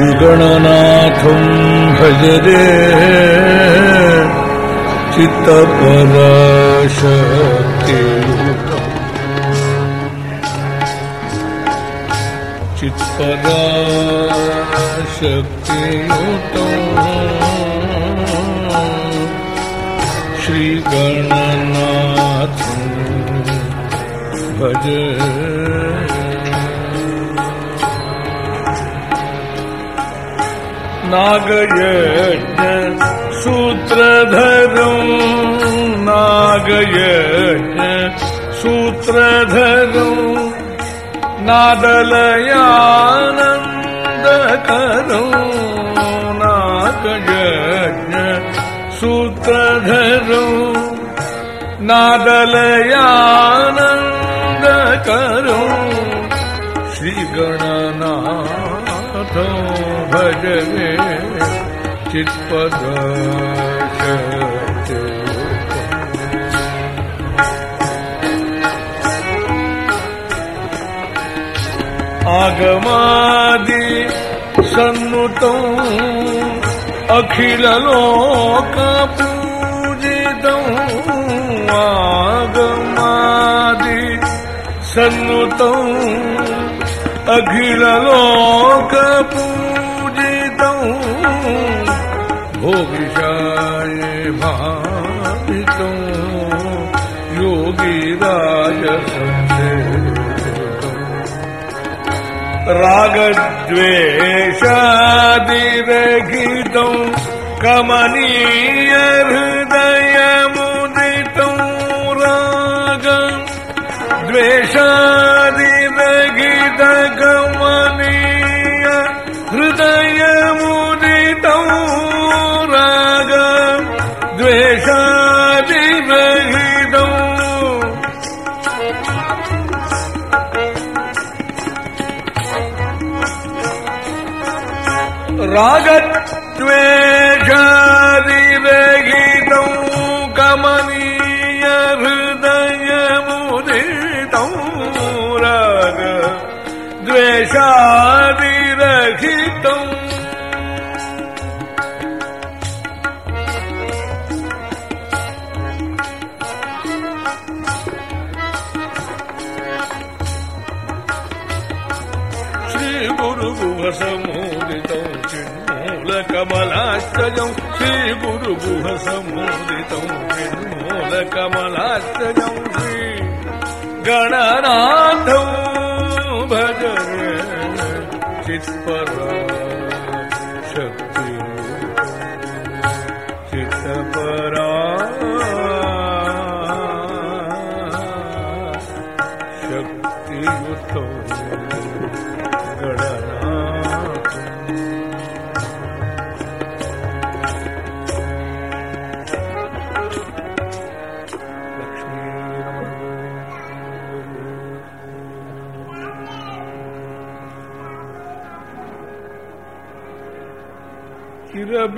श्रीगणनाथं भजरे चित्तपराशक्ति चित्तपदशक्तियुतं चित्तपदा शक्तियुतं नागयज्ञ सूत्रधरं नागयज्ञ नागज्ञधरु नादलयानन्द नागयज्ञ नागज्ञरु नादलयानन्द करोगणनाथ भज मे चित्पद आगमादि सन्नुतौ अखिललोकपूजितौ। आगमादि सन्नुतौ अखिललोकपूजितौ। भोगिशाय भावितौ योगिराज रागद्वेषादिरहितौ कमनीय हृदयमुदितौ राग द्वेषादिरहित रागद्वेषदिरहितौ गुरु हृदयमुदितौ रागद्वेषादिरहितौ कमलाची गुरुबु समुद्रितमूल श्री गणरा भजन चित्परा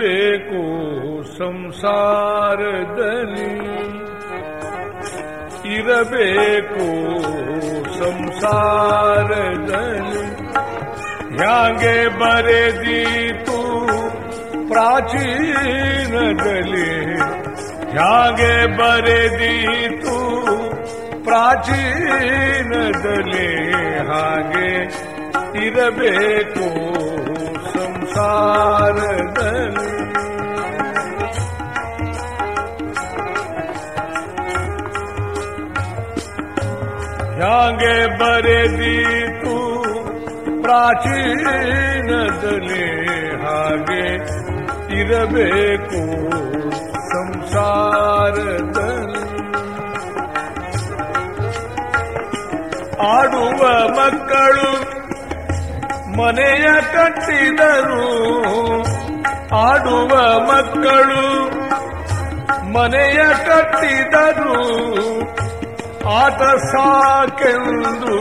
ಇರಬೇಕು ಸಂಸಾರದಲ್ಲಿ ಇರಬೇಕು ಸಂಸಾರದಲ್ಲಿ ಹ್ಯಾಂಗೆ ಬರೆದೀತು ಪ್ರಾಚೀನದಲ್ಲಿ ಹ್ಯಾಂಗೆ ಬರೆದೀತು ಪ್ರಾಚೀನದಲ್ಲಿ ಹಾಗೆ ಇರಬೇಕು ಸಂಸಾರದಲ್ಲಿ ಹ್ಯಾಂಗೆ ಬರೆದೀತು. ಪ್ರಾಚೀನದಲ್ಲಿ ಹಾಗೆ ಇರಬೇಕು ಸಂಸಾರದಲ್ಲಿ. ಆಡುವ ಮಕ್ಕಳು ಮನೆಯ ಕಟ್ಟಿದರು. ಆಡುವ ಮಕ್ಕಳು ಮನೆಯ ಕಟ್ಟಿದರು. ಆಟ ಸಾಕೆಂದು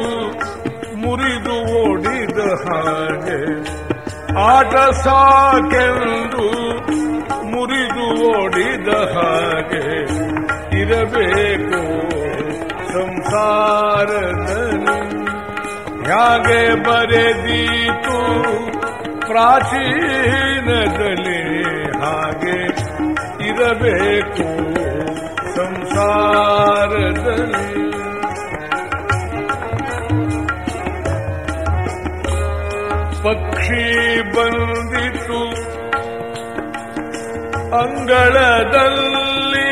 ಮುರಿದು ಓಡಿದ ಹಾಗೆ ಆಟ ಸಾಕೆಂದು ಮುರಿದು ಓಡಿದ ಹಾಗೆ ಇರಬೇಕು ಸಂಸಾರದಲ್ಲಿ. ಹಾಗೆ ಬರೆದೀತು ಪ್ರಾಚೀನದಲ್ಲಿ ಹಾಗೆ ಇರಬೇಕು ಸಂಸಾರದಲ್ಲಿ ಪಕ್ಷಿ ಬಂದಿತು ಅಂಗಳದಲ್ಲಿ.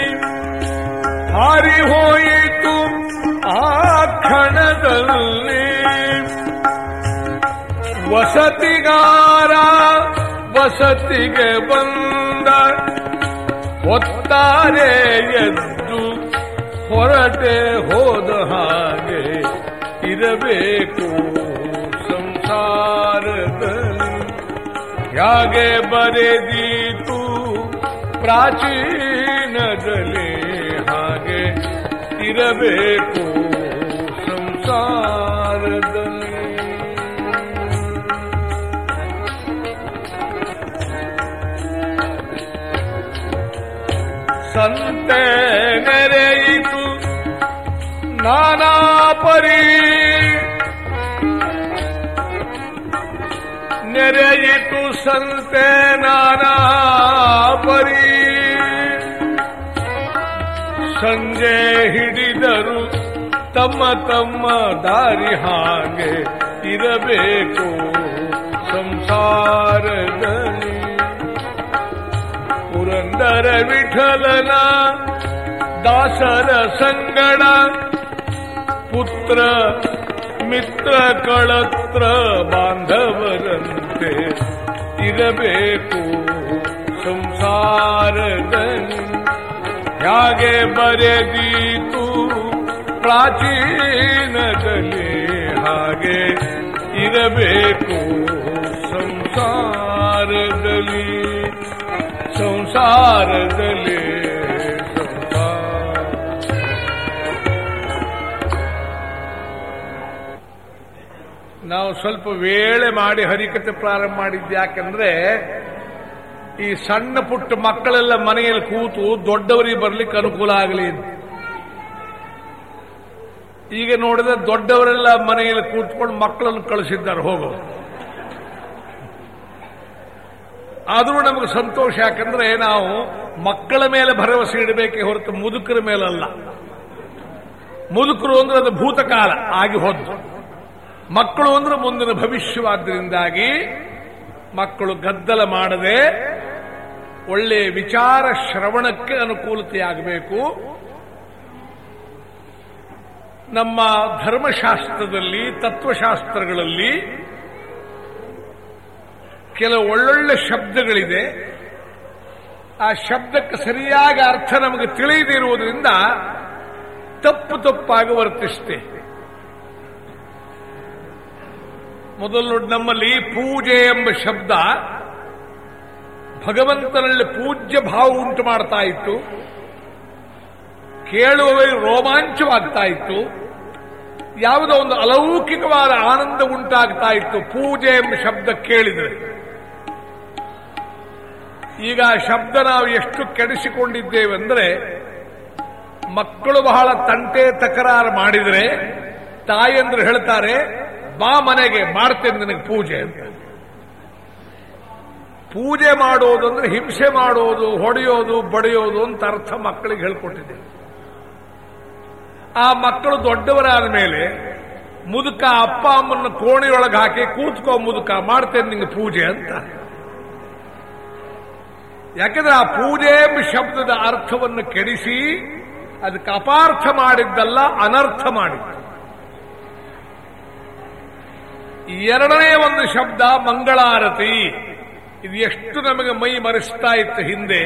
ಹಾರಿ ಹೋಯಿತು ಆ ಕ್ಷಣದಲ್ಲಿ. ವಸತಿಗಾರ ವಸತಿಗೆ ಬಂದ ಒತ್ತಾರೆ ಎದ್ದು ಹೊರಟೆ ಹೋದ ಹಾಗೆ ಇರಬೇಕು ಸಂಸಾರದಲ್ಲಿ. ಹೇಗೆ ಬರೆದೀತು ಪ್ರಾಚೀನದಲ್ಲಿ ಹಾಗೆ ಇರಬೇಕು ಸಂಸಾರದಲ್ಲಿ. ಸಂತೆ ನೆರೆಯಿತು ನಾನಾ ಪರಿ. ನೆರೆಯಿತು ಸಂತೆ ನಾನಾ ಪರಿ. ಸಂಜೆ ಹಿಡಿದರು ತಮ್ಮ ತಮ್ಮ ದಾರಿ ಹಾಗೆ ಇರಬೇಕು ಸಂಸಾರದಲ್ಲಿ. ಪುರಂದರ ವಿಠಲನ ದಾಸರ ಸಂಗಡ ಪುತ್ರ ಮಿತ್ರ ಕಳತ್ರ ಬಾಂಧವರಂತೆ ಇರಬೇಕು ಸಂಸಾರದಲ್ಲಿ. ಹೇಗೆ ಬರೆದೀತು ಪ್ರಾಚೀನದಲ್ಲಿ ಹಾಗೆ ಇರಬೇಕು ಸಂಸಾರದಲ್ಲಿ. ಸಂಸಾರದಲ್ಲಿ ನಾವು ಸ್ವಲ್ಪ ವೇಳೆ ಮಾಡಿ ಹರಿಕತೆ ಪ್ರಾರಂಭ ಮಾಡಿದ್ದು ಯಾಕಂದ್ರೆ ಈ ಸಣ್ಣ ಪುಟ್ಟ ಮಕ್ಕಳೆಲ್ಲ ಮನೆಯಲ್ಲಿ ಕೂತು ದೊಡ್ಡವರಿಗೆ ಬರ್ಲಿಕ್ಕೆ ಅನುಕೂಲ ಆಗಲಿ. ಈಗ ನೋಡಿದ್ರೆ ದೊಡ್ಡವರೆಲ್ಲ ಮನೆಯಲ್ಲಿ ಕೂತ್ಕೊಂಡು ಮಕ್ಕಳನ್ನು ಕಳಿಸಿದ್ದಾರೆ ಹೋಗೋ. ಆದರೂ ನಮಗೆ ಸಂತೋಷ ಯಾಕಂದ್ರೆ ನಾವು ಮಕ್ಕಳ ಮೇಲೆ ಭರವಸೆ ಇಡಬೇಕೆ ಹೊರತು ಮುದುಕರ ಮೇಲಲ್ಲ. ಮುದುಕರು ಅಂದ್ರೆ ಅದು ಭೂತಕಾಲ, ಆಗಿ ಹೋದ್ದು. ಮಕ್ಕಳು ಅಂದ್ರೆ ಮುಂದಿನ ಭವಿಷ್ಯವಾದ್ದರಿಂದಾಗಿ ಮಕ್ಕಳು ಗದ್ದಲ ಮಾಡದೆ ಒಳ್ಳೆಯ ವಿಚಾರ ಶ್ರವಣಕ್ಕೆ ಅನುಕೂಲತೆಯಾಗಬೇಕು. ನಮ್ಮ ಧರ್ಮಶಾಸ್ತ್ರದಲ್ಲಿ, ತತ್ವಶಾಸ್ತ್ರಗಳಲ್ಲಿ ಕೆಲವು ಒಳ್ಳೊಳ್ಳೆ ಶಬ್ದಗಳಿದೆ. ಆ ಶಬ್ದಕ್ಕೆ ಸರಿಯಾಗಿ ಅರ್ಥ ನಮಗೆ ತಿಳಿದಿರುವುದರಿಂದ ತಪ್ಪು ತಪ್ಪಾಗಿ ವರ್ತಿಸುತ್ತೆ. ಮೊದಲು ನಮ್ಮಲ್ಲಿ ಪೂಜೆ ಎಂಬ ಶಬ್ದ ಭಗವಂತನಲ್ಲಿ ಪೂಜ್ಯ ಭಾವ ಉಂಟು ಮಾಡ್ತಾ ಇತ್ತು. ಕೇಳುವವರಿಗೆ ರೋಮಾಂಚವಾಗ್ತಾ ಇತ್ತು. ಯಾವುದೋ ಒಂದು ಅಲೌಕಿಕವಾದ ಆನಂದ ಉಂಟಾಗ್ತಾ ಇತ್ತು. ಪೂಜೆ ಎಂಬ ಶಬ್ದ ಕೇಳಿದರೆ. ಈಗ ಶಬ್ದ ನಾವು ಎಷ್ಟು ಕೆಡಿಸಿಕೊಂಡಿದ್ದೇವೆಂದರೆ, ಮಕ್ಕಳು ಬಹಳ ತಂಟೆ ತಕರಾರು ಮಾಡಿದರೆ, ತಾಯಂದ್ರು ಹೇಳ್ತಾರೆ ಬಾ ಮನೆಗೆ ಮಾಡ್ತೇನೆ ನಿನಗೆ ಪೂಜೆ ಅಂತ ಪೂಜೆ ಮಾಡೋದು ಅಂದ್ರೆ ಹಿಂಸೆ ಮಾಡೋದು, ಹೊಡೆಯೋದು, ಬಡಿಯೋದು ಅಂತ ಅರ್ಥ ಮಕ್ಕಳಿಗೆ ಹೇಳ್ಕೊಟ್ಟಿದೆ ಆ ಮಕ್ಕಳು ದೊಡ್ಡವರಾದ ಮೇಲೆ ಮುದುಕ ಅಪ್ಪ ಅಮ್ಮನ ಕೋಣೆಯೊಳಗೆ ಹಾಕಿ ಕೂತ್ಕೋ ಮುದುಕ, ಮಾಡ್ತೇನೆ ನಿಂಗೆ ಪೂಜೆ ಅಂತ. ಯಾಕಂದ್ರೆ ಆ ಪೂಜೆ ಶಬ್ದದ ಅರ್ಥವನ್ನು ಕೆಡಿಸಿ, ಅದಕ್ಕೆ ಅಪಾರ್ಥ ಮಾಡಿದ್ದಲ್ಲ, ಅನರ್ಥ ಮಾಡಿದ್ದು. ಎರಡನೇ ಒಂದು ಶಬ್ದ ಮಂಗಳಾರತಿ. ಇದು ಎಷ್ಟು ನಮಗೆ ಮೈ ಮರೆಸ್ತಾ ಇತ್ತು ಹಿಂದೆ.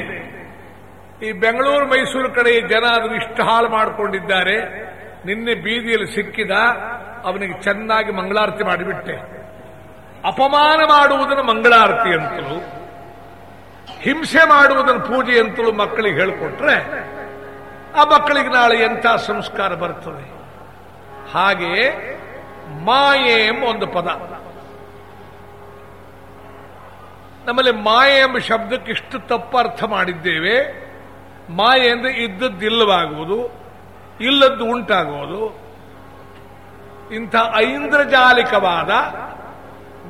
ಈ ಬೆಂಗಳೂರು ಮೈಸೂರು ಕಡೆ ಜನ ಅದನ್ನು ಇಷ್ಟು ಹಾಳು ಮಾಡಿಕೊಂಡಿದ್ದಾರೆ. ನಿನ್ನೆ ಬೀದಿಯಲ್ಲಿ ಸಿಕ್ಕಿದ, ಅವನಿಗೆ ಚೆನ್ನಾಗಿ ಮಂಗಳಾರತಿ ಮಾಡಿಬಿಟ್ಟೆ. ಅಪಮಾನ ಮಾಡುವುದನ್ನು ಮಂಗಳಾರತಿ ಅಂತಲೂ, ಹಿಂಸೆ ಮಾಡುವುದನ್ನು ಪೂಜೆ ಅಂತಲೂ ಮಕ್ಕಳಿಗೆ ಹೇಳಿಕೊಟ್ರೆ, ಆ ಮಕ್ಕಳಿಗೆ ನಾಳೆ ಎಂಥ ಸಂಸ್ಕಾರ ಬರ್ತದೆ? ಹಾಗೆ ಮಾಯೆ ಎಂಬ ಒಂದು ಪದ. ನಮ್ಮಲ್ಲಿ ಮಾಯೆ ಎಂಬ ಶಬ್ದಕ್ಕೆ ಇಷ್ಟು ತಪ್ಪು ಅರ್ಥ ಮಾಡಿದ್ದೇವೆ. ಮಾಯೆ ಅಂದ್ರೆ ಇದ್ದದ್ದಿಲ್ಲವಾಗುವುದು, ಇಲ್ಲದ್ದು ಉಂಟಾಗುವುದು. ಇಂಥ ಐಂದ್ರಜಾಲಿಕವಾದ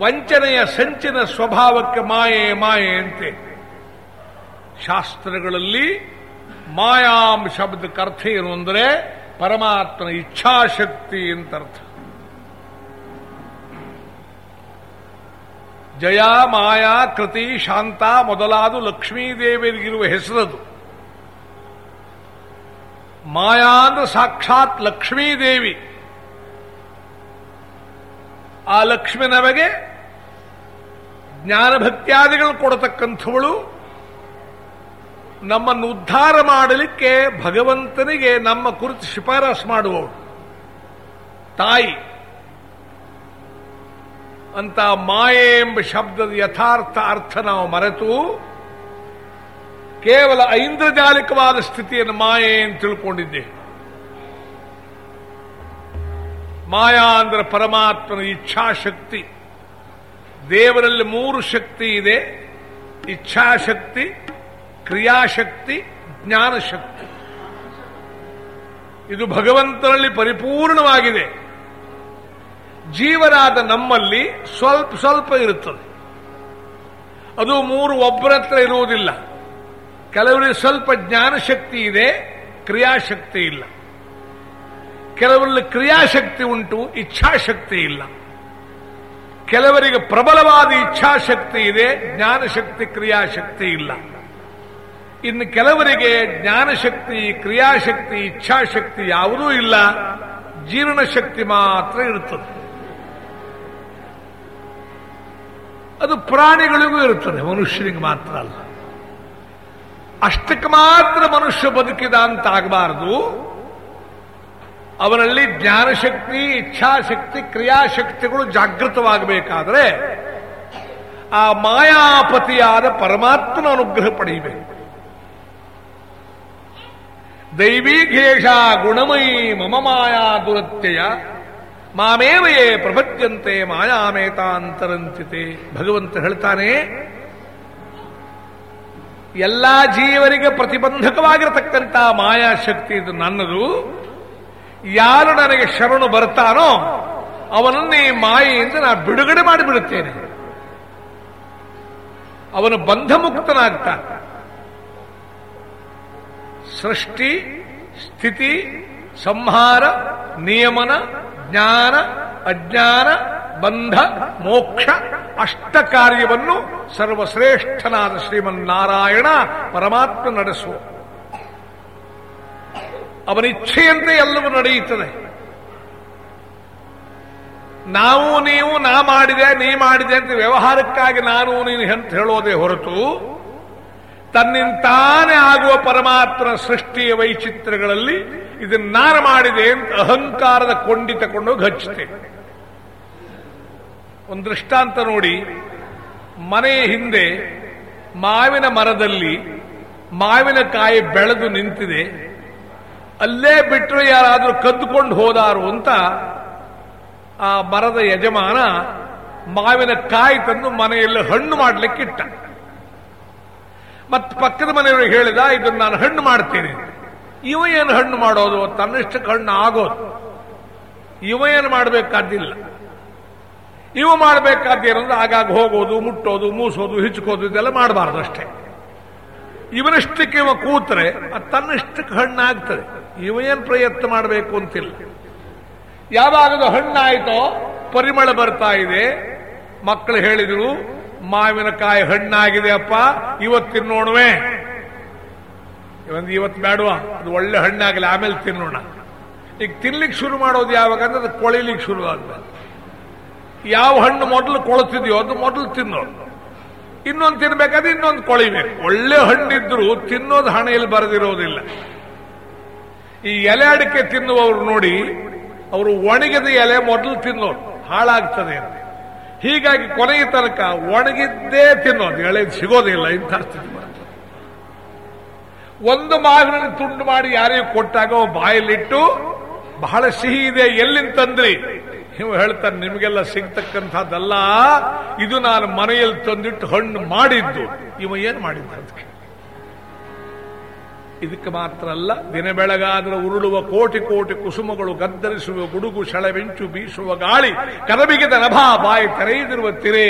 ವಂಚನೆಯ ಸಂಚಿನ ಸ್ವಭಾವಕ್ಕೆ ಮಾಯೆ ಮಾಯೆ ಅಂತೆ. ಶಾಸ್ತ್ರಗಳಲ್ಲಿ ಮಾಯಾಂ ಶಬ್ದಕ್ಕೆ ಅರ್ಥ ಏನು ಅಂದರೆ ಪರಮಾತ್ಮನ ಇಚ್ಛಾಶಕ್ತಿ ಅಂತ ಅರ್ಥ. ಜಯ, ಮಾಯಾ, ಕೃತಿ, ಶಾಂತ ಮೊದಲಾದ ಲಕ್ಷ್ಮೀದೇವಿಯರಿಗಿರುವ ಹೆಸರದು. ಮಾಯಾ ಅಂದ್ರೆ ಸಾಕ್ಷಾತ್ ಲಕ್ಷ್ಮೀದೇವಿ. ಆ ಲಕ್ಷ್ಮಿ ನಮಗೆ ಜ್ಞಾನಭಕ್ತ್ಯಾದಿಗಳು ಕೊಡತಕ್ಕಂಥವಳು. ನಮ್ಮನ್ನು ಉದ್ಧಾರ ಮಾಡಲಿಕ್ಕೆ ಭಗವಂತನಿಗೆ ನಮ್ಮ ಕುರಿತು ಶಿಫಾರಸ್ ಮಾಡುವವಳು. ತಾಯಿ ಅಂತ ಮಾಯೆ ಎಂಬ ಶಬ್ದದ ಯಥಾರ್ಥ ಅರ್ಥ ನಾವು ಮರೆತು ಕೇವಲ ಐಂದ್ರಜಾಲಿಕವಾದ ಸ್ಥಿತಿಯನ್ನು ಮಾಯೆ ಅಂತ ತಿಳ್ಕೊಂಡಿದ್ದೇವೆ ಮಾಯಾ ಅಂದ್ರೆ ಪರಮಾತ್ಮನ ಇಚ್ಛಾಶಕ್ತಿ. ದೇವರಲ್ಲಿ ಮೂರು ಶಕ್ತಿ ಇದೆ. ಇಚ್ಛಾಶಕ್ತಿ, ಕ್ರಿಯಾಶಕ್ತಿ, ಜ್ಞಾನಶಕ್ತಿ. ಇದು ಭಗವಂತನಲ್ಲಿ ಪರಿಪೂರ್ಣವಾಗಿದೆ. ಜೀವರಾದ ನಮ್ಮಲ್ಲಿ ಸ್ವಲ್ಪ ಸ್ವಲ್ಪ ಇರುತ್ತದೆ. ಅದು ಮೂರು ಒಬ್ಬರತ್ರ ಇರುವುದಿಲ್ಲ. ಕೆಲವರಿಗೆ ಸ್ವಲ್ಪ ಜ್ಞಾನಶಕ್ತಿ ಇದೆ, ಕ್ರಿಯಾಶಕ್ತಿ ಇಲ್ಲ. ಕೆಲವರಲ್ಲಿ ಕ್ರಿಯಾಶಕ್ತಿ ಉಂಟು, ಇಚ್ಛಾಶಕ್ತಿ ಇಲ್ಲ. ಕೆಲವರಿಗೆ ಪ್ರಬಲವಾದ ಇಚ್ಛಾಶಕ್ತಿ ಇದೆ, ಜ್ಞಾನಶಕ್ತಿ, ಕ್ರಿಯಾಶಕ್ತಿ ಇಲ್ಲ. ಇನ್ನು ಕೆಲವರಿಗೆ ಜ್ಞಾನಶಕ್ತಿ, ಕ್ರಿಯಾಶಕ್ತಿ, ಇಚ್ಛಾಶಕ್ತಿ ಯಾವುದೂ ಇಲ್ಲ, ಜೀರ್ಣಶಕ್ತಿ ಮಾತ್ರ ಇರುತ್ತದೆ. ಅದು ಪ್ರಾಣಿಗಳಿಗೂ ಇರುತ್ತದೆ, ಮನುಷ್ಯನಿಗೆ ಮಾತ್ರ ಅಲ್ಲ. ಅಷ್ಟಕ್ಕೆ ಮಾತ್ರ ಮನುಷ್ಯ ಬದುಕಿದ ಅಂತ ಆಗಬಾರದು. ಅವರಲ್ಲಿ ಜ್ಞಾನಶಕ್ತಿ, ಇಚ್ಛಾಶಕ್ತಿ, ಕ್ರಿಯಾಶಕ್ತಿಗಳು ಜಾಗೃತವಾಗಬೇಕಾದ್ರೆ ಆ ಮಾಯಾಪತಿಯಾದ ಪರಮಾತ್ಮನ ಅನುಗ್ರಹ ಪಡೆಯಬೇಕು. ದೈವೀಘೇಷ ಗುಣಮಯಿ ಮಮ ಮಾಯಾ ದುರತ್ಯಯ ಮಾಮೇವಯೇ ಪ್ರಪದ್ಯಂತೆ ಮಾಯಾಮೇತಾಂತರಂತಿತೆ. ಭಗವಂತ ಹೇಳ್ತಾನೆ, ಎಲ್ಲಾ ಜೀವರಿಗೆ ಪ್ರತಿಬಂಧಕವಾಗಿರತಕ್ಕಂಥ ಮಾಯಾಶಕ್ತಿ ಇದು ನನ್ನದು. ಯಾರು ನನಗೆ ಶರಣು ಬರ್ತಾನೋ ಅವನನ್ನೇ ಮಾಯೆಯಿಂದ ನಾನು ಬಿಡುಗಡೆ ಮಾಡಿಬಿಡುತ್ತೇನೆ. ಅವನು ಬಂಧಮುಕ್ತನಾಗ್ತಾನೆ. ಸೃಷ್ಟಿ, ಸ್ಥಿತಿ, ಸಂಹಾರ, ನಿಯಮನ ಜ್ಞಾನ, ಅಜ್ಞಾನ, ಬಂಧ, ಮೋಕ್ಷ ಅಷ್ಟ ಕಾರ್ಯವನ್ನು ಸರ್ವಶ್ರೇಷ್ಠನಾದ ಶ್ರೀಮನ್ನಾರಾಯಣ ಪರಮಾತ್ಮ ನಡೆಸುವ. ಅವನಿಚ್ಛೆಯಂತೆ ಎಲ್ಲವೂ ನಡೆಯುತ್ತದೆ. ನಾವು, ನೀವು, ನಾ ಮಾಡಿದೆ, ನೀ ಮಾಡಿದೆ ಅಂತ ವ್ಯವಹಾರಕ್ಕಾಗಿ ನಾನು, ನೀನು ಅಂತ ಹೇಳೋದೇ ಹೊರತು, ತನ್ನಿಂತಾನೇ ಆಗುವ ಪರಮಾತ್ಮನ ಸೃಷ್ಟಿಯ ವೈಚಿತ್ರ್ಯಗಳಲ್ಲಿ ಇದನ್ನ ನಾನು ಮಾಡಿದೆ ಅಂತ ಅಹಂಕಾರದ ಕೊಂಡಿ ತಗೊಂಡೋಗಿ ಹಚ್ಚುತ್ತೇನೆ ಒಂದು ದೃಷ್ಟಾಂತ ನೋಡಿ. ಮನೆಯ ಹಿಂದೆ ಮಾವಿನ ಮರದಲ್ಲಿ ಮಾವಿನಕಾಯಿ ಬೆಳೆದು ನಿಂತಿದೆ. ಅಲ್ಲೇ ಬಿಟ್ಟರೆ ಯಾರಾದರೂ ಕದ್ದುಕೊಂಡು ಹೋದಾರು ಅಂತ ಆ ಮರದ ಯಜಮಾನ ಮಾವಿನ ಕಾಯಿ ತಂದು ಮನೆಯಲ್ಲಿ ಹಣ್ಣು ಮಾಡಲಿಕ್ಕಿಟ್ಟ. ಮತ್ತೆ ಪಕ್ಕದ ಮನೆಯವರು ಹೇಳಿದ, ಇದನ್ನು ನಾನು ಹಣ್ಣು ಮಾಡ್ತೇನೆ. ಇವ ಏನು ಹಣ್ಣು ಮಾಡೋದು? ತನ್ನಿಷ್ಟಕ್ಕೆ ಹಣ್ಣು ಆಗೋದು. ಇವ ಏನು ಮಾಡಬೇಕಾದಿಲ್ಲ ಇವ ಮಾಡಬೇಕಾದ್ದೇನಂದ್ರೆ ಆಗಾಗ ಹೋಗೋದು, ಮುಟ್ಟೋದು, ಮೂಸೋದು, ಹಿಚ್ಕೋದು, ಇದೆಲ್ಲ ಮಾಡಬಾರ್ದು ಅಷ್ಟೇ. ಇವನಿಷ್ಟಕ್ಕೆ ಇವ ಕೂತ್ರೆ ಅದು ತನ್ನಿಷ್ಟಕ್ಕೆ ಹಣ್ಣಾಗ್ತದೆ ಇವ ಏನು ಪ್ರಯತ್ನ ಮಾಡಬೇಕು ಅಂತಿಲ್ಲ. ಯಾವಾಗದು ಹಣ್ಣಾಯಿತೋ, ಪರಿಮಳ ಬರ್ತಾ ಇದೆ. ಮಕ್ಕಳು ಹೇಳಿದ್ರು, ಮಾವಿನಕಾಯಿ ಹಣ್ಣಾಗಿದೆ ಅಪ್ಪ, ಇವತ್ತಿನ ತಿನ್ನೋಣವೇ ಒಂದು ಇವತ್ತು ಬೇಡುವ ಅದು ಒಳ್ಳೆ ಹಣ್ಣಾಗಲಿ, ಆಮೇಲೆ ತಿನ್ನೋಣ. ಈಗ ತಿನ್ಲಿಕ್ಕೆ ಶುರು ಮಾಡೋದು ಯಾವಾಗ ಅಂದ್ರೆ ಅದು ಕೊಳಿಲಿಕ್ಕೆ ಶುರು ಆಗ್ಬೇಕು. ಯಾವ ಹಣ್ಣು ಮೊದಲು ಕೊಳತಿದೆಯೋ ಅದು ಮೊದಲು ತಿನ್ನೋದು ಇನ್ನೊಂದು ತಿನ್ಬೇಕಾದ್ರೆ ಇನ್ನೊಂದು ಕೊಳಿಬೇಕು. ಒಳ್ಳೆ ಹಣ್ಣಿದ್ರು ತಿನ್ನೋದು ಹಣೆಯಲ್ಲಿ ಬರೆದಿರೋದಿಲ್ಲ. ಈ ಎಲೆ ಅಡಿಕೆ ತಿನ್ನುವವರು ನೋಡಿ, ಅವರು ಒಣಗಿದ ಎಲೆ ಮೊದಲು ತಿನ್ನೋದು ಹಾಳಾಗ್ತದೆ ಹೀಗಾಗಿ ಕೊನೆಗೆ ತನಕ ಒಣಗಿದ್ದೇ ತಿನ್ನೋದು. ಎಳೆ ಸಿಗೋದಿಲ್ಲ ಇಂಥ ಸ್ಥಿತಿ. ಒಂದು ಮಾವಿನ ತುಂಡು ಮಾಡಿ ಯಾರಿಗೂ ಕೊಟ್ಟಾಗ ಬಾಯಲ್ಲಿಟ್ಟು ಬಹಳ ಸಿಹಿ ಇದೆ, ಎಲ್ಲಿಂದ ತಂದ್ರಿ? ನೀವು ಹೇಳ್ತಾರೆ, ನಿಮಗೆಲ್ಲ ಸಿಗ್ತಕ್ಕಂಥದ್ದಲ್ಲ. ಇದು ನಾನು ಮನೆಯಲ್ಲಿ ತಂದಿಟ್ಟು ಹಣ್ಣು ಮಾಡಿದ್ದು. ಇವ ಏನ್ ಮಾಡಿದ್ದ ಅದಕ್ಕೆ? ಇದಕ್ಕೆ ಮಾತ್ರ ಅಲ್ಲ, ದಿನ ಬೆಳಗಾದ್ರೆ ಉರುಳುವ ಕೋಟಿ ಕೋಟಿ ಕುಸುಮಗಳು ಗದ್ದರಿಸುವ ಗುಡುಗು, ಶಳವೆಂಚು ಬೀಸುವ ಗಾಳಿ ಕರಬಿಗಿದ ನಭಾ ಬಾಯಿ ತೆರೆಯದಿರುವ ತಿರೆ,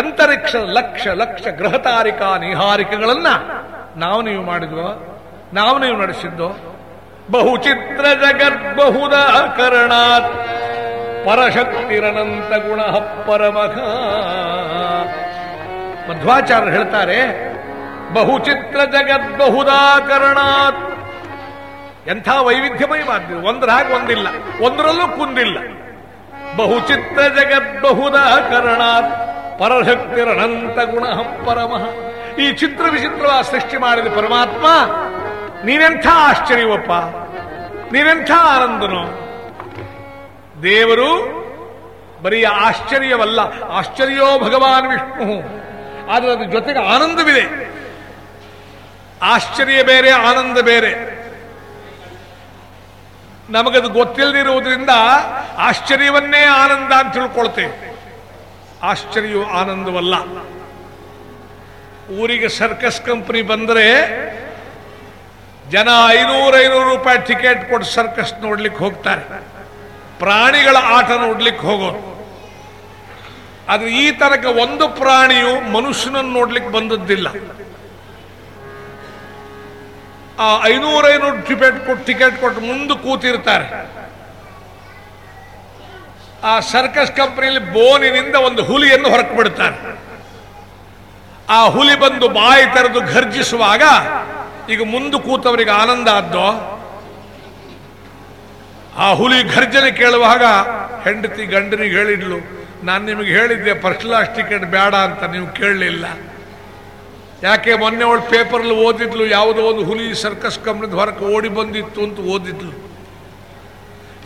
ಅಂತರಿಕ್ಷ ಲಕ್ಷ ಲಕ್ಷ ಗ್ರಹತಾರಿಕಾ ನಿಹಾರಿಕೆಗಳನ್ನ ನಾವು ನೀವು ಮಾಡಿದ್ವೋ? ನಾವು ನೀವು ನಡೆಸಿದ್ದು. ಬಹುಚಿತ್ರ ಜಗದ್ಬಹುದ ಕರಣಾತ್. ಪರಶಕ್ತಿರನಂತ ಗುಣ ಪರಮಃ ಮಧ್ವಾಚಾರ್ಯ ಹೇಳ್ತಾರೆ, ಬಹುಚಿತ್ರ ಜಗದ್ಬಹುದಾಕರಣಾತ್ ಎಂಥ ವೈವಿಧ್ಯಮಯವಾದ್ದು ಒಂದರ ಹಾಗೆ ಒಂದಿಲ್ಲ. ಒಂದರಲ್ಲೂ ಕುಂದಿಲ್ಲ. ಬಹುಚಿತ್ರ ಜಗದ್ಬಹುದಾಕರಣಾತ್ ಪರಶಕ್ತಿರನಂತ ಗುಣ ಪರಮಃ ಈ ಚಿತ್ರ ವಿಚಿತ್ರವಾದ ಸೃಷ್ಟಿ ಮಾಡಿದ ಪರಮಾತ್ಮ ನೀನೆಂಥ ಆಶ್ಚರ್ಯವಪ್ಪ? ನೀನೆಂಥ ಆನಂದನು? ದೇವರು ಬರೀ ಆಶ್ಚರ್ಯವಲ್ಲ, ಆಶ್ಚರ್ಯೋ ಭಗವಾನ್ ವಿಷ್ಣು. ಆದರೆ ಅದ್ರ ಜೊತೆಗೆ ಆನಂದವಿದೆ. ಆಶ್ಚರ್ಯ ಬೇರೆ, ಆನಂದ ಬೇರೆ. ನಮಗದು ಗೊತ್ತಿಲ್ಲದಿರುವುದರಿಂದ ಆಶ್ಚರ್ಯವನ್ನೇ ಆನಂದ ಅಂತ ತಿಳ್ಕೊಳ್ತೇವೆ. ಆಶ್ಚರ್ಯವು ಆನಂದವಲ್ಲ. ಊರಿಗೆ ಸರ್ಕಸ್ ಕಂಪನಿ ಬಂದರೆ ಜನ ಐನೂರು ಐನೂರು ರೂಪಾಯಿ ಟಿಕೆಟ್ ಕೊಟ್ಟು ಸರ್ಕಸ್ ನೋಡ್ಲಿಕ್ಕೆ ಹೋಗ್ತಾರೆ. ಪ್ರಾಣಿಗಳ ಆಟ ನೋಡ್ಲಿಕ್ಕೆ ಹೋಗೋರು. ಆದ್ರೆ ಈ ತನಕ ಒಂದು ಪ್ರಾಣಿಯು ಮನುಷ್ಯನನ್ನು ನೋಡ್ಲಿಕ್ಕೆ ಬಂದದ್ದಿಲ್ಲ. ಆ ಐನೂರು ಐನೂರು ಟಿಕೆಟ್ ಕೊಟ್ಟು ಟಿಕೆಟ್ ಕೊಟ್ಟು ಮುಂದೆ ಕೂತಿರ್ತಾರೆ. ಆ ಸರ್ಕಸ್ ಕಂಪನಿಯಲ್ಲಿ ಬೋನಿನಿಂದ ಒಂದು ಹುಲಿಯನ್ನು ಹೊರಕು ಬಿಡ್ತಾರೆ ಆ ಹುಲಿ ಬಂದು ಬಾಯಿ ತೆರೆದು ಘರ್ಜಿಸುವಾಗ ಈಗ ಮುಂದೆ ಕೂತವರಿಗೆ ಆನಂದ ಆದ್ದೋ? ಆ ಹುಲಿ ಘರ್ಜನೆ ಕೇಳುವಾಗ ಹೆಂಡತಿ ಗಂಡನಿಗೆ ಹೇಳಿದ್ಲು, ನಾನು ನಿಮಗೆ ಹೇಳಿದ್ದೆ ಫಸ್ಟ್ ಕ್ಲಾಸ್ ಟಿಕೆಟ್ ಬೇಡ ಅಂತ, ನೀವು ಕೇಳಲಿಲ್ಲ. ಯಾಕೆ ಮೊನ್ನೆ ಅವಳು ಪೇಪರ್ಲ್ಲಿ ಓದಿದ್ಲು, ಯಾವುದೋ ಒಂದು ಹುಲಿ ಸರ್ಕಸ್ ಕಂಪ್ನಿದ ಹೊರಕ್ಕೆ ಓಡಿ ಬಂದಿತ್ತು ಅಂತ ಓದಿದ್ಲು.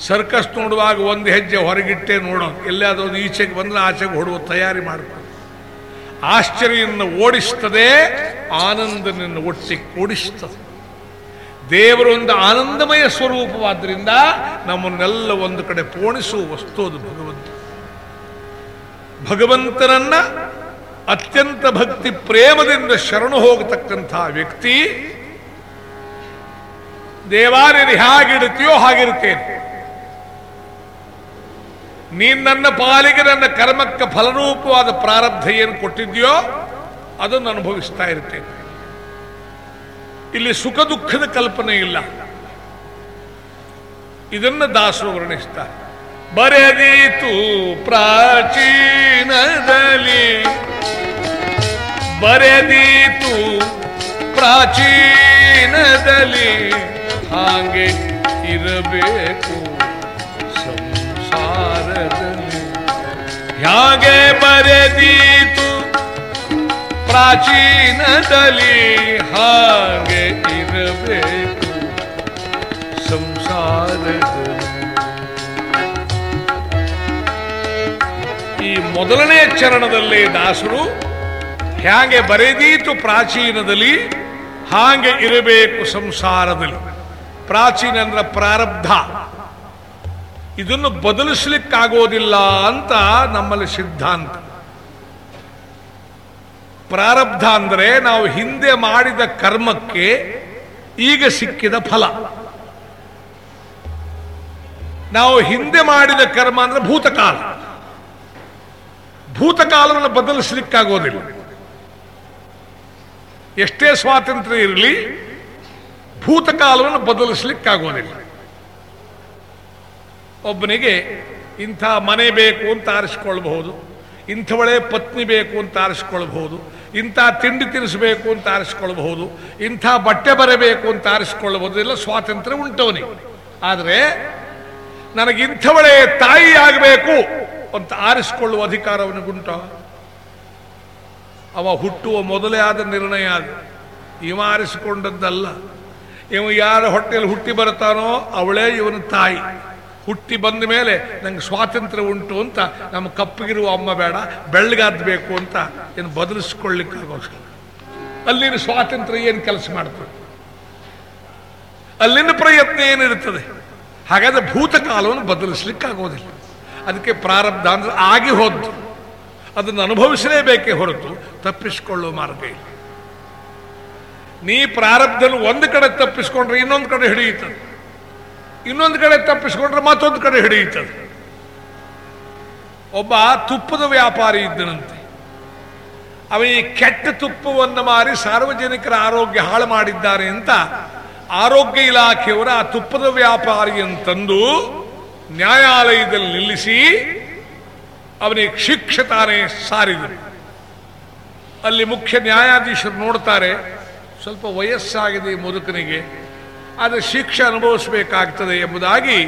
ಸರ್ಕಸ್ ನೋಡುವಾಗ ಒಂದು ಹೆಜ್ಜೆ ಹೊರಗಿಟ್ಟೆ ನೋಡೋ ಎಲ್ಲಾದ್ರೂ ಒಂದು ಈಚೆಗೆ ಬಂದ್ರೆ ಆಚೆಗೆ ಹೊಡುವ ತಯಾರಿ ಮಾಡ್ಕೊಂಡು. ಆಶ್ಚರ್ಯವನ್ನು ಓಡಿಸ್ತದೆ, ಆನಂದನನ್ನು ಒಟ್ಟಿ ಕೂಡಿಸ್ತದೆ. ದೇವರು ಒಂದು ಆನಂದಮಯ ಸ್ವರೂಪವಾದ್ದರಿಂದ ನಮ್ಮನ್ನೆಲ್ಲ ಒಂದು ಕಡೆ ಪೋಣಿಸುವ ವಸ್ತು ಅದು ಭಗವಂತ. ಭಗವಂತನನ್ನ ಅತ್ಯಂತ ಭಕ್ತಿ ಪ್ರೇಮದಿಂದ ಶರಣು ಹೋಗತಕ್ಕಂತಹ ವ್ಯಕ್ತಿ ದೇವಾಲಯ ಹೇಗಿಡುತ್ತೆಯೋ ಹಾಗಿರುತ್ತೇನೆ. ನೀನ್ ನನ್ನ ಪಾಲಿಗೆ ನನ್ನ ಕರ್ಮಕ್ಕೆ ಫಲರೂಪವಾದ ಪ್ರಾರಬ್ಧ ಏನು ಕೊಟ್ಟಿದ್ಯೋ ಅದನ್ನು ಅನುಭವಿಸ್ತಾ ಇರ್ತೇನೆ. ಇಲ್ಲಿ ಸುಖ ದುಃಖದ ಕಲ್ಪನೆ ಇಲ್ಲ. ಇದನ್ನು ದಾಸರು ವರ್ಣಿಸ್ತಾರೆ. ಬರೆದೀತು ಪ್ರಾಚೀನದಲ್ಲಿ. ಬರೆದೀತು ಪ್ರಾಚೀನದಲ್ಲಿ. ಹಾಗೆ ಇರಬೇಕು. ಹಾಗೆ ಬರೆದೀತು ಪ್ರಾಚೀನದಲ್ಲಿ, ಹಾಗೆ ಇರಬೇಕು ಸಂಸಾರದಲ್ಲಿ. ಈ ಮೊದಲನೇ ಚರಣದಲ್ಲಿ ದಾಸರು ಹೇಗೆ ಬರೆದೀತು ಪ್ರಾಚೀನದಲ್ಲಿ, ಹಾಗೆ ಇರಬೇಕು ಸಂಸಾರದಲ್ಲಿ. ಪ್ರಾಚೀನ ಅಂದ್ರೆ ಪ್ರಾರಬ್ಧ. ಇದನ್ನು ಬದಲಿಸ್ಲಿಕ್ಕಾಗೋದಿಲ್ಲ ಅಂತ ನಮ್ಮಲ್ಲಿ ಸಿದ್ಧಾಂತ. ಪ್ರಾರಬ್ಧ ಅಂದರೆ ನಾವು ಹಿಂದೆ ಮಾಡಿದ ಕರ್ಮಕ್ಕೆ ಈಗ ಸಿಕ್ಕಿದ ಫಲ. ನಾವು ಹಿಂದೆ ಮಾಡಿದ ಕರ್ಮ ಅಂದ್ರೆ ಭೂತಕಾಲ. ಭೂತಕಾಲವನ್ನು ಬದಲಿಸ್ಲಿಕ್ಕಾಗೋದಿಲ್ಲ. ಎಷ್ಟೇ ಸ್ವಾತಂತ್ರ್ಯ ಇರಲಿ, ಭೂತಕಾಲವನ್ನು ಬದಲಿಸಲಿಕ್ಕಾಗೋದಿಲ್ಲ. ಒಬ್ಬನಿಗೆ ಇಂಥ ಮನೆ ಬೇಕು ಅಂತ ಆರಿಸ್ಕೊಳ್ಬಹುದು, ಇಂಥವಳೇ ಪತ್ನಿ ಬೇಕು ಅಂತ ಆರಿಸ್ಕೊಳ್ಬಹುದು, ಇಂಥ ತಿಂಡಿ ತಿನಿಸಬೇಕು ಅಂತ ಆರಿಸ್ಕೊಳ್ಬಹುದು, ಇಂಥ ಬಟ್ಟೆ ಬರಬೇಕು ಅಂತ ಆರಿಸ್ಕೊಳ್ಬಹುದು ಎಲ್ಲ ಸ್ವಾತಂತ್ರ್ಯ ಉಂಟವನಿಗೆ ಆದರೆ ನನಗೆ ಇಂಥವಳೆ ತಾಯಿ ಆಗಬೇಕು ಅಂತ ಆರಿಸಿಕೊಳ್ಳುವ ಅಧಿಕಾರ ಅವನಿಗುಂಟ ಅವ ಹುಟ್ಟುವ ಮೊದಲೇ ಆದ ನಿರ್ಣಯ ಅದು. ಇವ ಆರಿಸಿಕೊಂಡದ್ದಲ್ಲ. ಇವ ಯಾರ ಹೊಟ್ಟೆಯಲ್ಲಿ ಹುಟ್ಟಿ ಬರ್ತಾನೋ ಅವಳೇ ಇವನ ತಾಯಿ. ಹುಟ್ಟಿ ಬಂದ ಮೇಲೆ ನಂಗೆ ಸ್ವಾತಂತ್ರ್ಯ ಉಂಟು ಅಂತ, ನಮ್ಮ ಕಪ್ಪಗಿರುವ ಅಮ್ಮ ಬೇಡ ಬೆಳ್ಳಗಾದಬೇಕು ಅಂತ ಏನು ಬದಲಿಸ್ಕೊಳ್ಳಿಕ್ಕಾಗೋಲ್ಲ ಅಲ್ಲಿನ ಸ್ವಾತಂತ್ರ್ಯ ಏನು ಕೆಲಸ ಮಾಡ್ತದೆ? ಅಲ್ಲಿನ ಪ್ರಯತ್ನ ಏನಿರುತ್ತದೆ? ಹಾಗಾದ್ರೆ ಭೂತಕಾಲವನ್ನು ಬದಲಿಸ್ಲಿಕ್ಕಾಗೋದಿಲ್ಲ. ಅದಕ್ಕೆ ಪ್ರಾರಬ್ಧ ಅಂದ್ರೆ ಆಗಿ ಹೋದ್ದು. ಅದನ್ನು ಅನುಭವಿಸಲೇಬೇಕೇ ಹೊರತು ತಪ್ಪಿಸಿಕೊಳ್ಳುವ ಮಾರ್ಗ ಇಲ್ಲ. ನೀ ಪ್ರಾರಬ್ಧನ ಒಂದು ಕಡೆ ತಪ್ಪಿಸ್ಕೊಂಡ್ರೆ ಇನ್ನೊಂದು ಕಡೆ ಹಿಡಿಯುತ್ತದೆ. ಇನ್ನೊಂದು ಕಡೆ ತಪ್ಪಿಸ್ಕೊಂಡ್ರೆ ಮತ್ತೊಂದು ಕಡೆ ಹಿಡಿಯುತ್ತದೆ. ಒಬ್ಬ ತುಪ್ಪದ ವ್ಯಾಪಾರಿ ಇದ್ದನಂತೆ. ಅವ ಈ ಕೆಟ್ಟ ತುಪ್ಪವನ್ನು ಮಾರಿ ಸಾರ್ವಜನಿಕರ ಆರೋಗ್ಯ ಹಾಳು ಮಾಡಿದ್ದಾರೆ ಅಂತ ಆರೋಗ್ಯ ಇಲಾಖೆಯವರು ಆ ತುಪ್ಪದ ವ್ಯಾಪಾರಿಯನ್ನು ತಂದು ನ್ಯಾಯಾಲಯದಲ್ಲಿ ನಿಲ್ಲಿಸಿ ಅವನಿಗೆ ಶಿಕ್ಷೆ ತಾನೇ ಸಾರಿದರು. ಅಲ್ಲಿ ಮುಖ್ಯ ನ್ಯಾಯಾಧೀಶರು ನೋಡ್ತಾರೆ, ಸ್ವಲ್ಪ ವಯಸ್ಸಾಗಿದೆ ಈ ಮುದುಕನಿಗೆ. ಆದರೆ ಶಿಕ್ಷೆ ಅನುಭವಿಸಬೇಕಾಗ್ತದೆ ಎಂಬುದಾಗಿ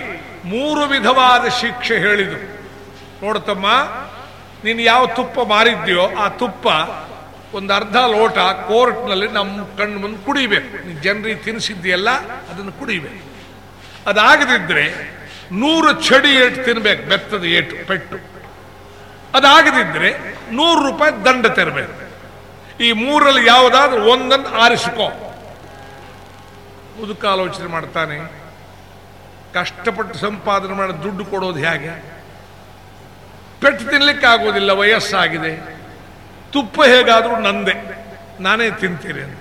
ಮೂರು ವಿಧವಾದ ಶಿಕ್ಷೆ ಹೇಳಿದರು. ನೋಡ್ತಮ್ಮ, ನೀನು ಯಾವ ತುಪ್ಪ ಮಾರಿದ್ಯೋ ಆ ತುಪ್ಪ ಒಂದು ಅರ್ಧ ಲೋಟ ಕೋರ್ಟ್ನಲ್ಲಿ ನಮ್ಮ ಕಣ್ಣು ಮುಂದೆ ಕುಡಿಬೇಕು. ನೀನು ಜನರಿಗೆ ತಿನ್ನಿಸಿದ್ಯಲ್ಲ ಅದನ್ನು ಕುಡಿಬೇಕು. ಅದಾಗದಿದ್ದರೆ ನೂರು ಚಡಿ ಏಟು ತಿನ್ಬೇಕು, ಬೆತ್ತದ ಏಟು, ಪೆಟ್ಟು. ಅದಾಗದಿದ್ದರೆ ನೂರು ರೂಪಾಯಿ ದಂಡ ತೆರಬೇಕು. ಈ ಮೂರಲ್ಲಿ ಯಾವುದಾದ್ರೂ ಒಂದನ್ನು ಆರಿಸಿಕೋ. ಮುದುಕ ಆಲೋಚನೆ ಮಾಡ್ತಾನೆ. ಕಷ್ಟಪಟ್ಟು ಸಂಪಾದನೆ ಮಾಡಿ ದುಡ್ಡು ಕೊಡೋದು ಹೇಗೆ? ಪೆಟ್ಟು ತಿನ್ಲಿಕ್ಕೆ ಆಗೋದಿಲ್ಲ, ವಯಸ್ಸಾಗಿದೆ. ತುಪ್ಪ ಹೇಗಾದರೂ ನಂದೆ. ನಾನೇ ತಿಂತೀನಿ ಅಂತ.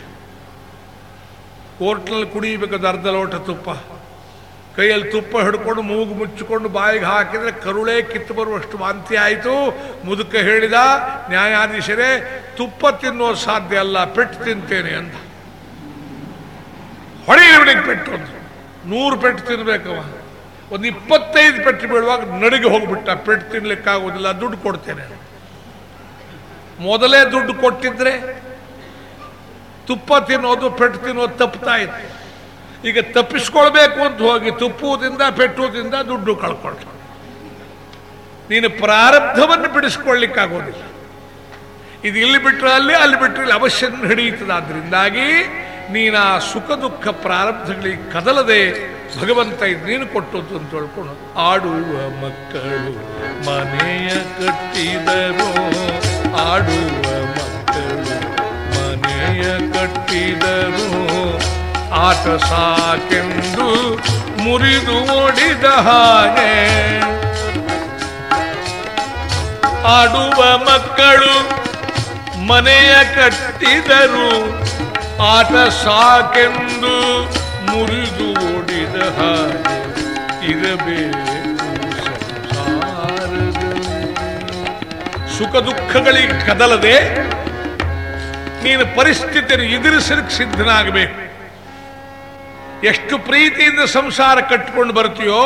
ಕೋರ್ಟ್ನಲ್ಲಿ ಕುಡಿಯಬೇಕಾದ ಅರ್ಧ ಲೋಟ ತುಪ್ಪ. ಕೈಯಲ್ಲಿ ತುಪ್ಪ ಹಿಡ್ಕೊಂಡು ಮೂಗು ಮುಚ್ಚಿಕೊಂಡು ಬಾಯಿಗೆ ಹಾಕಿದರೆ ಕರುಳೆ ಕಿತ್ತು ಬರುವಷ್ಟು ವಾಂತಿ ಆಯಿತು. ಮುದುಕ ಹೇಳಿದ, ನ್ಯಾಯಾಧೀಶರೇ, ತುಪ್ಪ ತಿನ್ನೋ ಸಾಧ್ಯ ಅಲ್ಲ, ಪೆಟ್ಟು ತಿಂತೇನೆ ಅಂತ ಹೊಡೆಯಲಿಕ್ಕೆ ಪೆಟ್ಟು ಅಂದ್ರು. ನೂರು ಪೆಟ್ಟು ತಿನ್ಬೇಕವ ಒಂದು ಇಪ್ಪತ್ತೈದು ಪೆಟ್ಟು ಬೀಳುವಾಗ ನಡಿಗೆ ಹೋಗ್ಬಿಟ್ಟ. ಪೆಟ್ಟು ತಿನ್ಲಿಕ್ಕಾಗೋದಿಲ್ಲ ದುಡ್ಡು ಕೊಡ್ತೇನೆ ಮೊದಲೇ ದುಡ್ಡು ಕೊಟ್ಟಿದ್ರೆ ತುಪ್ಪ ತಿನ್ನೋದು, ಪೆಟ್ಟು ತಿನ್ನೋದು ತಪ್ಪುತ್ತಾ ಇತ್ತು ಈಗ ತಪ್ಪಿಸ್ಕೊಳ್ಬೇಕು ಅಂತ ಹೋಗಿ ತುಪ್ಪುವುದಿಂದ ಪೆಟ್ಟುವುದಿಂದ ದುಡ್ಡು ಕಳ್ಕೊಳ್ತ ನೀನು ಪ್ರಾರಬ್ಧವನ್ನು ಬಿಡಿಸ್ಕೊಳ್ಳಿಕ್ಕಾಗೋದಿಲ್ಲ. ಇದು ಇಲ್ಲಿ ಬಿಟ್ಟರೆ ಅಲ್ಲಿ ಅಲ್ಲಿ ಬಿಟ್ಟರೆ ಅವಶ್ಯ ಹಿಡಿಯುತ್ತದೆ. ಆದ್ರಿಂದಾಗಿ ನೀನು ಆ ಸುಖ ದುಃಖ ಪ್ರಾರಬ್ಧಗಳಿಗೆ ಕದಲದೆ ಭಗವಂತ ಇದು ನೀನು ಕೊಟ್ಟದ್ದು ಅಂತ ಹೇಳ್ಕೊಂಡು ಆಡುವ ಮಕ್ಕಳು ಮನೆಯ ಕಟ್ಟಿದರು. ಆಡುವ ಮಕ್ಕಳು ಮನೆಯ ಕಟ್ಟಿದರು. ಆಟ ಸಾಕೆಂದು ಮುರಿದು ಓಡಿದ ಹಾಗೆ ಆಡುವ ಮಕ್ಕಳು ಮನೆಯ ಕಟ್ಟಿದರು. ಆಟ ಸಾಕೆಂದು ಮುರಿದು ಓಡಿದ ಹಾಗೆ ಇರಬೇಕು ಸುಖ ದುಃಖಗಳಿಗೆ ಕದಲದೆ ನೀನು ಪರಿಸ್ಥಿತಿಯನ್ನು ಎದುರಿಸಲಿಕ್ಕೆ ಸಿದ್ಧನಾಗಬೇಕು. ಎಷ್ಟು ಪ್ರೀತಿಯಿಂದ ಸಂಸಾರ ಕಟ್ಟಿಕೊಂಡು ಬರ್ತೀಯೋ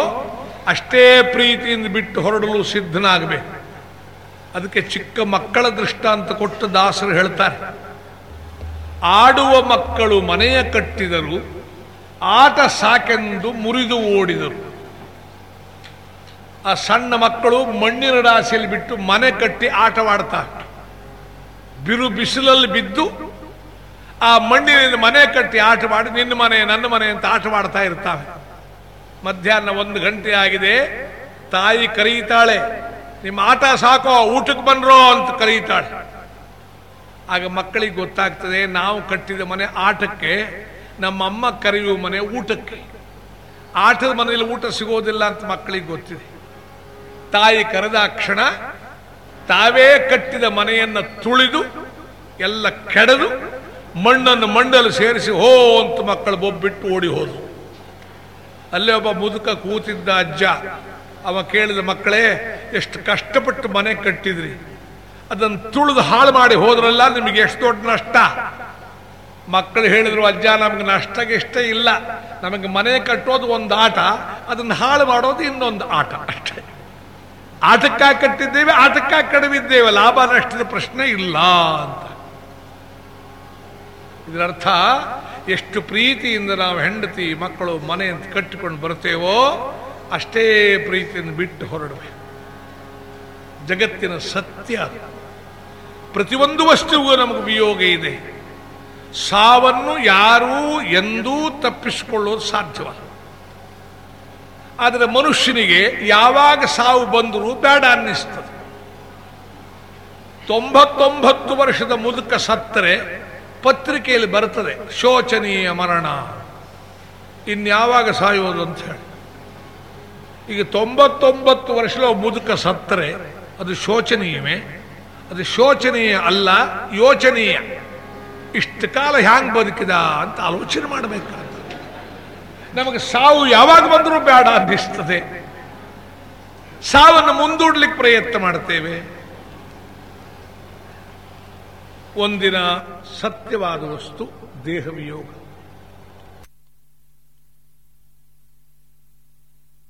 ಅಷ್ಟೇ ಪ್ರೀತಿಯಿಂದ ಬಿಟ್ಟು ಹೊರಡಲು ಸಿದ್ಧನಾಗಬೇಕು. ಅದಕ್ಕೆ ಚಿಕ್ಕ ಮಕ್ಕಳ ದೃಷ್ಟಾಂತ ಕೊಟ್ಟು ದಾಸರು ಹೇಳ್ತಾರೆ. ಆಡುವ ಮಕ್ಕಳು ಮನೆಯ ಕಟ್ಟಿದರು, ಆಟ ಸಾಕೆಂದು ಮುರಿದು ಓಡಿದರು. ಆ ಸಣ್ಣ ಮಕ್ಕಳು ಮಣ್ಣಿನ ರಾಶಿಯಲ್ಲಿ ಬಿಟ್ಟು ಮನೆ ಕಟ್ಟಿ ಆಟವಾಡ್ತಾರೆ ಬಿರು ಬಿಸಿಲಲ್ಲಿ ಬಿದ್ದು ಆ ಮಣ್ಣಿನಿಂದ ಮನೆ ಕಟ್ಟಿ ಆಟವಾಡಿ ನಿನ್ನ ಮನೆ, ನನ್ನ ಮನೆ ಅಂತ ಆಟವಾಡ್ತಾ ಇರ್ತಾವೆ. ಮಧ್ಯಾಹ್ನ ಒಂದು ಗಂಟೆ ಆಗಿದೆ, ತಾಯಿ ಕರೀತಾಳೆ, ನಿಮ್ಮ ಆಟ ಸಾಕೋ, ಊಟಕ್ಕೆ ಬಂದ್ರೋ ಅಂತ ಕರೀತಾಳೆ. ಆಗ ಮಕ್ಕಳಿಗೆ ಗೊತ್ತಾಗ್ತದೆ, ನಾವು ಕಟ್ಟಿದ ಮನೆ ಆಟಕ್ಕೆ ನಮ್ಮಮ್ಮ ಕರೆಯುವ ಮನೆ ಊಟಕ್ಕೆ. ಆಟದ ಮನೆಯಲ್ಲಿ ಊಟ ಸಿಗೋದಿಲ್ಲ ಅಂತ ಮಕ್ಕಳಿಗೆ ಗೊತ್ತಿದೆ. ತಾಯಿ ಕರೆದ ಕ್ಷಣ ತಾವೇ ಕಟ್ಟಿದ ಮನೆಯನ್ನು ತುಳಿದು, ಎಲ್ಲ ಕೆಡದು, ಮಣ್ಣನ್ನು ಮಂಡಲು ಸೇರಿಸಿ ಹೋ ಅಂತ ಮಕ್ಕಳು ಬೊಬ್ಬಿಟ್ಟು ಓಡಿ ಹೋದವು ಅಲ್ಲೇ ಒಬ್ಬ ಮುದುಕ ಕೂತಿದ್ದ ಅಜ್ಜ, ಅವ ಕೇಳಿದ ಮಕ್ಕಳೇ, ಎಷ್ಟು ಕಷ್ಟಪಟ್ಟು ಮನೆ ಕಟ್ಟಿದ್ರಿ. ಅದನ್ನು ತುಳಿದು ಹಾಳು ಮಾಡಿ ಹೋದ್ರಲ್ಲ, ನಿಮಗೆ ಎಷ್ಟು ದೊಡ್ಡ ನಷ್ಟ? ಮಕ್ಕಳು ಹೇಳಿದ್ರು, ಅಜ್ಜ, ನಮಗೆ ನಷ್ಟಕ್ಕೆ ಇಷ್ಟ ಇಲ್ಲ. ನಮಗೆ ಮನೆ ಕಟ್ಟೋದು ಒಂದು ಆಟ, ಅದನ್ನು ಹಾಳು ಮಾಡೋದು ಇನ್ನೊಂದು ಆಟ ಅಷ್ಟೇ. ಆಟಕ್ಕಾಗಿ ಕಟ್ಟಿದ್ದೇವೆ, ಆಟಕ್ಕಾಗಿ ಕಡಿಮಿದ್ದೇವೆ ಲಾಭ ನಷ್ಟದ ಪ್ರಶ್ನೆ ಇಲ್ಲ ಅಂತ. ಇದರರ್ಥ, ಎಷ್ಟು ಪ್ರೀತಿಯಿಂದ ನಾವು ಹೆಂಡತಿ, ಮಕ್ಕಳು ಮನೆ ಅಂತ ಕಟ್ಟಿಕೊಂಡು ಬರ್ತೇವೋ ಅಷ್ಟೇ ಪ್ರೀತಿಯನ್ನು ಬಿಟ್ಟು ಹೊರಡಬೇಕು ಜಗತ್ತಿನ ಸತ್ಯ ಅದು. ಪ್ರತಿಯೊಂದು ವಸ್ತುವಿಗೂ ನಮಗೆ ವಿಯೋಗ ಇದೆ. ಸಾವನ್ನು ಯಾರೂ ಎಂದೂ ತಪ್ಪಿಸಿಕೊಳ್ಳೋದು ಸಾಧ್ಯವಲ್ಲ. ಆದರೆ ಮನುಷ್ಯನಿಗೆ ಯಾವಾಗ ಸಾವು ಬಂದರೂ ಬೇಡ ಅನ್ನಿಸ್ತದೆ. ತೊಂಬತ್ತೊಂಬತ್ತು ವರ್ಷದ ಮುದುಕ ಸತ್ತರೆ ಪತ್ರಿಕೆಯಲ್ಲಿ ಬರ್ತದೆ, ಶೋಚನೀಯ ಮರಣ. ಇನ್ಯಾವಾಗ ಸಾಯೋದು ಅಂತ ಹೇಳಿ. ಈಗ ತೊಂಬತ್ತೊಂಬತ್ತು ವರ್ಷದ ಮುದುಕ ಸತ್ತರೆ, ಅದು ಶೋಚನೀಯವೇ? ಅದು ಶೋಚನೀಯ ಅಲ್ಲ, ಯೋಚನೀಯ. ಇಷ್ಟು ಕಾಲ ಹ್ಯಾಂಗ್ ಬದುಕಿದ ಅಂತ ಆಲೋಚನೆ ಮಾಡಬೇಕಾದ ನಮಗೆ ಸಾವು ಯಾವಾಗ ಬಂದರೂ ಬೇಡ ಅನ್ನಿಸ್ತದೆ. ಸಾವನ್ನು ಮುಂದೂಡ್ಲಿಕ್ಕೆ ಪ್ರಯತ್ನ ಮಾಡ್ತೇವೆ. ಒಂದಿನ ಸತ್ಯವಾದ ವಸ್ತು ದೇಹವಿಯೋಗ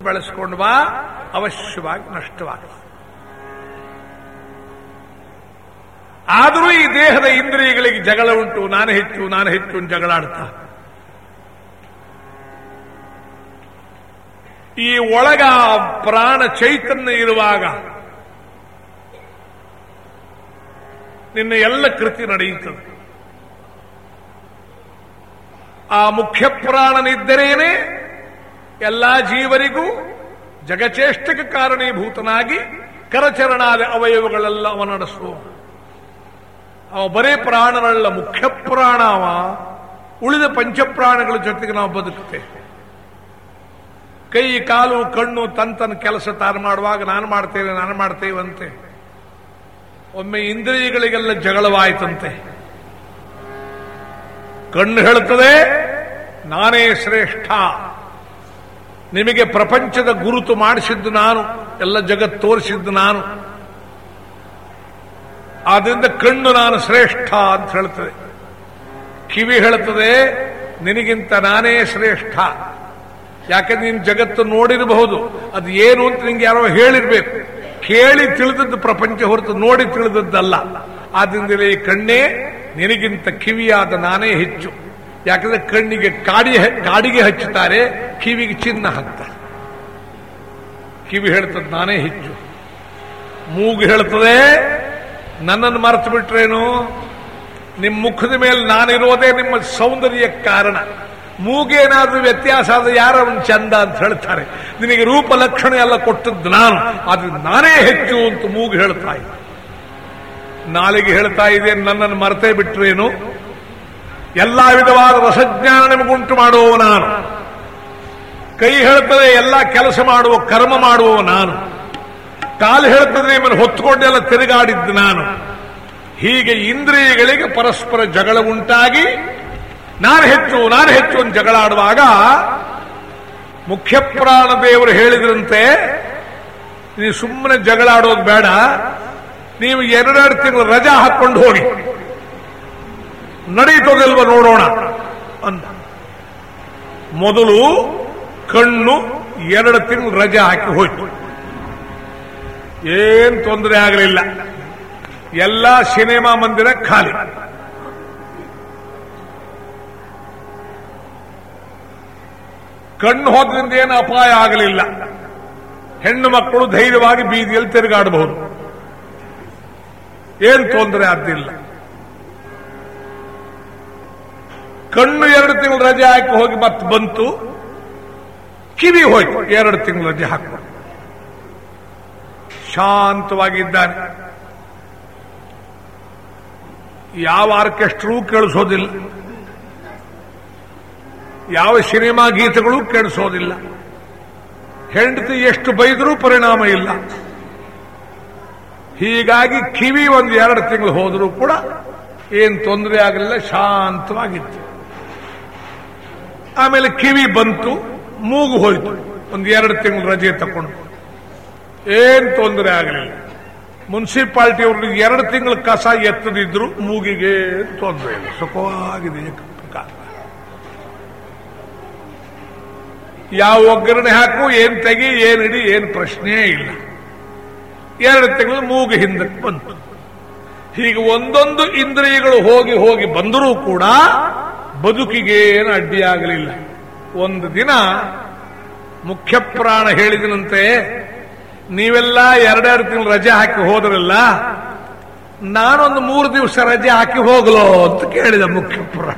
ಬೆಳೆಸ್ಕೊಂಡು ಬಾ ಅವಶ್ಯವಾಗಿ ನಷ್ಟವಾಗ್ತದೆ ಆದರೂ ಈ ದೇಹದ ಇಂದ್ರಿಯಗಳಿಗೆ ಜಗಳ ಉಂಟು, ನಾನು ಹೆಚ್ಚು ನಾನು ಹೆಚ್ಚು ಜಗಳಾಡ್ತ ಈ ಒಳಗ ಪ್ರಾಣ ಚೈತನ್ಯ ಇರುವಾಗ ನಿನ್ನ ಎಲ್ಲ ಕೃತಿ ನಡೆಯುತ್ತದೆ. ಆ ಮುಖ್ಯ ಪ್ರಾಣನಿದ್ದರೇನೆ ಎಲ್ಲಾ ಜೀವರಿಗೂ ಜಗಚೇಷ್ಟಕ್ಕೆ ಕಾರಣೀಭೂತನಾಗಿ ಕರಚರಣಾದ ಅವಯವಗಳೆಲ್ಲ ಅವ ನಡೆಸುವ ಅವ ಬರೇ ಪ್ರಾಣರಲ್ಲ ಮುಖ್ಯ ಪ್ರಾಣ ಅವ. ಉಳಿದ ಪಂಚಪ್ರಾಣಗಳ ಜೊತೆಗೆ ನಾವು ಬದುಕುತ್ತೆ ಕೈ, ಕಾಲು, ಕಣ್ಣು ತಂತನ ಕೆಲಸ ತಾನು ಮಾಡುವಾಗ ನಾನು ಮಾಡ್ತೇವೆ, ನಾನು ಮಾಡ್ತೇವಂತೆ ಒಮ್ಮೆ ಇಂದ್ರಿಯಗಳಿಗೆಲ್ಲ ಜಗಳವಾಯಿತಂತೆ. ಕಣ್ಣು ಹೇಳುತ್ತದೆ, ನಾನೇ ಶ್ರೇಷ್ಠ. ನಿಮಗೆ ಪ್ರಪಂಚದ ಗುರುತು ಮಾಡಿಸಿದ್ದು ನಾನು, ಎಲ್ಲ ಜಗತ್ತು ತೋರಿಸಿದ್ದು ನಾನು. ಆದ್ರಿಂದ ಕಣ್ಣು ನಾನು ಶ್ರೇಷ್ಠ ಅಂತ ಹೇಳ್ತದೆ. ಕಿವಿ ಹೇಳ್ತದೆ, ನಿನಗಿಂತ ನಾನೇ ಶ್ರೇಷ್ಠ. ಯಾಕಂದ್ರೆ ನೀನು ಜಗತ್ತು ನೋಡಿರಬಹುದು. ಅದು ಏನು ಅಂತ ನಿಂಗೆ ಯಾರೋ ಹೇಳಿರ್ಬೇಕು. ಕೇಳಿ ತಿಳಿದದ್ದು ಪ್ರಪಂಚ ಹೊರತು ನೋಡಿ ತಿಳಿದದ್ದಲ್ಲ. ಆದ್ರಿಂದಲೇ ಈ ಕಣ್ಣೇ ನಿನಗಿಂತ ಕಿವಿಯಾದ ನಾನೇ ಹೆಚ್ಚು. ಯಾಕಂದ್ರೆ ಕಣ್ಣಿಗೆ ಕಾಡಿ ಕಾಡಿಗೆ ಹಚ್ಚುತ್ತಾರೆ, ಕಿವಿಗೆ ಚಿನ್ನ ಹಾಕ್ತಾರೆ. ಕಿವಿ ಹೇಳ್ತದೆ ನಾನೇ ಹೆಚ್ಚು. ಮೂಗು ಹೇಳ್ತದೆ ನನ್ನನ್ನು ಮರೆತು ಬಿಟ್ರೇನು ನಿಮ್ಮ ಮುಖದ ಮೇಲೆ ನಾನಿರೋದೇ ನಿಮ್ಮ ಸೌಂದರ್ಯ ಕಾರಣ. ಮೂಗೇನಾದ್ರೂ ವ್ಯತ್ಯಾಸ ಆದ್ರೆ ಯಾರ ಒಂದು ಚಂದ ಅಂತ ಹೇಳ್ತಾರೆ. ನಿನಗೆ ರೂಪ ಲಕ್ಷಣ ಎಲ್ಲ ಕೊಟ್ಟದ್ದು ನಾನು. ಆದ್ರೆ ನಾನೇ ಹೆಚ್ಚು ಅಂತ ಮೂಗು ಹೇಳ್ತಾ ಇದ್ದೆ ನಾಲಿಗೆ ಹೇಳ್ತಾ ಇದೆ, ನನ್ನನ್ನು ಮರೆತೇ ಬಿಟ್ರೇನು? ಎಲ್ಲಾ ವಿಧವಾದ ರಸಜ್ಞಾನ ನಿಮಗುಂಟು ಮಾಡುವವ ನಾನು. ಕೈ ಹೇಳ್ತದೆ, ಎಲ್ಲ ಕೆಲಸ ಮಾಡುವ, ಕರ್ಮ ಮಾಡುವವ ನಾನು. ಕಾಲು ಹೇಳ್ತದೆ, ನಿಮ್ಮನ್ನು ಹೊತ್ತುಕೊಂಡೆಲ್ಲ ತಿರುಗಾಡಿದ್ದು ನಾನು. ಹೀಗೆ ಇಂದ್ರಿಯಗಳಿಗೆ ಪರಸ್ಪರ ಜಗಳ ಉಂಟಾಗಿ, ನಾನು ಹೆಚ್ಚು ನಾನು ಹೆಚ್ಚು ಅಂತ ಜಗಳಾಡುವಾಗ ಮುಖ್ಯ ಮುಖ್ಯಪ್ರಾಣ ದೇವರು ಹೇಳಿದ್ರಂತೆ ನೀವು ಸುಮ್ಮನೆ ಜಗಳಾಡೋದು ಬೇಡ, ನೀವು ಎರಡೆರಡು ತಿಂಗಳು ರಜಾ ಹಾಕೊಂಡು ಹೋಗಿ. ನಡೀತೋದಿಲ್ವ ನೋಡೋಣ ಅಂತ. ಮೊದಲು ಕಣ್ಣು ಎರಡು ತಿಂಗಳು ರಜೆ ಹಾಕಿ ಹೋಯ್ತು. ಏನ್ ತೊಂದರೆ ಆಗಲಿಲ್ಲ. ಎಲ್ಲ ಸಿನಿಮಾ ಮಂದಿರ ಖಾಲಿ. ಕಣ್ಣು ಹೋದ್ರಿಂದ ಏನು ಅಪಾಯ ಆಗಲಿಲ್ಲ. ಹೆಣ್ಣು ಮಕ್ಕಳು ಧೈರ್ಯವಾಗಿ ಬೀದಿಯಲ್ಲಿ ತಿರುಗಾಡಬಹುದು. ಏನ್ ತೊಂದರೆ ಆದ್ದಿಲ್ಲ ಕಣ್ಣು ಎರಡು ತಿಂಗಳು ರಜೆ ಹಾಕಿ ಹೋಗಿ ಮತ್ತೆ ಬಂತು. ಕಿವಿ ಹೋಯ್ತು, ಎರಡು ತಿಂಗಳು ರಜೆ ಹಾಕಿ ಶಾಂತವಾಗಿದ್ದಾನೆ ಯಾವ ಆರ್ಕೆಸ್ಟ್ರೂ ಕೇಳಿಸೋದಿಲ್ಲ. ಯಾವ ಸಿನಿಮಾ ಗೀತೆಗಳು ಕೇಳಿಸೋದಿಲ್ಲ. ಹೆಂಡತಿ ಎಷ್ಟು ಬೈದರೂ ಪರಿಣಾಮ ಇಲ್ಲ. ಹೀಗಾಗಿ ಕಿವಿ ಒಂದು ಎರಡು ತಿಂಗಳು ಹೋದರೂ ಕೂಡ ಏನು ತೊಂದರೆ ಆಗಲಿಲ್ಲ, ಶಾಂತವಾಗಿತ್ತು. ಆಮೇಲೆ ಕಿವಿ ಬಂತು, ಮೂಗು ಹೋಯ್ತು. ಒಂದು ಎರಡು ತಿಂಗಳು ರಜೆ ತಕೊಂಡು ಏನ್ ತೊಂದರೆ ಆಗಲಿಲ್ಲ. ಮುನ್ಸಿಪಾಲ್ಟಿ ಅವರು ಎರಡು ತಿಂಗಳು ಕಸ ಎತ್ತದಿದ್ರು ಮೂಗಿಗೆ ತೊಂದರೆ ಇಲ್ಲ. ಸುಖವಾಗಿದೆ. ಯಾವ ಒಗ್ಗರಣೆ ಹಾಕು ಏನ್ ತೆಗಿ, ಏನ್ ಇಡಿ, ಏನ್ ಪ್ರಶ್ನೆ ಇಲ್ಲ. ಎರಡು ತಿಂಗಳು ಮೂಗು ಹಿಂದಕ್ಕೆ ಬಂತು. ಹೀಗೆ ಒಂದೊಂದು ಇಂದ್ರಿಯಗಳು ಹೋಗಿ ಹೋಗಿ ಬಂದರೂ ಕೂಡ ಬದುಕಿಗೆ ಏನು ಅಡ್ಡಿಯಾಗಲಿಲ್ಲ ಒಂದು ದಿನ ಮುಖ್ಯ ಪ್ರಾಣ ಹೇಳಿದನಂತೆ ನೀವೆಲ್ಲ ಎರಡೆರಡು ತಿಂಗಳು ರಜೆ ಹಾಕಿ ಹೋದ್ರಲ್ಲ, ನಾನೊಂದು ಮೂರು ದಿವಸ ರಜೆ ಹಾಕಿ ಹೋಗ್ಲೋ ಅಂತ ಕೇಳಿದ ಮುಖ್ಯ ಪ್ರಾಣ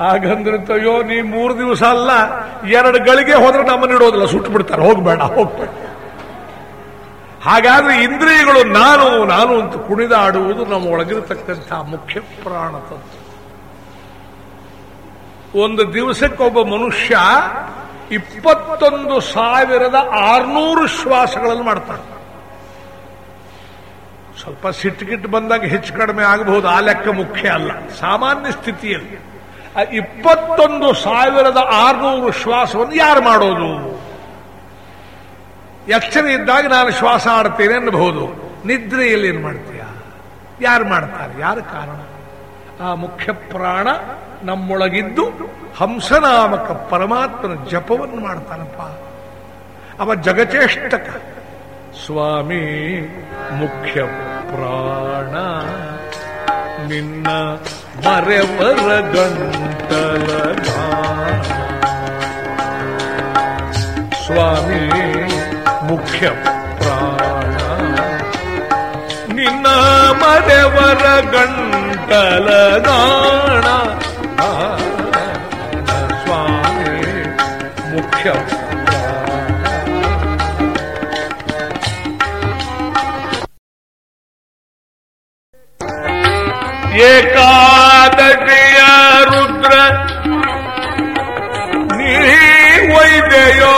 ಹಾಗಂದ್ರೆ ಅಯ್ಯೋ ನೀ ಮೂರು ದಿವಸ ಅಲ್ಲ, ಎರಡು ಗಳಿಗೆ ಹೋದ್ರೆ ನಮ್ಮನ್ನ ಇಡೋದಿಲ್ಲ, ಸುಟ್ಟು ಬಿಡ್ತಾರೆ, ಹೋಗ್ಬೇಡ ಹೋಗ್ಬೇಡ. ಹಾಗಾದ್ರೆ ಇಂದ್ರಿಯಗಳು ನಾನು ನಾನು ಅಂತ ಕುಣಿದಾಡುವುದು ನಮ್ಮ ಒಳಗಿರತಕ್ಕಂಥ ಮುಖ್ಯ ಪ್ರಾಣ ತತ್ವ. ಒಂದು ದಿವಸಕ್ಕೊಬ್ಬ ಮನುಷ್ಯ ಇಪ್ಪತ್ತೊಂದು ಸಾವಿರದ ಆರ್ನೂರು ಶ್ವಾಸಗಳನ್ನು ಮಾಡ್ತಾನೆ. ಸ್ವಲ್ಪ ಸಿಟ್ಟುಗಿಟ್ಟು ಬಂದಾಗ ಹೆಚ್ಚು ಕಡಿಮೆ ಆಗಬಹುದು, ಆ ಲೆಕ್ಕ ಮುಖ್ಯ ಅಲ್ಲ, ಸಾಮಾನ್ಯ ಸ್ಥಿತಿಯಲ್ಲಿ. ಆ ಇಪ್ಪತ್ತೊಂದು ಸಾವಿರದ ಆರ್ನೂರು ಶ್ವಾಸವನ್ನು ಯಾರು ಮಾಡೋದು? ಎಚ್ಚರ ಇದ್ದಾಗ ನಾನು ಶ್ವಾಸ ಆಡ್ತೇನೆ ಅನ್ನಬಹುದು ನಿದ್ರೆಯಲ್ಲಿ ಏನು ಮಾಡ್ತೀಯ? ಯಾರು ಮಾಡ್ತಾರೆ? ಯಾರು ಕಾರಣ? ಆ ಮುಖ್ಯ ಪ್ರಾಣ ನಮ್ಮೊಳಗಿದ್ದು ಹಂಸನಾಮಕ ಪರಮಾತ್ಮನ ಜಪವನ್ನು ಮಾಡ್ತಾನಪ್ಪ. ಅವ ಜಗಚೇಷ್ಟಕ. ಸ್ವಾಮಿ, ಮುಖ್ಯ ಪ್ರಾಣ. ನಿನ್ನ ಮರೆವರ ಗಂಟಲ ಸ್ವಾಮಿ, ಮುಖ್ಯ ಪ್ರಾಣ. ನಿನ್ನ ಮರೆವರ ಗಂಟಲ ಮುಖ್ಯ ಏಕಾದಶಿಯ ರುದ್ರ ನೀ ವೈದ್ಯೋ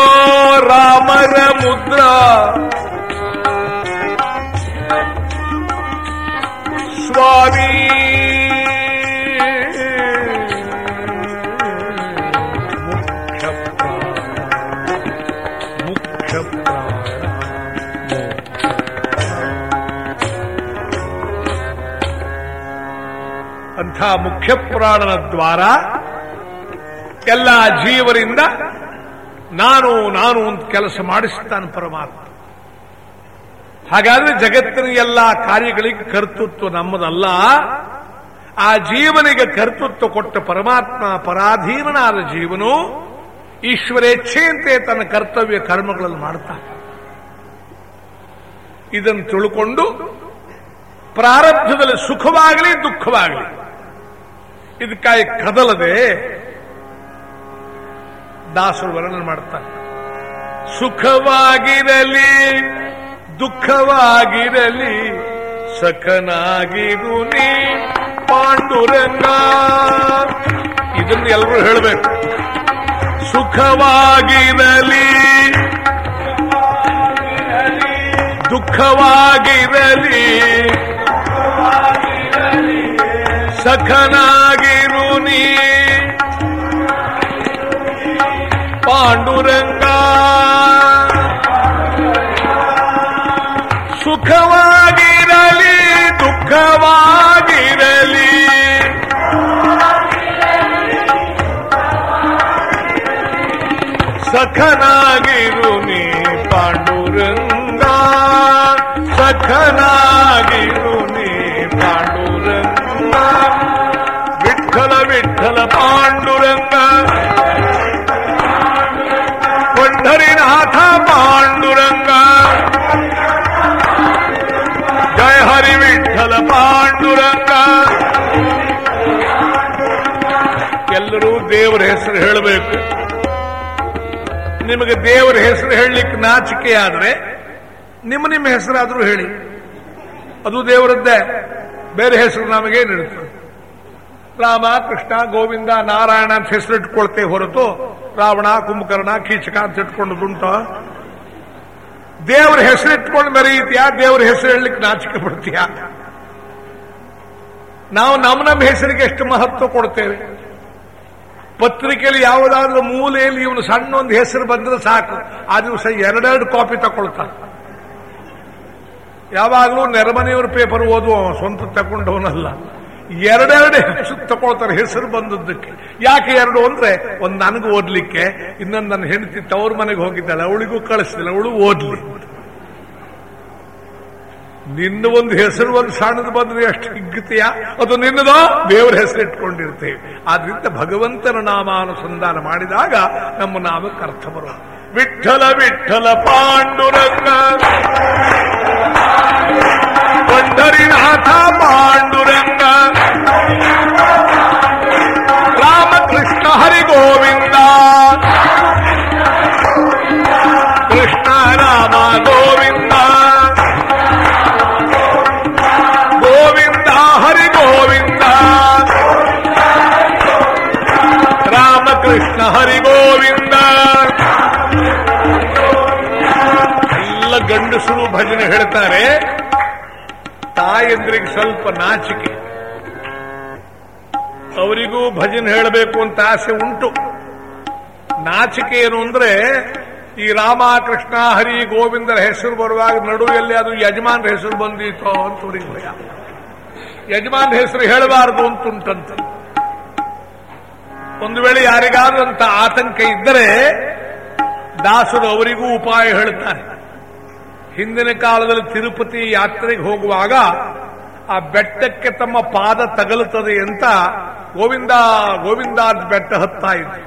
ರಾಮರ ಮುದ್ರ. ಸ್ವಾಮಿ ಅಂಥ ಮುಖ್ಯ ಪುರಾಣನ ದ್ವಾರ ಎಲ್ಲ ಜೀವರಿಂದ ನಾನು ನಾನು ಅಂತ ಕೆಲಸ ಮಾಡಿಸ್ತಾನೆ ಪರಮಾತ್ಮ. ಹಾಗಾದ್ರೆ ಜಗತ್ತಿನ ಎಲ್ಲ ಕಾರ್ಯಗಳಿಗೆ ಕರ್ತೃತ್ವ ನಮ್ಮದಲ್ಲ. ಆ ಜೀವನಿಗೆ ಕರ್ತೃತ್ವ ಕೊಟ್ಟ ಪರಮಾತ್ಮ ಪರಾಧೀನನಾದ ಜೀವನು ಈಶ್ವರೇಚ್ಛೆಯಂತೆ ತನ್ನ ಕರ್ತವ್ಯ ಕರ್ಮಗಳನ್ನು ಮಾಡ್ತಾನೆ. ಇದನ್ನು ತಿಳ್ಕೊಂಡು ಪ್ರಾರಬ್ಧದಲ್ಲಿ ಸುಖವಾಗಲಿ, ದುಃಖವಾಗಲಿ. ಇದಕ್ಕಾಗಿ ಕದಲದೆ ದಾಸರು ವರ್ಣನೆ ಮಾಡ್ತಾರೆ. ಸುಖವಾಗಿರಲಿ, ದುಃಖವಾಗಿರಲಿ, ಸಖನಾಗಿರು ನೀ ಪಾಂಡುರಂಗ. ಇದನ್ನು ಎಲ್ಲರೂ ಹೇಳಬೇಕು. ಸುಖವಾಗಿರಲಿ, ದುಃಖವಾಗಿರಲಿ ಸಖನಾಗಿರು ನೀ. ಪಾಂಡುರಂಗ. ಸುಖವಾಗಿರಲಿ ದುಃಖವಾಗಿರಲಿ. ಸಖನಾಗಿರು ನೀ ಪಾಂಡುರಂಗ. ಸಖನಾಗಿರು ಎಲ್ಲರೂ ದೇವರ ಹೆಸರು ಹೇಳಬೇಕು. ನಿಮಗೆ ದೇವರ ಹೆಸರು ಹೇಳಲಿಕ್ಕೆ ನಾಚಿಕೆ ಆದ್ರೆ ನಿಮ್ಮ ನಿಮ್ಮ ಹೆಸರಾದರೂ ಹೇಳಿ. ಅದು ದೇವರದ್ದೇ. ಬೇರೆ ಹೆಸರು ನಮಗೇನಿಡುತ್ತೆ ರಾಮ, ಕೃಷ್ಣ, ಗೋವಿಂದ, ನಾರಾಯಣ ಅಂತ ಹೆಸರು ಹೆಸರಿಟ್ಕೊಳ್ತೇ ಹೊರತು ರಾವಣ, ಕುಂಭಕರ್ಣ, ಕೀಚಕ ಅಂತ ಇಟ್ಕೊಂಡದುಂಟ ದೇವರ ಹೆಸರು ಇಟ್ಕೊಂಡು ಮೆರೆಯುತ್ತೀಯಾ? ದೇವರ ಹೆಸರು ಹೇಳಲಿಕ್ಕೆ ನಾಚಿಕೆ ಪಡ್ತೀಯಾ ನಾವು ನಮ್ಮ ನಮ್ಮ ಹೆಸರಿಗೆ ಎಷ್ಟು ಮಹತ್ವ ಕೊಡ್ತೇವೆ? ಪತ್ರಿಕೆಯಲ್ಲಿ ಯಾವುದಾದ್ರೂ ಮೂಲೆಯಲ್ಲಿ ಇವನು ಸಣ್ಣ ಒಂದು ಹೆಸರು ಬಂದ್ರೆ ಸಾಕು. ಆ ದಿವಸ ಎರಡೆರಡು ಕಾಪಿ ತಗೊಳ್ತಾನೆ. ಯಾವಾಗಲೂ ನೆರಮನೆಯವ್ರ ಪೇಪರ್ ಓದುವ ಸ್ವಂತ ತಗೊಂಡವನಲ್ಲ. ಎರಡೆರಡು ಹೆಸರು ತಗೊಳ್ತಾರೆ, ಹೆಸರು ಬಂದದ್ದಕ್ಕೆ. ಯಾಕೆ ಎರಡು ಅಂದ್ರೆ, ಒಂದು ನನಗೂ ಓದ್ಲಿಕ್ಕೆ, ಇನ್ನೊಂದು ನನ್ನ ಹೆಂಡತಿ ತವ್ರ ಮನೆಗೆ ಹೋಗಿದ್ದಾಳೆ, ಅವಳಿಗೂ ಕಳಿಸ್ತಿಲ್ಲ ಅವಳು ಓದ್ಲಿ. ನಿನ್ನ ಒಂದು ಹೆಸರು ಒಂದು ಸಣ್ಣದು ಬಂದ್ರೆ ಎಷ್ಟು ಹಿಗ್ಗತೆಯ ಅದು ನಿನ್ನದೋ? ದೇವರ ಹೆಸರು ಇಟ್ಕೊಂಡಿರ್ತೇವೆ. ಆದ್ರಿಂದ ಭಗವಂತನ ನಾಮಾನುಸಂಧಾನ ಮಾಡಿದಾಗ ನಮ್ಮ ನಾಮಕ್ಕೆ ಅರ್ಥ ಬರುವ ವಿಠಲ ವಿಠಲ ಪಾಂಡುರಂಗ. ಪಂಡರಿನಾಥ, ಪಾಂಡುರಂಗ. ರಾಮಕೃಷ್ಣ ಹರಿ ಗೋವಿಂದ ಕೃಷ್ಣ, ರಾಮ ಗಂಡಸರು ಭಜನೆ ಹೇಳ್ತಾರೆ, ತಾಯಂದ್ರಿಗೆ ಸ್ವಲ್ಪ ನಾಚಿಕೆ. ಅವರಿಗೂ ಭಜನೆ ಹೇಳಬೇಕು ಅಂತ ಆಸೆ ಉಂಟು. ನಾಚಿಕೆ ಏನು ಅಂದ್ರೆ, ಈ ರಾಮ, ಕೃಷ್ಣ, ಹರಿ, ಗೋವಿಂದರ ಹೆಸರು ಬರುವಾಗ ನಡುವೆಲ್ಲಿ ಅದು ಯಜಮಾನ್ರ ಹೆಸರು ಬಂದಿತೋ ಅಂತ ಅವ್ರಿಗೆ ಭಯ. ಯಜಮಾನ್ ಹೆಸರು ಹೇಳಬಾರದು ಅಂತ ಉಂಟಂತ ಒಂದು ವೇಳೆ ಯಾರಿಗಾದ್ರೂ ಅಂತ ಆತಂಕ ಇದ್ದರೆ ದಾಸರು ಅವರಿಗೂ ಉಪಾಯ ಹೇಳ್ತಾರೆ. ಹಿಂದಿನ ಕಾಲದಲ್ಲಿ ತಿರುಪತಿ ಯಾತ್ರೆಗೆ ಹೋಗುವಾಗ ಆ ಬೆಟ್ಟಕ್ಕೆ ತಮ್ಮ ಪಾದ ತಗಲುತ್ತದೆ ಅಂತ ಗೋವಿಂದ ಗೋವಿಂದ ಬೆಟ್ಟ ಹತ್ತಾ ಇದ್ರು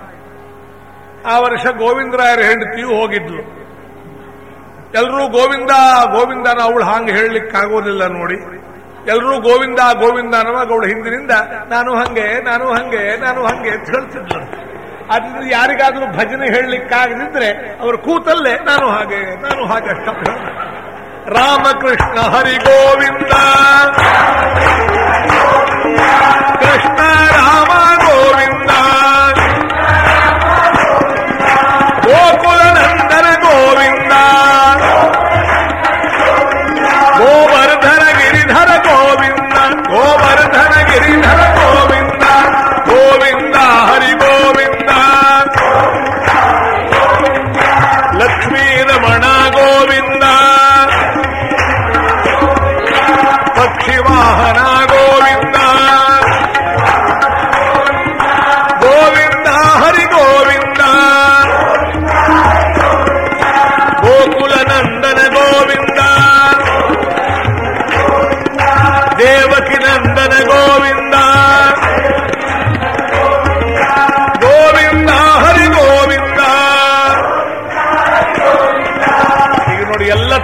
ಆ ವರ್ಷ ಗೋವಿಂದರಾಯರ ಹೆಂಡತಿಯು ಹೋಗಿದ್ಲು. ಎಲ್ಲರೂ ಗೋವಿಂದ, ಗೋವಿಂದನ ಅವಳು ಹಾಂಗೆ ಹೇಳಲಿಕ್ಕಾಗೋದಿಲ್ಲ ನೋಡಿ. ಎಲ್ಲರೂ ಗೋವಿಂದ ಗೋವಿಂದ ಅನ್ನುವಾಗ ಅವಳು ಹಿಂದಿನಿಂದ, ನಾನು ಹಂಗೆ ನಾನು ಹಂಗೆ ನಾನು ಹಂಗೆ ಅಂತ ಹೇಳ್ತಿದ್ಲು. ಅದರಿಂದ ಯಾರಿಗಾದ್ರೂ ಭಜನೆ ಹೇಳಲಿಕ್ಕಾಗದಿದ್ರೆ ಅವರು ಕೂತಲ್ಲೇ, ನಾನು ಹಾಗೆ ನಾನು ಹಾಗೆ ಅಷ್ಟ ರಾಮಕೃಷ್ಣ ಹರಿ ಗೋವಿಂದ ಕೃಷ್ಣ ರಾಮ ಗೋವಿಂದ ಗೋಕುಲ ನಂದನ ಗೋವಿಂದ. ಗೋವರ್ಧನ ಗಿರಿಧರ ಗೋವಿಂದ. ಗೋವರ್ಧನ ಗಿರಿಧರ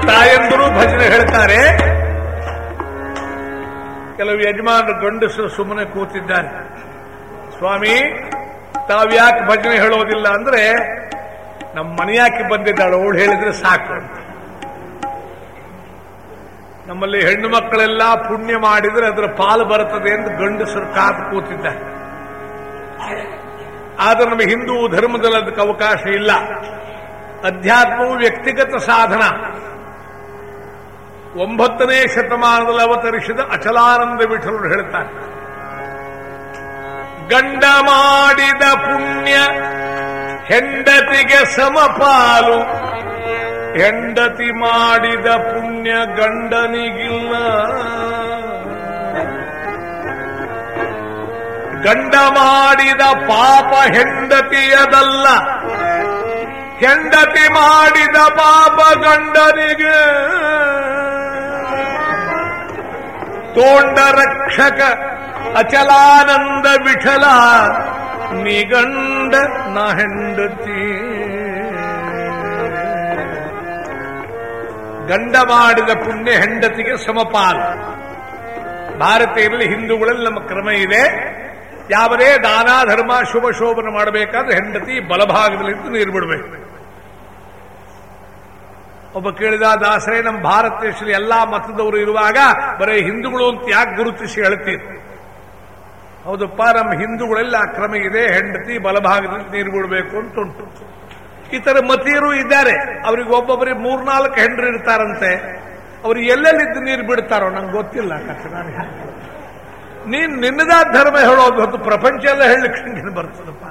ತಾಯಂದರು ಭಜನೆ ಹೇಳ್ತಾರೆ. ಕೆಲವು ಯಜಮಾನರು ಗಂಡಸರು ಸುಮ್ಮನೆ ಕೂತಿದ್ದಾರೆ. ಸ್ವಾಮಿ, ತಾವ್ಯಾಕೆ ಭಜನೆ ಹೇಳೋದಿಲ್ಲ ಅಂದ್ರೆ ನಮ್ಮ ಮನೆಯಾಕೆ ಬಂದಿದ್ದಾಳೆ, ಅವಳು ಹೇಳಿದ್ರೆ ಸಾಕು ನಮ್ಮಲ್ಲಿ ಹೆಣ್ಣು ಮಕ್ಕಳೆಲ್ಲ ಪುಣ್ಯ ಮಾಡಿದ್ರೆ ಅದರ ಪಾಲು ಬರುತ್ತದೆ ಎಂದು ಗಂಡಸರು ಕಾದು ಕೂತಿದ್ದಾರೆ. ಆದ್ರೆ ನಮ್ಮ ಹಿಂದೂ ಧರ್ಮದಲ್ಲಿ ಅದಕ್ಕೆ ಅವಕಾಶ ಇಲ್ಲ. ಅಧ್ಯಾತ್ಮವು ವ್ಯಕ್ತಿಗತ ಸಾಧನ. ಒಂಬತ್ತನೇ ಶತಮಾನದಲ್ಲಿ ಅವತರಿಸಿದ ಅಚಲಾನಂದ ವಿಠಲರು ಹೇಳ್ತಾರೆ, ಗಂಡ ಮಾಡಿದ ಪುಣ್ಯ ಹೆಂಡತಿಗೆ ಸಮಪಾಲು, ಹೆಂಡತಿ ಮಾಡಿದ ಪುಣ್ಯ ಗಂಡನಿಗಿಲ್ಲ. ಗಂಡ ಮಾಡಿದ ಪಾಪ ಹೆಂಡತಿಯದಲ್ಲ, ಹೆಂಡತಿ ಮಾಡಿದ ಪಾಪ ಗಂಡನಿಗೆ. ತೋಂಡ ರಕ್ಷಕ ಅಚಲಾನಂದ ವಿಠಲ ನಿಗಂಡ ನ ಹೆಂಡತಿ. ಗಂಡ ಮಾಡಿದ ಪುಣ್ಯ ಹೆಂಡತಿಗೆ ಸಮಪಾಲ. ಭಾರತೀಯರಲ್ಲಿ ಹಿಂದೂಗಳಲ್ಲಿ ನಮ್ಮ ಕ್ರಮ ಇದೆ. ಯಾವುದೇ ದಾನ, ಧರ್ಮ, ಶುಭ ಶೋಭನ ಮಾಡಬೇಕಾದ್ರೆ ಹೆಂಡತಿ ಬಲಭಾಗದಲ್ಲಿ ನೀರು ಬಿಡಬೇಕು. ಒಬ್ಬ ಕೇಳಿದ ದಾಸರೇ ನಮ್ಮ ಭಾರತ ದೇಶದಲ್ಲಿ ಎಲ್ಲಾ ಮತದವರು ಇರುವಾಗ ಬರೀ ಹಿಂದೂಗಳು ಅಂತ ಯಾಕೆ ಗುರುತಿಸಿ ಹೇಳ್ತೀರಿ? ಹೌದಪ್ಪ, ನಮ್ಮ ಹಿಂದೂಗಳೆಲ್ಲ ಕ್ರಮ ಇದೆ, ಹೆಂಡತಿ, ಬಲಭಾಗದಲ್ಲಿ ನೀರು ಬಿಡಬೇಕು ಅಂತ ಉಂಟು ಇತರ ಮತೀಯರು ಇದ್ದಾರೆ. ಅವ್ರಿಗೆ ಒಬ್ಬೊಬ್ಬರಿಗೆ ಮೂರ್ನಾಲ್ಕು ಹೆಂಡ್ರು ಇರ್ತಾರಂತೆ. ಅವ್ರು ಎಲ್ಲೆಲ್ಲಿದ್ದು ನೀರು ಬಿಡ್ತಾರೋ ನಂಗೆ ಗೊತ್ತಿಲ್ಲ ಕಥೆ, ನಾನು ನೀನ್ ನಿನ್ನದ ಧರ್ಮ ಹೇಳೋದು ಹೊತ್ತು ಪ್ರಪಂಚ ಎಲ್ಲ ಹೇಳಲಿಕ್ಕೆ ಬರ್ತದಪ್ಪ.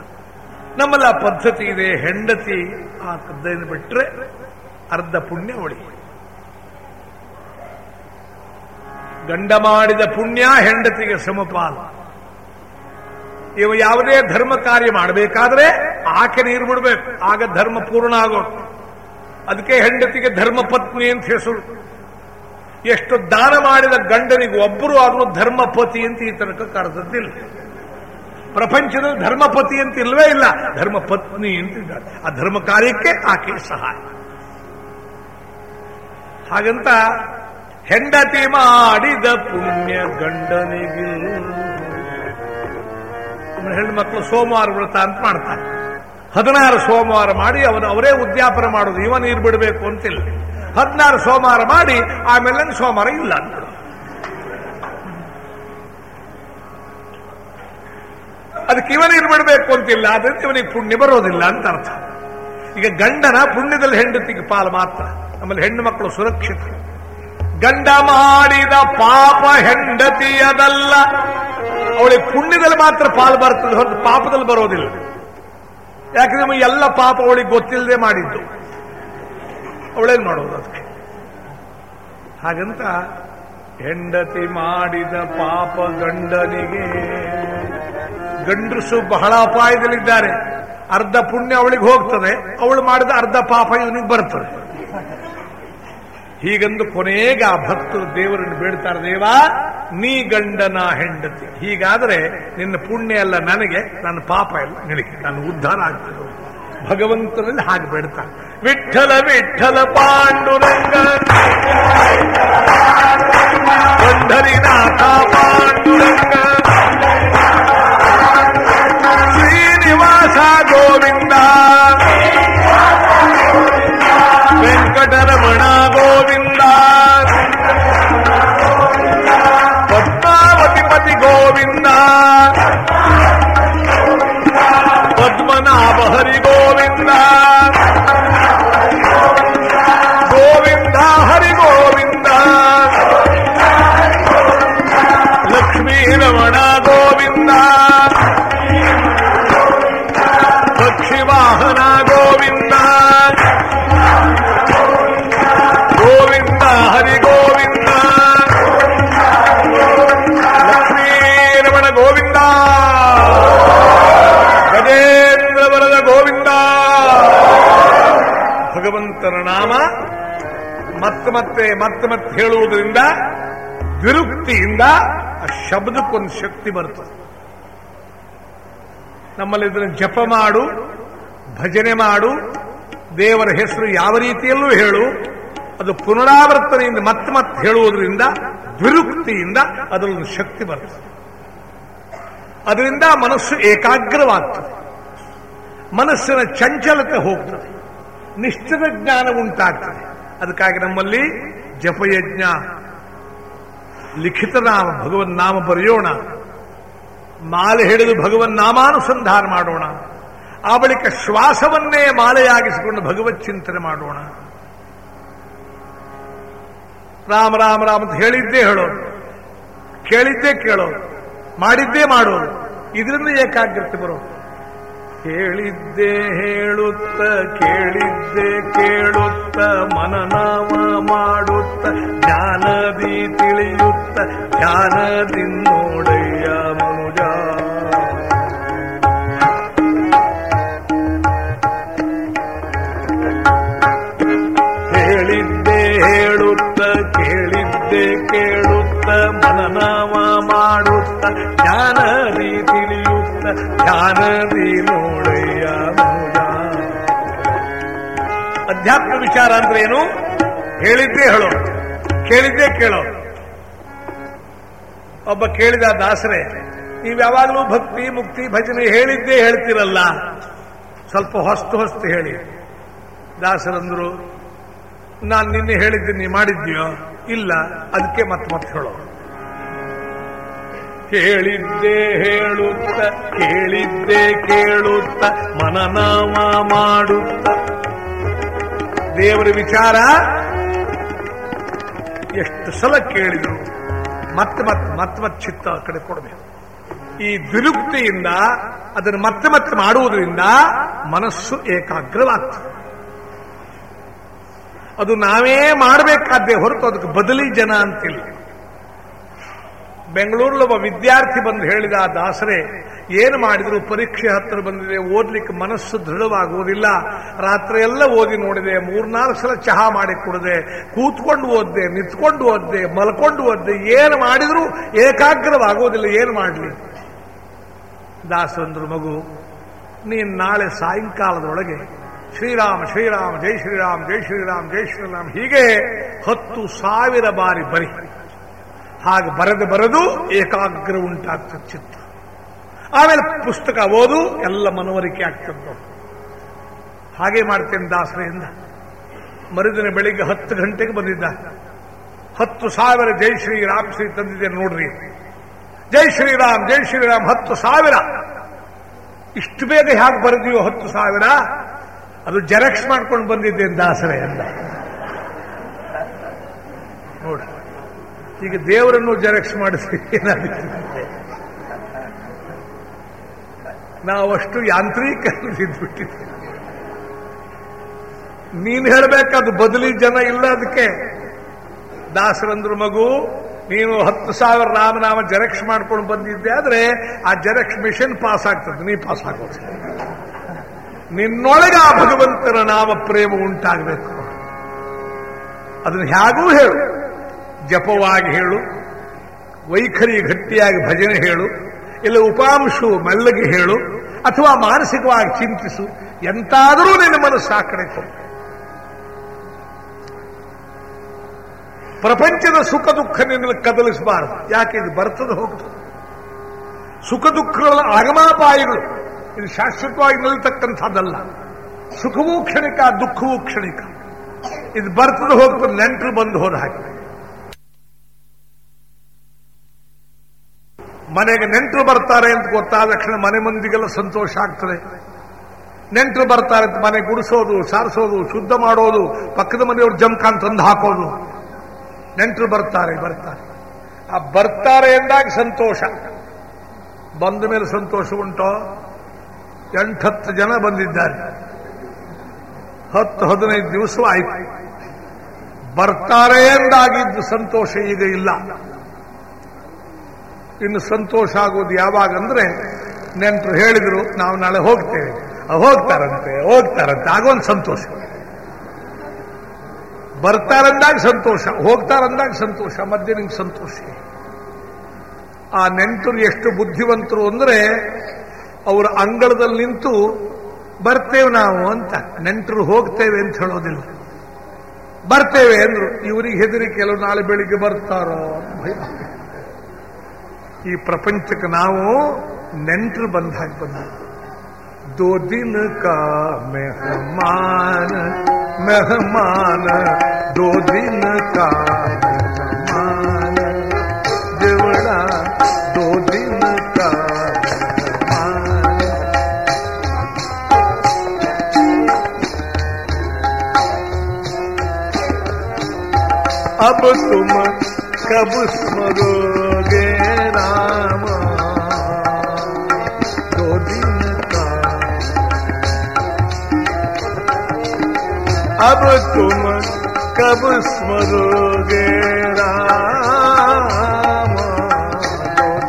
ನಮ್ಮಲ್ಲ ಪದ್ಧತಿ ಇದೆ, ಹೆಂಡತಿ ಆ ಕದ್ದನ್ನು ಬಿಟ್ರೆ ಅರ್ಧ ಪುಣ್ಯ ಉಳಿ ಗಂಡ ಮಾಡಿದ ಪುಣ್ಯ ಹೆಂಡತಿಗೆ ಸಮಪಾಲ. ಇವ ಯಾವುದೇ ಧರ್ಮ ಕಾರ್ಯ ಮಾಡಬೇಕಾದ್ರೆ ಆಕೆ ನೀರು ಬಿಡಬೇಕು ಆಗ ಧರ್ಮ ಪೂರ್ಣ ಆಗೋ. ಅದಕ್ಕೆ ಹೆಂಡತಿಗೆ ಧರ್ಮ ಪತ್ನಿ ಅಂತ ಹೆಸರು. ಎಷ್ಟು ದಾನ ಮಾಡಿದ ಗಂಡನಿಗೆ ಒಬ್ಬರು ಆದರೂ ಧರ್ಮಪತಿ ಅಂತ ಈ ತನಕ ಕರೆದದ್ದಿಲ್ಲ. ಪ್ರಪಂಚದಲ್ಲಿ ಧರ್ಮಪತಿ ಅಂತ ಇಲ್ವೇ ಇಲ್ಲ. ಧರ್ಮ ಪತ್ನಿ ಅಂತ ಇದ್ದಾರೆ. ಆ ಧರ್ಮ ಕಾರ್ಯಕ್ಕೆ ಆಕೆ ಸಹಾಯ. ಹಾಗಂತ ಹೆಂಡತಿ ಮಾಡಿದ ಪುಣ್ಯ ಗಂಡನಿಗೆ. ಹೆಣ್ಮಕ್ಳು ಸೋಮವಾರ ವ್ರತ ಅಂತ ಮಾಡ್ತಾರೆ. ಹದಿನಾರು ಸೋಮವಾರ ಮಾಡಿ ಅವನು ಅವರೇ ಉದ್ಯಾಪನ ಮಾಡೋದು ಇವ ನೀರು ಬಿಡಬೇಕು ಅಂತಿಲ್ಲ. ಹದಿನಾರು ಸೋಮವಾರ ಮಾಡಿ ಆಮೇಲೆ ಸೋಮವಾರ ಇಲ್ಲ ಅಂತ ಅದಕ್ಕೆ ಇವ ನೀರು ಬಿಡಬೇಕು ಅಂತಿಲ್ಲ. ಅದರಿಂದ ಇವನಿಗೆ ಪುಣ್ಯ ಬರೋದಿಲ್ಲ ಅಂತ ಅರ್ಥ. ಈಗ ಗಂಡನ ಪುಣ್ಯದಲ್ಲಿ ಹೆಂಡತಿಗೆ ಪಾಲು ಮಾತ್ರ. ನಮ್ಮಲ್ಲಿ ಹೆಣ್ಣು ಮಕ್ಕಳು ಸುರಕ್ಷಿತ. ಗಂಡ ಮಾಡಿದ ಪಾಪ ಹೆಂಡತಿಯದಲ್ಲ. ಅವಳಿಗೆ ಪುಣ್ಯದಲ್ಲಿ ಮಾತ್ರ ಪಾಲು ಬರ್ತದೆ ಹೊರತು ಪಾಪದಲ್ಲಿ ಬರೋದಿಲ್ಲ. ಯಾಕಂದ್ರೆ ಎಲ್ಲ ಪಾಪ ಅವಳಿಗೆ ಗೊತ್ತಿಲ್ಲದೆ ಮಾಡಿದ್ದು. ಅವಳೇನ್ ಮಾಡೋದು ಅದಕ್ಕೆ? ಹಾಗಂತ ಹೆಂಡತಿ ಮಾಡಿದ ಪಾಪ ಗಂಡನಿಗೆ ಗಂಡಸು ಬಹಳ ಅಪಾಯದಲ್ಲಿದ್ದಾರೆ. ಅರ್ಧ ಪುಣ್ಯ ಅವಳಿಗೆ ಹೋಗ್ತದೆ, ಅವಳು ಮಾಡಿದ ಅರ್ಧ ಪಾಪ ಇವನಿಗೆ ಬರ್ತದೆ. ಹೀಗಂದು ಕೊನೆಗೆ ಆ ಭಕ್ತರು ದೇವರನ್ನು ಬೇಡ್ತಾರೆ, ದೇವ, ನೀ ಗಂಡನ ಹೆಂಡತಿ. ಹೀಗಾದ್ರೆ ನಿನ್ನ ಪುಣ್ಯ ಎಲ್ಲ ನನಗೆ, ನನ್ನ ಪಾಪ ಎಲ್ಲ ನಿನಗೆ. ನಾನು ಉದ್ಧಾರ ಆಗ್ತದೆ ಭಗವಂತನಲ್ಲಿ ಹಾಗೆ ಬೇಡ್ತಾನೆ. ವಿಠಲ ವಿಠಲ ಪಾಂಡುರಂಗ. ಪಾಂಡುರಂಗ. ಗೋವಿಂದ. ವೆಂಕಟರಮಣ ಗೋವಿಂದ. ಮತ್ತೆ ಮತ್ತೆ ಮತ್ತೆ ಮತ್ತೆ ಹೇಳುವುದರಿಂದ ವಿರುಕ್ತಿಯಿಂದ ಆ ಶಬ್ದಕ್ಕೊಂದು ಶಕ್ತಿ ಬರ್ತದೆ. ನಮ್ಮಲ್ಲಿ ಇದನ್ನು ಜಪ ಮಾಡು, ಭಜನೆ ಮಾಡು, ದೇವರ ಹೆಸರು ಯಾವ ರೀತಿಯಲ್ಲೂ ಹೇಳು, ಅದು ಪುನರಾವರ್ತನೆಯಿಂದ ಮತ್ತೆ ಮತ್ತೆ ಹೇಳುವುದರಿಂದ ವಿರುಕ್ತಿಯಿಂದ ಅದರಲ್ಲಿ ಶಕ್ತಿ ಬರ್ತದೆ. ಅದರಿಂದ ಮನಸ್ಸು ಏಕಾಗ್ರವಾಗ್ತದೆ. ಮನಸ್ಸಿನ ಚಂಚಲತೆ ಹೋಗ್ತದೆ. ನಿಶ್ಚಿತ ಜ್ಞಾನ ಉಂಟಾಗ್ತದೆ. ಅದಕ್ಕಾಗಿ ನಮ್ಮಲ್ಲಿ ಜಪಯಜ್ಞ ಲಿಖಿತ ನಾಮ ಭಗವನ್ ನಾಮ ಬರೆಯೋಣ. ಮಾಲೆ ಹಿಡಿದು ಭಗವನ್ ನಾಮಾನುಸಂಧಾನ ಮಾಡೋಣ. ಆ ಬಳಿಕ ಶ್ವಾಸವನ್ನೇ ಮಾಲೆಯಾಗಿಸಿಕೊಂಡು ಭಗವತ್ ಚಿಂತನೆ ಮಾಡೋಣ. ರಾಮ ರಾಮ ರಾಮ ಅಂತ ಹೇಳಿದ್ದೇ ಹೇಳೋದು. ಕೇಳಿದ್ದೇ ಕೇಳೋದು. ಮಾಡಿದ್ದೇ ಮಾಡೋದು. ಇದರಿಂದ ಏಕಾಗ್ರತೆ ಬರೋದು. ಕೇಳಿದ್ದೆ ಹೇಳುತ್ತ, ಕೇಳಿದ್ದೆ ಕೇಳುತ್ತ, ಮನನಾಮ ಮಾಡುತ್ತ, ಜ್ಞಾನದಿ ತಿಳಿಯುತ್ತ ಜ್ಞಾನದಿ ನೋಡಯ್ಯ ಮನುಜ. ಹೇಳಿದ್ದೆ ಹೇಳುತ್ತ, ಕೇಳಿದ್ದೆ ಕೇಳುತ್ತ, ಮನನಾಮ ಮಾಡುತ್ತ, ಜ್ಞಾನದಿ ತಿಳಿಯುತ್ತ ಜ್ಞಾನದಿ ನೋಡಯ್ಯ ಮನುಜ ಅಧ್ಯಾತ್ಮ ವಿಚಾರ ಅಂದ್ರೆ ಏನು? ಹೇಳಿದ್ದೇ ಹೇಳೋ. ಕೇಳಿದ್ದೇ ಕೇಳೋ. ಒಬ್ಬ ಕೇಳಿದ ದಾಸರೇ, ನೀವು ಯಾವಾಗಲೂ ಭಕ್ತಿ, ಮುಕ್ತಿ, ಭಜನೆ ಹೇಳಿದ್ದೇ ಹೇಳ್ತಿರಲ್ಲ. ಸ್ವಲ್ಪ ಹೊಸ್ತು ಹೊಸ್ತು ಹೇಳಿ. ದಾಸರಂದ್ರು, ನಾನು ನಿನ್ನೆ ಹೇಳಿದ್ದೀನಿ ಮಾಡಿದ್ಯೋ? ಇಲ್ಲ, ಅದಕ್ಕೆ ಮತ್ತೆ ಮತ್ತೆ ಹೇಳೋ. ಕೇಳಿದ್ದೆ ಹೇಳುತ್ತ, ಕೇಳಿದ್ದೆ ಕೇಳುತ್ತ, ಮನನಾಮ ಮಾಡುತ್ತ. ದೇವರ ವಿಚಾರ ಎಷ್ಟು ಸಲ ಕೇಳಿದ್ರು, ಮತ್ತೆ ಮತ್ತೆ ಮತ್ತೆ ಮತ್ತೆ ಚಿತ್ತ ಕಡೆ ಕೊಡಬೇಕು. ಈ ದುರುಕ್ತಿಯಿಂದ ಅದನ್ನು ಮತ್ತೆ ಮತ್ತೆ ಮಾಡುವುದರಿಂದ ಮನಸ್ಸು ಏಕಾಗ್ರವಾಗ್ತದೆ. ಅದು ನಾವೇ ಮಾಡಬೇಕಾದ್ದೇ ಹೊರತು ಅದಕ್ಕೆ ಬದಲಿ ಜನ ಅಂತಿಲ್ಲ. ಬೆಂಗಳೂರಲ್ಲಿ ಒಬ್ಬ ವಿದ್ಯಾರ್ಥಿ ಬಂದು ಹೇಳಿದ ದಾಸರೇ, ಏನು ಮಾಡಿದ್ರು? ಪರೀಕ್ಷೆ ಹತ್ತಿರ ಬಂದಿದೆ, ಓದ್ಲಿಕ್ಕೆ ಮನಸ್ಸು ದೃಢವಾಗುವುದಿಲ್ಲ. ರಾತ್ರಿ ಎಲ್ಲ ಓದಿ ನೋಡಿದೆ, ಮೂರ್ನಾಲ್ಕು ಸಲ ಚಹಾ ಮಾಡಿ ಕುಡಿದೆ, ಕೂತ್ಕೊಂಡು ಓದ್ದೆ, ನಿಂತ್ಕೊಂಡು ಓದ್ದೆ, ಮಲ್ಕೊಂಡು ಓದ್ದೆ, ಏನು ಮಾಡಿದ್ರು? ಏಕಾಗ್ರವಾಗುವುದಿಲ್ಲ, ಏನು ಮಾಡಲಿ? ದಾಸರಂದ್ರು ಮಗು, ನೀನು ನಾಳೆ ಸಾಯಂಕಾಲದೊಳಗೆ ಶ್ರೀರಾಮ ಶ್ರೀರಾಮ, ಜೈ ಶ್ರೀರಾಮ್ ಜೈ ಶ್ರೀರಾಮ್ ಜೈ ಶ್ರೀರಾಮ್, ಹೀಗೆ ಹತ್ತು ಸಾವಿರ ಬಾರಿ ಬರಿ. ಹಾಗೆ ಬರೆದು ಬರೆದು ಏಕಾಗ್ರ ಉಂಟಾಗ್ತದೆ ಚಿತ್ತ. ಆಮೇಲೆ ಪುಸ್ತಕ ಓದು, ಎಲ್ಲ ಮನವರಿಕೆ ಆಗ್ತದ್ದು ಹಾಗೆ ಮಾಡ್ತೇನೆ ದಾಸರೆಯಿಂದ ಮರುದಿನ ಬೆಳಿಗ್ಗೆ ಹತ್ತು ಗಂಟೆಗೆ ಬಂದಿದ್ದ. ಹತ್ತು ಸಾವಿರ ಜೈ ಶ್ರೀರಾಮ್ ಶ್ರೀ ತಂದಿದ್ದೇನೆ ನೋಡ್ರಿ. ಜೈ ಶ್ರೀರಾಮ್ ಜೈ ಶ್ರೀರಾಮ್, ಹತ್ತು ಸಾವಿರ. ಇಷ್ಟು ಬೇಗ ಹೇಗೆ ಬರೆದಿಯೋ ಹತ್ತು ಸಾವಿರ? ಅದು ಜೆರಾಕ್ಸ್ ಮಾಡ್ಕೊಂಡು ಬಂದಿದ್ದೇನೆ ದಾಸರೇ ಅಂದ ನೋಡ. ಈಗ ದೇವರನ್ನು ಜೆರಾಕ್ಸ್ ಮಾಡಿಸಿ ನಾವಷ್ಟು ಯಾಂತ್ರೀಕರಿಸಿದ್ಬಿಟ್ಟಿದ್ದೆ ನೀನ್ ಹೇಳ್ಬೇಕಾದ ಬದಲಿ ಜನ ಇಲ್ಲ ಅದಕ್ಕೆ ದಾಸರಂದ್ರ ಮಗು, ನೀನು ಹತ್ತು ಸಾವಿರ ರಾಮನಾಮ ಜೆರಾಕ್ಸ್ ಮಾಡ್ಕೊಂಡು ಬಂದಿದ್ದೆ ಆದ್ರೆ ಆ ಜೆರಾಕ್ಸ್ ಮಿಷನ್ ಪಾಸ್ ಆಗ್ತದೆ ನೀ ಪಾಸ್ ಆಗೋದು ನಿನ್ನೊಳಗೆ ಆ ಭಗವಂತನ ನಾಮ ಪ್ರೇಮ ಉಂಟಾಗಬೇಕು. ಅದನ್ನ ಹೇಗೂ ಹೇಳು. ಜಪವಾಗಿ ಹೇಳು, ವೈಖರಿ ಗಟ್ಟಿಯಾಗಿ ಭಜನೆ ಹೇಳು, ಇಲ್ಲ ಉಪಾಂಶು ಮಲ್ಲಗೆ ಹೇಳು, ಅಥವಾ ಮಾನಸಿಕವಾಗಿ ಚಿಂತಿಸು, ಎಂತಾದರೂ ನಿನ್ನ ಮನಸ್ಸು ಆ ಕಡೆ ಪ್ರಪಂಚದ ಸುಖ ದುಃಖ ನಿನ್ನ ಕದಲಿಸಬಾರದು. ಯಾಕೆ? ಇದು ಬರ್ತದೆ ಹೋಗ್ತದೆ. ಸುಖ ದುಃಖಗಳ ಆಗಮಾಪಾಯಗಳು. ಇದು ಶಾಶ್ವತವಾಗಿ ನಿಲ್ತಕ್ಕಂಥದ್ದಲ್ಲ. ಸುಖವೂ ಕ್ಷಣಿಕ, ದುಃಖವೂ ಕ್ಷಣಿಕ. ಇದು ಬರ್ತದೆ ಹೋಗ್ತದೆ, ನೆಂಟರು ಬಂದು ಹೋದ ಹಾಗೆ. ಮನೆಗೆ ನೆಂಟರು ಬರ್ತಾರೆ ಅಂತ ಗೊತ್ತಾದ ತಕ್ಷಣ ಮನೆ ಮಂದಿಗೆಲ್ಲ ಸಂತೋಷ ಆಗ್ತದೆ. ನೆಂಟರು ಬರ್ತಾರೆ ಅಂತ ಮನೆ ಗುಡಿಸೋದು, ಸಾರಿಸೋದು, ಶುದ್ಧ ಮಾಡೋದು, ಪಕ್ಕದ ಮನೆಯವ್ರು ಜಮ್ಕಾನ್ ತಂದು ಹಾಕೋದು. ನೆಂಟರು ಬರ್ತಾರೆ ಬರ್ತಾರೆ. ಆ ಬರ್ತಾರೆ ಎಂದಾಗ ಸಂತೋಷ. ಬಂದ ಮೇಲೆ ಸಂತೋಷ ಉಂಟೋ? ಎಂಟತ್ತು ಜನ ಬಂದಿದ್ದಾರೆ. ಹತ್ತು, ಹದಿನೈದು ದಿವಸ ಆಯ್ತು. ಬರ್ತಾರೆ ಎಂದಾಗಿದ್ದು ಸಂತೋಷ ಈಗ ಇಲ್ಲ. ಇನ್ನು ಸಂತೋಷ ಆಗೋದು ಯಾವಾಗ ಅಂದ್ರೆ ನೆಂಟರು ಹೇಳಿದ್ರು, ನಾವು ನಾಳೆ ಹೋಗ್ತೇವೆ. ಹೋಗ್ತಾರಂತೆ ಹೋಗ್ತಾರಂತೆ, ಆಗೊಂದು ಸಂತೋಷ. ಬರ್ತಾರಂದಾಗ ಸಂತೋಷ, ಹೋಗ್ತಾರಂದಾಗ ಸಂತೋಷ ಮಧ್ಯೆ ನಿಮ್ಗೆ ಸಂತೋಷ. ಆ ನೆಂಟರು ಎಷ್ಟು ಬುದ್ಧಿವಂತರು ಅಂದ್ರೆ ಅವರ ಅಂಗಳದಲ್ಲಿ ನಿಂತು ಬರ್ತೇವೆ ನಾವು ಅಂತ. ನೆಂಟರು ಹೋಗ್ತೇವೆ ಅಂತ ಹೇಳೋದಿಲ್ಲ. ಬರ್ತೇವೆ ಅಂದ್ರು, ಇವರಿಗೆ ಹೆದರಿ ಕೆಲವು ನಾಳೆ ಬೆಳಿಗ್ಗೆ ಬರ್ತಾರೋ? ಭಯ. ಈ ಪ್ರಪಂಚಕ್ಕೆ ನಾವು ನೆಂಟರು ಬಂದ ಹಾಗೆ ಬಂದ दो दिन का मेहमान मेहमान दो दिन का मेहमान देवड़ा दो दिन का मेहमान अब तुम कब स्मरोगे अब तुम कब स्मरोगे राम?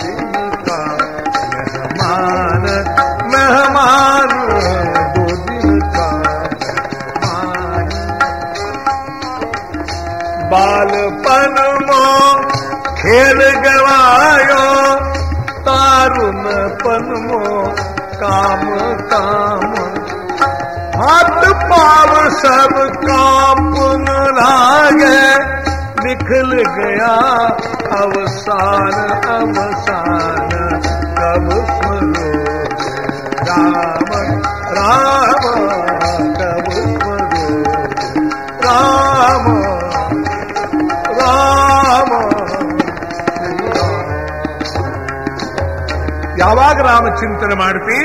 दिन का मेहमान मेहमान दो दिन का मेहमान बालपन मो खेल गवायो तारुणपन मो काम काम। हाथ पाव सब कांपन लागे निकल गया अवसान अवसान कब स्मरो राम राम कब स्मरो राम ರಾಮ ಯಾವಾಗ ರಾಮ ಚಿಂತನೆ ಮಾಡ್ತಿ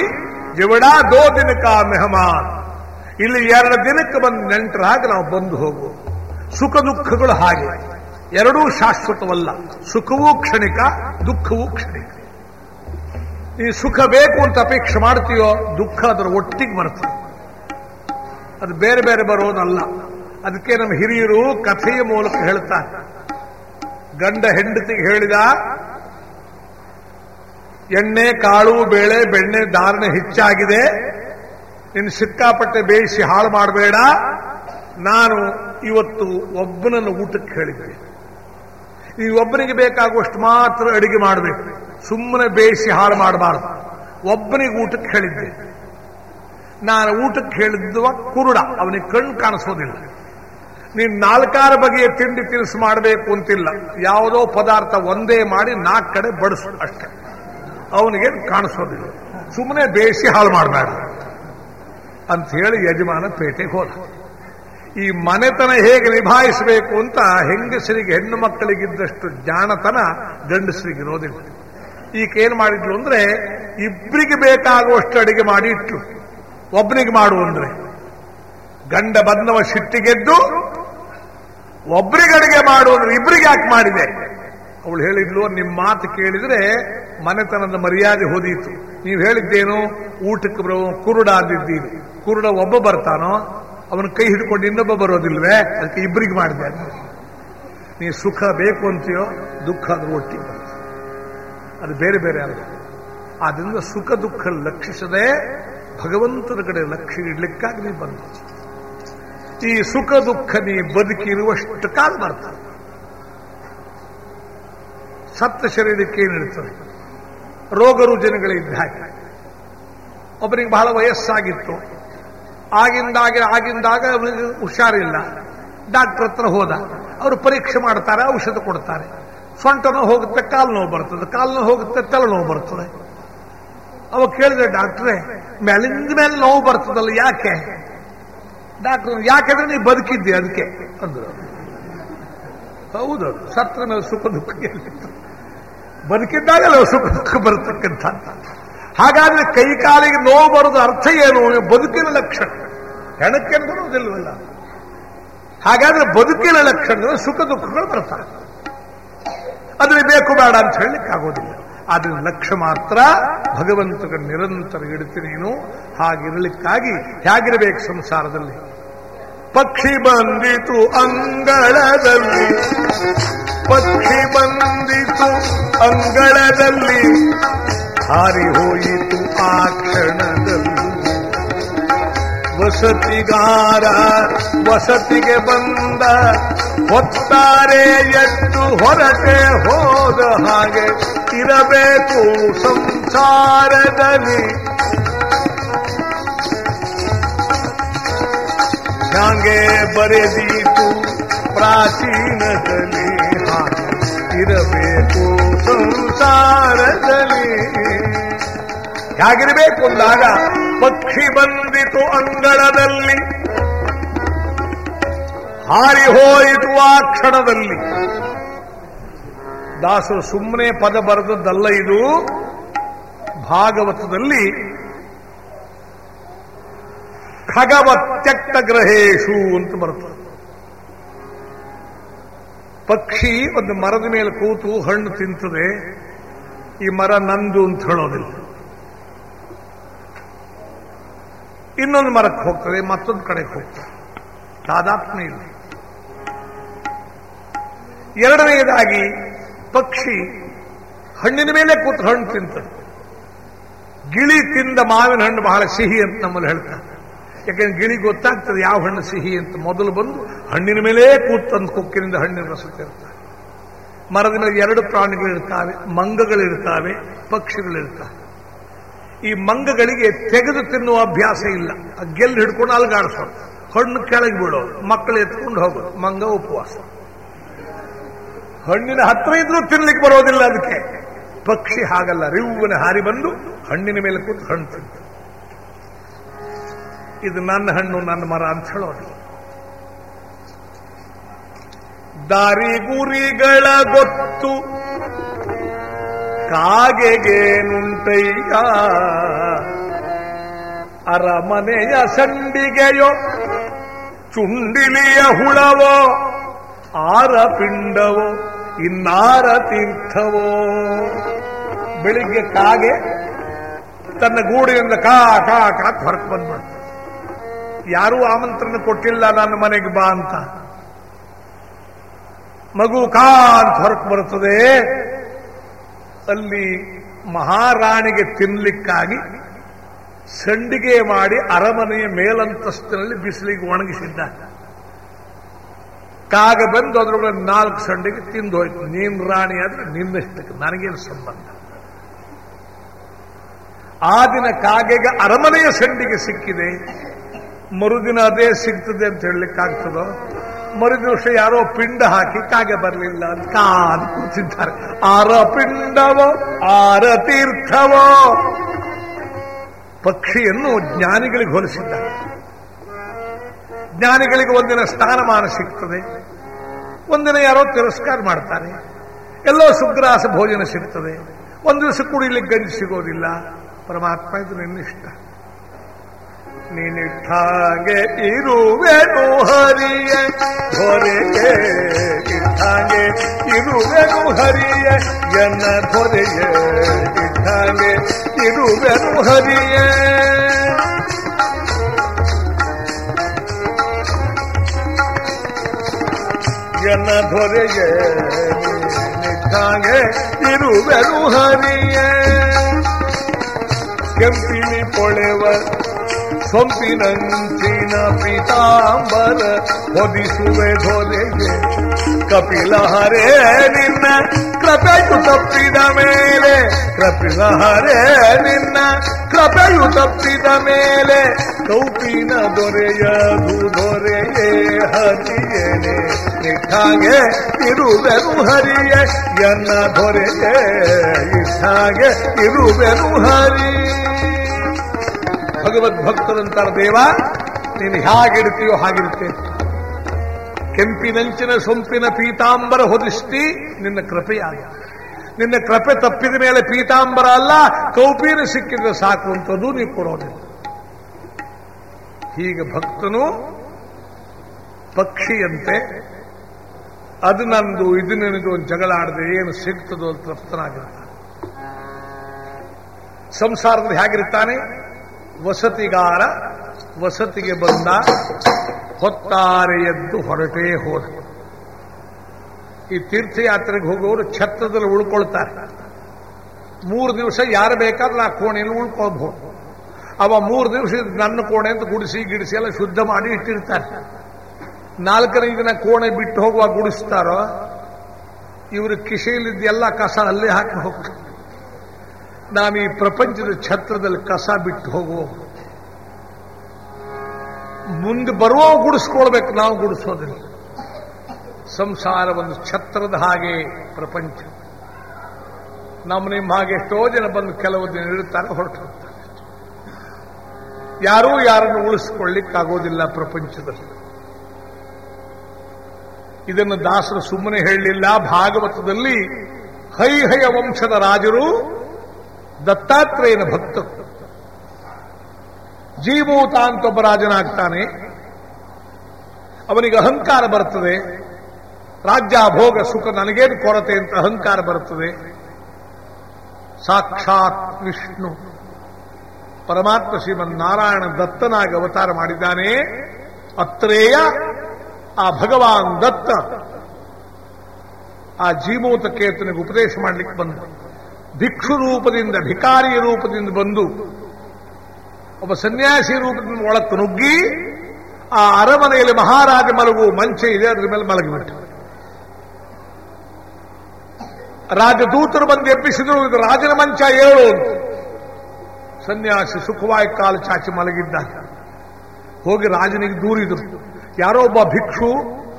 ಜವಡ ದೋ ದಿನಕ ಮೆಹಮಾನ್ ಇಲ್ಲಿ ಎರಡು ದಿನಕ್ಕೆ ಬಂದು ನೆಂಟರ ಹಾಗೆ ನಾವು ಬಂದು ಹೋಗು ಸುಖ ದುಃಖಗಳು ಹಾಗೆ. ಎರಡೂ ಶಾಶ್ವತವಲ್ಲ. ಸುಖವೂ ಕ್ಷಣಿಕ, ದುಃಖವೂ ಕ್ಷಣಿಕ. ಈ ಸುಖ ಬೇಕು ಅಂತ ಅಪೇಕ್ಷೆ ಮಾಡ್ತೀಯೋ, ದುಃಖ ಅದರ ಒಟ್ಟಿಗೆ ಬರ್ತದೆ ಅದು ಬೇರೆ ಬೇರೆ ಬರೋದಲ್ಲ. ಅದಕ್ಕೆ ನಮ್ಮ ಹಿರಿಯರು ಕಥೆಯ ಮೂಲಕ ಹೇಳ್ತಾರೆ. ಗಂಡ ಹೆಂಡತಿಗೆ ಹೇಳಿದ, ಎಣ್ಣೆ, ಕಾಳು, ಬೇಳೆ, ಬೆಣ್ಣೆ ಧಾರಣೆ ಹೆಚ್ಚಾಗಿದೆ. ನಿನ್ನ ಸಿಕ್ಕಾಪಟ್ಟೆ ಬೇಯಿಸಿ ಹಾಳು ಮಾಡಬೇಡ. ನಾನು ಇವತ್ತು ಒಬ್ಬನನ್ನು ಊಟಕ್ಕೆ ಹೇಳಿದ್ದೆ. ಈ ಒಬ್ಬನಿಗೆ ಬೇಕಾಗುವಷ್ಟು ಮಾತ್ರ ಅಡಿಗೆ ಮಾಡಬೇಕು. ಸುಮ್ಮನೆ ಬೇಯಿಸಿ ಹಾಳು ಮಾಡಬಾರದು. ಒಬ್ಬನಿಗೆ ಊಟಕ್ಕೆ ಹೇಳಿದ್ದೆ. ನಾನು ಊಟಕ್ಕೆ ಹೇಳಿದ್ದುವ ಕುರುಡ. ಅವನಿಗೆ ಕಣ್ಣು ಕಾಣಿಸೋದಿಲ್ಲ. ನೀನ್ ನಾಲ್ಕಾರು ಬಗೆಯ ತಿಂಡಿ ತಿನಿಸು ಮಾಡಬೇಕು ಅಂತಿಲ್ಲ. ಯಾವುದೋ ಪದಾರ್ಥ ಒಂದೇ ಮಾಡಿ ನಾಲ್ಕು ಕಡೆ ಬಡಿಸು ಅಷ್ಟೆ. ಅವನಿಗೇನು ಕಾಣಿಸೋದಿಲ್ಲ. ಸುಮ್ಮನೆ ಬೇಯಿಸಿ ಹಾಳು ಮಾಡಬೇಡ ಅಂತ ಹೇಳಿ ಯಜಮಾನ ಪೇಟೆಗೆ ಹೋದ. ಈ ಮನೆತನ ಹೇಗೆ ನಿಭಾಯಿಸಬೇಕು ಅಂತ ಹೆಂಗಸರಿಗೆ, ಹೆಣ್ಣು ಮಕ್ಕಳಿಗಿದ್ದಷ್ಟು ಜಾಣತನ ಗಂಡಸರಿಗೆ ಇರೋದಿಲ್ಲ ಈಕೇನ್ ಮಾಡಿದ್ಲು ಅಂದ್ರೆ ಇಬ್ಬರಿಗೆ ಬೇಕಾಗುವಷ್ಟು ಅಡಿಗೆ ಮಾಡಿ ಇಟ್ಲು. ಒಬ್ಬನಿಗೆ ಮಾಡು ಅಂದ್ರೆ. ಗಂಡ ಬಂದವ ಸಿಟ್ಟಿಗೆದ್ದು ಒಬ್ರಿಗೆ ಅಡಿಗೆ ಮಾಡು ಅಂದ್ರೆ ಇಬ್ಬರಿಗೆ ಯಾಕೆ ಮಾಡಿದೆ? ಅವಳು ಹೇಳಿದ್ಲು ನಿಮ್ಮ ಮಾತು ಕೇಳಿದ್ರೆ ಮನೆತನದ ಮರ್ಯಾದೆ ಹೋದೀತು. ನೀವು ಹೇಳಿದ್ದೇನು, ಊಟಕ್ಕೆ ಬರೋ ಕುರುಡ ಅಂದಿದ್ದೀರಿ ಕುರುಡ ಒಬ್ಬ ಬರ್ತಾನೋ, ಅವನ ಕೈ ಹಿಡ್ಕೊಂಡು ಇನ್ನೊಬ್ಬ ಬರೋದಿಲ್ವೇ? ಅದಕ್ಕೆ ಇಬ್ಬರಿಗೆ ಮಾಡಿದೆ ನೀ ಸುಖ ಬೇಕು ಅಂತೀಯೋ, ದುಃಖ ಅದು ಒಟ್ಟಿಗೆ. ಅದು ಬೇರೆ ಬೇರೆ ಅಲ್ಲ. ಆದ್ರಿಂದ ಸುಖ ದುಃಖ ಲಕ್ಷಿಸದೆ ಭಗವಂತನ ಕಡೆ ಲಕ್ಷ ಇಡ್ಲಿಕ್ಕಾಗಿ ನೀವು ಬಂದ. ಈ ಸುಖ ದುಃಖ ನೀ ಬದುಕಿರುವಷ್ಟು ಕಾಲ ಬರ್ತದೆ. ಸತ್ತ ಶರೀರಕ್ಕೆ ಏನಿರ್ತದೆ ರೋಗ ರುಜಿನಗಳಿದ್ದ ಹಾಗೆ. ಒಬ್ಬನಿಗೆ ಬಹಳ ವಯಸ್ಸಾಗಿತ್ತು. ಆಗಿಂದಾಗ ಆಗಿಂದಾಗ ಅವನಿಗೆ ಹುಷಾರಿಲ್ಲ. ಡಾಕ್ಟರ್ ಹತ್ರ ಹೋದ. ಅವರು ಪರೀಕ್ಷೆ ಮಾಡ್ತಾರೆ, ಔಷಧ ಕೊಡ್ತಾರೆ. ಸೊಂಟ ನೋವು ಹೋಗುತ್ತೆ, ಕಾಲು ನೋವು ಬರ್ತದೆ. ಕಾಲು ನೋವು ಹೋಗುತ್ತೆ ತಲೆನೋವು ಬರ್ತದೆ. ಅವ ಕೇಳಿದೆ, ಡಾಕ್ಟ್ರೇ, ಮೇಲಿಂದ ಮೇಲೆ ನೋವು ಬರ್ತದಲ್ಲ, ಯಾಕೆ? ಡಾಕ್ಟರ್, ಯಾಕೆಂದ್ರೆ ನೀವು ಬದುಕಿದ್ದೆ ಅದಕ್ಕೆ. ಅಂದ್ರು. ಹೌದು ಸತ್ರ ಮೇಲೆ ಸುಖ ದುಃಖ ಬದುಕಿದ್ದಾಗಲೇ ಸುಖ ದುಃಖ ಬರತಕ್ಕಂಥ ಹಾಗಾದ್ರೆ ಕೈ ಕಾಲಿಗೆ ನೋವು ಬರೋದು ಅರ್ಥ ಏನು? ಬದುಕಿನ ಲಕ್ಷಣ. ಹೆಣಕ್ಕೆ ಬರುವುದಿಲ್ಲವಲ್ಲ ಹಾಗಾದ್ರೆ ಬದುಕಿನ ಲಕ್ಷಣ ಸುಖ ದುಃಖಗಳು ಬರ್ತಾರೆ ಅದ್ರಲ್ಲಿ ಬೇಕು ಬೇಡ ಅಂತ ಹೇಳಲಿಕ್ಕೆ ಆಗೋದಿಲ್ಲ ಆದ್ರೆ ಲಕ್ಷ್ಯ ಮಾತ್ರ ಭಗವಂತನ ನಿರಂತರ ಇಡುತ್ತೆ ನೀನು. ಹಾಗಿರಲಿಕ್ಕಾಗಿ ಹೇಗಿರಬೇಕು ಸಂಸಾರದಲ್ಲಿ? ಪಕ್ಷಿ ಬಂದಿತು ಅಂಗಳದಲ್ಲಿ. ಪಕ್ಷಿ ಬಂದಿತು ಅಂಗಳದಲ್ಲಿ. ಹಾರಿ ಹೋಯಿತು ಆ ಕ್ಷಣದಲ್ಲಿ ವಸತಿಗಾರ ವಸತಿಗೆ ಬಂದ ಹೊತ್ತಾರೆ ಎದ್ದು ಹೊರಟೆ ಹೋದ ಹಾಗೆ ಇರಬೇಕು ಸಂಸಾರದಲ್ಲಿ ಹ್ಯಾಂಗೆ ಬರೆದೀತು ಪ್ರಾಚೀನದಲ್ಲಿ ಹಾಗೆ ಇರಬೇಕು ಸಂಸಾರದಲ್ಲಿ ಹೇಗಿರಬೇಕು ಅಂದಾಗ, ಪಕ್ಷಿ ಬಂದಿತು ಅಂಗಳದಲ್ಲಿ. ಹಾರಿ ಹೋಯಿತು ಆ ಕ್ಷಣದಲ್ಲಿ. ದಾಸರು ಸುಮ್ಮನೆ ಪದ ಬರೆದದ್ದಲ್ಲ ಇದು. ಭಾಗವತದಲ್ಲಿ ಖಗವತ್ಯಕ್ತ ಗ್ರಹೇಶು ಅಂತ ಬರ್ತದೆ. ಪಕ್ಷಿ ಒಂದು ಮರದ ಮೇಲೆ ಕೂತು ಹಣ್ಣು ತಿಂತದೆ. ಈ ಮರ ನಂದು ಅಂತ ಹೇಳೋದಿಲ್ಲ. ಇನ್ನೊಂದು ಮರಕ್ಕೆ ಹೋಗ್ತದೆ, ಮತ್ತೊಂದು ಕಡೆಗೆ ಹೋಗ್ತದೆ. ತಾದಾತ್ಮ್ಯ ಇಲ್ಲ. ಎರಡನೆಯದಾಗಿ, ಪಕ್ಷಿ ಹಣ್ಣಿನ ಮೇಲೆ ಕೂತು ಹಣ್ಣು ತಿಂತದೆ. ಗಿಳಿ ತಿಂದ ಮಾವಿನ ಹಣ್ಣು ಬಹಳ ಸಿಹಿ ಅಂತ ನಮ್ಮಲ್ಲಿ ಹೇಳ್ತಾರೆ. ಯಾಕೆಂದ್ರೆ ಗಿಳಿ ಗೊತ್ತಾಗ್ತದೆ ಯಾವ ಹಣ್ಣು ಸಿಹಿ ಅಂತ. ಮೊದಲು ಬಂದು ಹಣ್ಣಿನ ಮೇಲೆ ತಂದು ಕೊಕ್ಕಿನಿಂದ ಹಣ್ಣಿನ ರಸ ತಿರ್ತಾರೆ ಮರದ ಮೇಲೆ ಎರಡು ಪ್ರಾಣಿಗಳಿರ್ತಾವೆ, ಮಂಗಗಳಿರ್ತಾವೆ, ಪಕ್ಷಿಗಳಿರ್ತಾವೆ. ಈ ಮಂಗಗಳಿಗೆ ತೆಗೆದು ತಿನ್ನುವ ಅಭ್ಯಾಸ ಇಲ್ಲ. ಗೆಲ್ಲು ಹಿಡ್ಕೊಂಡು ಅಲ್ಗಾಡಿಸೋದು. ಹಣ್ಣು ಕೆಳಗೆ ಬಿಡೋ ಮಕ್ಕಳು ಎತ್ಕೊಂಡು ಹೋಗೋದು. ಮಂಗ ಉಪವಾಸ. ಹಣ್ಣಿನ ಹತ್ರ ಇದ್ರೂ ತಿನ್ಲಿಕ್ಕೆ ಬರೋದಿಲ್ಲ ಅದಕ್ಕೆ. ಪಕ್ಷಿ ಹಾಗಲ್ಲ. ರಿವ್ವನ ಹಾರಿ ಬಂದು ಹಣ್ಣಿನ ಮೇಲೆ ಕೂತು ಹಣ್ಣು ತಿಂತು. ಇದು ನನ್ನ ಹಣ್ಣು, ನನ್ನ ಮರ ಅಂತ ಹೇಳೋದು. ದಾರಿ ಗುರಿಗಳ ಗೊತ್ತು. ಕಾಗೆಗೇನುಂಟಯ್ಯ? ಅರಮನೆಯ ಸಂಡಿಗೆಯೋ? ಚುಂಡಿಲಿಯ ಹುಳವೋ? ಆರ ಪಿಂಡವೋ ಇನ್ನಾರ ತೀರ್ಥವೋ? ಬೆಳಿಗ್ಗೆ ಕಾಗೆ ತನ್ನ ಗೂಡಿನಿಂದ ಕಾ ಕಾ ಕಾ ಹೊರಕ್ಕೆ ಬಂದ್ಬಿಡ್ತು. ಯಾರೂ ಆಮಂತ್ರಣ ಕೊಟ್ಟಿಲ್ಲ ನನ್ನ ಮನೆಗೆ ಬಾ ಅಂತ. ಮಗು ಕಾ ಅಂತ ಹೊರಕ್ಕೆ ಬರುತ್ತದೆ. ಅಲ್ಲಿ ಮಹಾರಾಣಿಗೆ ತಿನ್ಲಿಕ್ಕಾಗಿ ಸಂಡಿಗೆ ಮಾಡಿ ಅರಮನೆಯ ಮೇಲಂತಸ್ತಿನಲ್ಲಿ ಬಿಸಿಲಿಗೆ ಒಣಗಿಸಿದ್ದ. ಕಾಗ ಬಂದು ಅದ್ರೊಳಗೆ ನಾಲ್ಕು ಸಂಡಿಗೆ ತಿಂದು ಹೋಯ್ತು ನೀನ್ ರಾಣಿ ಆದ್ರೆ ನಿನ್ನಷ್ಟಕ್ಕೆ ನನಗೇನು ಸಂಬಂಧ? ಆ ದಿನ ಕಾಗೆಗೆ ಅರಮನೆಯ ಸಂಡಿಗೆ ಸಿಕ್ಕಿದೆ. ಮರುದಿನ ಅದೇ ಸಿಗ್ತದೆ ಅಂತ ಹೇಳಲಿಕ್ಕಾಗ್ತದೋ? ಮರುದಿವಸ ಯಾರೋ ಪಿಂಡ ಹಾಕಿ ಕಾಗೆ ಬರಲಿಲ್ಲ ಅಂತ ಕಾದು ಕೂತಿದ್ದಾರೆ. ಆರ ಪಿಂಡವ, ಆರ ತೀರ್ಥವ. ಪಕ್ಷಿಯನ್ನು ಜ್ಞಾನಿಗಳಿಗೆ ಹೋಲಿಸಿದ್ದಾರೆ. ಜ್ಞಾನಿಗಳಿಗೆ ಒಂದಿನ ಸ್ಥಾನಮಾನ ಸಿಗ್ತದೆ. ಒಂದಿನ ಯಾರೋ ತಿರಸ್ಕಾರ ಮಾಡ್ತಾರೆ. ಎಲ್ಲೋ ಸುಗ್ರಾಸ ಭೋಜನ ಸಿಗ್ತದೆ. ಒಂದು ದಿವಸ ಕುಡಿಲಿಕ್ಕೆ ಗಂಜಿ ಸಿಗೋದಿಲ್ಲ. ಪರಮಾತ್ಮ ಇದು ನಿನ್ನಿಷ್ಟ. ನೀನಿಟ್ಟಾಗೆ ಇರುವೆನು ಹರಿಯ. ಹೊರೆಗೆ ಇಟ್ಟಾಗೆ ಇರುವೆನು ಹರಿಯ. ಎನ್ನ ಹೊರೆಯ ಇಟ್ಟಾಗೆ ಇರುವೆನು ಹರಿಯ. ಎನ್ನ ದೊರೆಯ ನಿಟ್ಟಾಗೆ ಇರುವೆನು ಹರಿಯ. ಕೆಂಪಿನಿ ಪೊಳೆವ ಸೊಂಪಿನಂಚಿನ ಪಿತಾಂಬರ, ಹೊದಿಸುವೆ ಧೊರೆಗೆ ಕಪಿಲ ಹರೇ ನಿನ್ನ, ಕೃಪೆಯು ತಪ್ಪಿದ ಮೇಲೆ. ಕಪಿಲ ಹರೇ ನಿನ್ನ, ಕೃಪೆಯು ತಪ್ಪಿದ ಮೇಲೆ. ಕೌಪಿನ ದೊರೆಯದು ದೊರೆಯೇ ಹರಿಯೇನೆ. ಇಟ್ಟಾಗೆ ಇರುವೆನು ಹರಿಯೇ, ಎನ್ನ ದೊರೆಯೇ. ಇಟ್ಟಾಗೆ ಇರುವೆನು ಹರಿ ಭಗವದ್ ಭಕ್ತರಂತಾರ ದೇವ, ನೀನು ಹೇಗಿಡ್ತೀಯೋ ಹಾಗಿರುತ್ತೆ. ಕೆಂಪಿನಂಚಿನ ಸೊಂಪಿನ ಪೀತಾಂಬರ ಹೊದಿಸ್ತಿ ನಿನ್ನ ಕೃಪೆಯಾಗ ನಿನ್ನ ಕೃಪೆ ತಪ್ಪಿದ ಮೇಲೆ ಪೀತಾಂಬರ ಅಲ್ಲ, ಕೌಪೀನ ಸಿಕ್ಕಿದ್ರೆ ಸಾಕು ಅಂತದ್ದು ನೀವು ಕೊಡೋದಿಲ್ಲ ಹೀಗೆ ಭಕ್ತನು ಪಕ್ಷಿಯಂತೆ, ಅದು ನಂದು, ಇದು ನನಗೆ ಒಂದು ಜಗಳ ಆಡದೆ ಏನು ಸಿಗ್ತದೋ ತೃಪ್ತನಾಗಿರ್ತಾನೆ. ಸಂಸಾರದಲ್ಲಿ ಹೇಗಿರ್ತಾನೆ ವಸತಿಗಾರ ವಸತಿಗೆ ಬಂದ ಹೊತ್ತಾರೆ ಎದ್ದು ಹೊರಟೇ ಹೋದ. ಈ ತೀರ್ಥಯಾತ್ರೆಗೆ ಹೋಗೋರು ಛತ್ರದಲ್ಲಿ ಉಳ್ಕೊಳ್ತಾರೆ. ಮೂರು ದಿವಸ ಯಾರು ಬೇಕಾದ್ರೆ ಆ ಕೋಣೆಯಲ್ಲಿ ಉಳ್ಕೊಳ್ಬಹುದು. ಅವ ಮೂರು ದಿವಸ ನನ್ನ ಕೋಣೆ ಅಂತ ಗುಡಿಸಿ ಗಿಡಿಸಿ ಎಲ್ಲ ಶುದ್ಧ ಮಾಡಿ ಇಟ್ಟಿರ್ತಾರೆ. ನಾಲ್ಕನೇ ದಿನ ಕೋಣೆ ಬಿಟ್ಟು ಹೋಗುವಾಗ ಗುಡಿಸ್ತಾರೋ, ಇವರು ಎಲ್ಲಾ ಕಸ ಅಲ್ಲೇ ಹಾಕಿ ಹೋಗ್ತಾರೆ. ನಾನು ಈ ಪ್ರಪಂಚದ ಛತ್ರದಲ್ಲಿ ಕಸ ಬಿಟ್ಟು ಹೋಗೋ ಮುಂದೆ ಬರುವ ಗುಡಿಸ್ಕೊಳ್ಬೇಕು, ನಾವು ಗುಡಿಸೋದಿಲ್ಲ. ಸಂಸಾರ ಒಂದು ಛತ್ರದ ಹಾಗೆ ಪ್ರಪಂಚ. ನಮ್ಮ ನಿಮ್ಮ ಹಾಗೆ ಎಷ್ಟೋ ಜನ ಬಂದು ಕೆಲವು ದಿನ ಇರ್ತಾರೆ ಹೊರಟು ಹೋಗ್ತಾರೆ. ಯಾರೂ ಯಾರನ್ನು ಉಳಿಸ್ಕೊಳ್ಳಿಕ್ಕಾಗೋದಿಲ್ಲ ಪ್ರಪಂಚದಲ್ಲಿ. ಇದನ್ನು ದಾಸರು ಸುಮ್ಮನೆ ಹೇಳಲಿಲ್ಲ, ಭಾಗವತದಲ್ಲಿ ಹೈಹಯ ವಂಶದ ರಾಜರು ದತ್ತಾತ್ರೇಯನ ಭಕ್ತ ಜೀವೂತ ಅಂತ ಒಬ್ಬ ರಾಜನಾಗ್ತಾನೆ. ಅವನಿಗೆ ಅಹಂಕಾರ ಬರ್ತದೆ. ರಾಜ್ಯ ಭೋಗ ಸುಖ ನನಗೇನು ಕೊರತೆ ಅಂತ ಅಹಂಕಾರ ಬರ್ತದೆ. ಸಾಕ್ಷಾತ್ ವಿಷ್ಣು. ಪರಮಾತ್ಮ ಶ್ರೀಮನ್ ನಾರಾಯಣ ದತ್ತನಾಗಿ ಅವತಾರ ಮಾಡಿದ್ದಾನೆ. ಅತ್ರೇಯ, ಆ ಭಗವಾನ್ ದತ್ತ. ಆ ಜೀಮೂತ ಕೇತನಿಗೆ ಉಪದೇಶ ಮಾಡಲಿಕ್ಕೆ ಬಂದ. ಭಿಕ್ಷು ರೂಪದಿಂದ ಭಿಕಾರಿಯ ರೂಪದಿಂದ ಬಂದು, ಒಬ್ಬ ಸನ್ಯಾಸಿ ರೂಪದಿಂದ ಒಳಕ್ಕೆ ನುಗ್ಗಿ, ಆ ಅರಮನೆಯಲ್ಲಿ ಮಹಾರಾಜ ಮಲಗು ಮಂಚ ಇದೆ, ಅದ್ರ ಮೇಲೆ ಮಲಗಿಬಿಟ್ಟ ರಾಜದೂತರು ಬಂದು ಎಬ್ಬಿಸಿದ್ರು, ಇದು ರಾಜನ ಮಂಚ ಏಳು ಸನ್ಯಾಸಿ ಸುಖವಾಗಿ ಕಾಲು ಚಾಚಿ ಮಲಗಿದ್ದ. ಹೋಗಿ ರಾಜನಿಗೆ ದೂರಿದ್ರು. ಯಾರೋ ಒಬ್ಬ ಭಿಕ್ಷು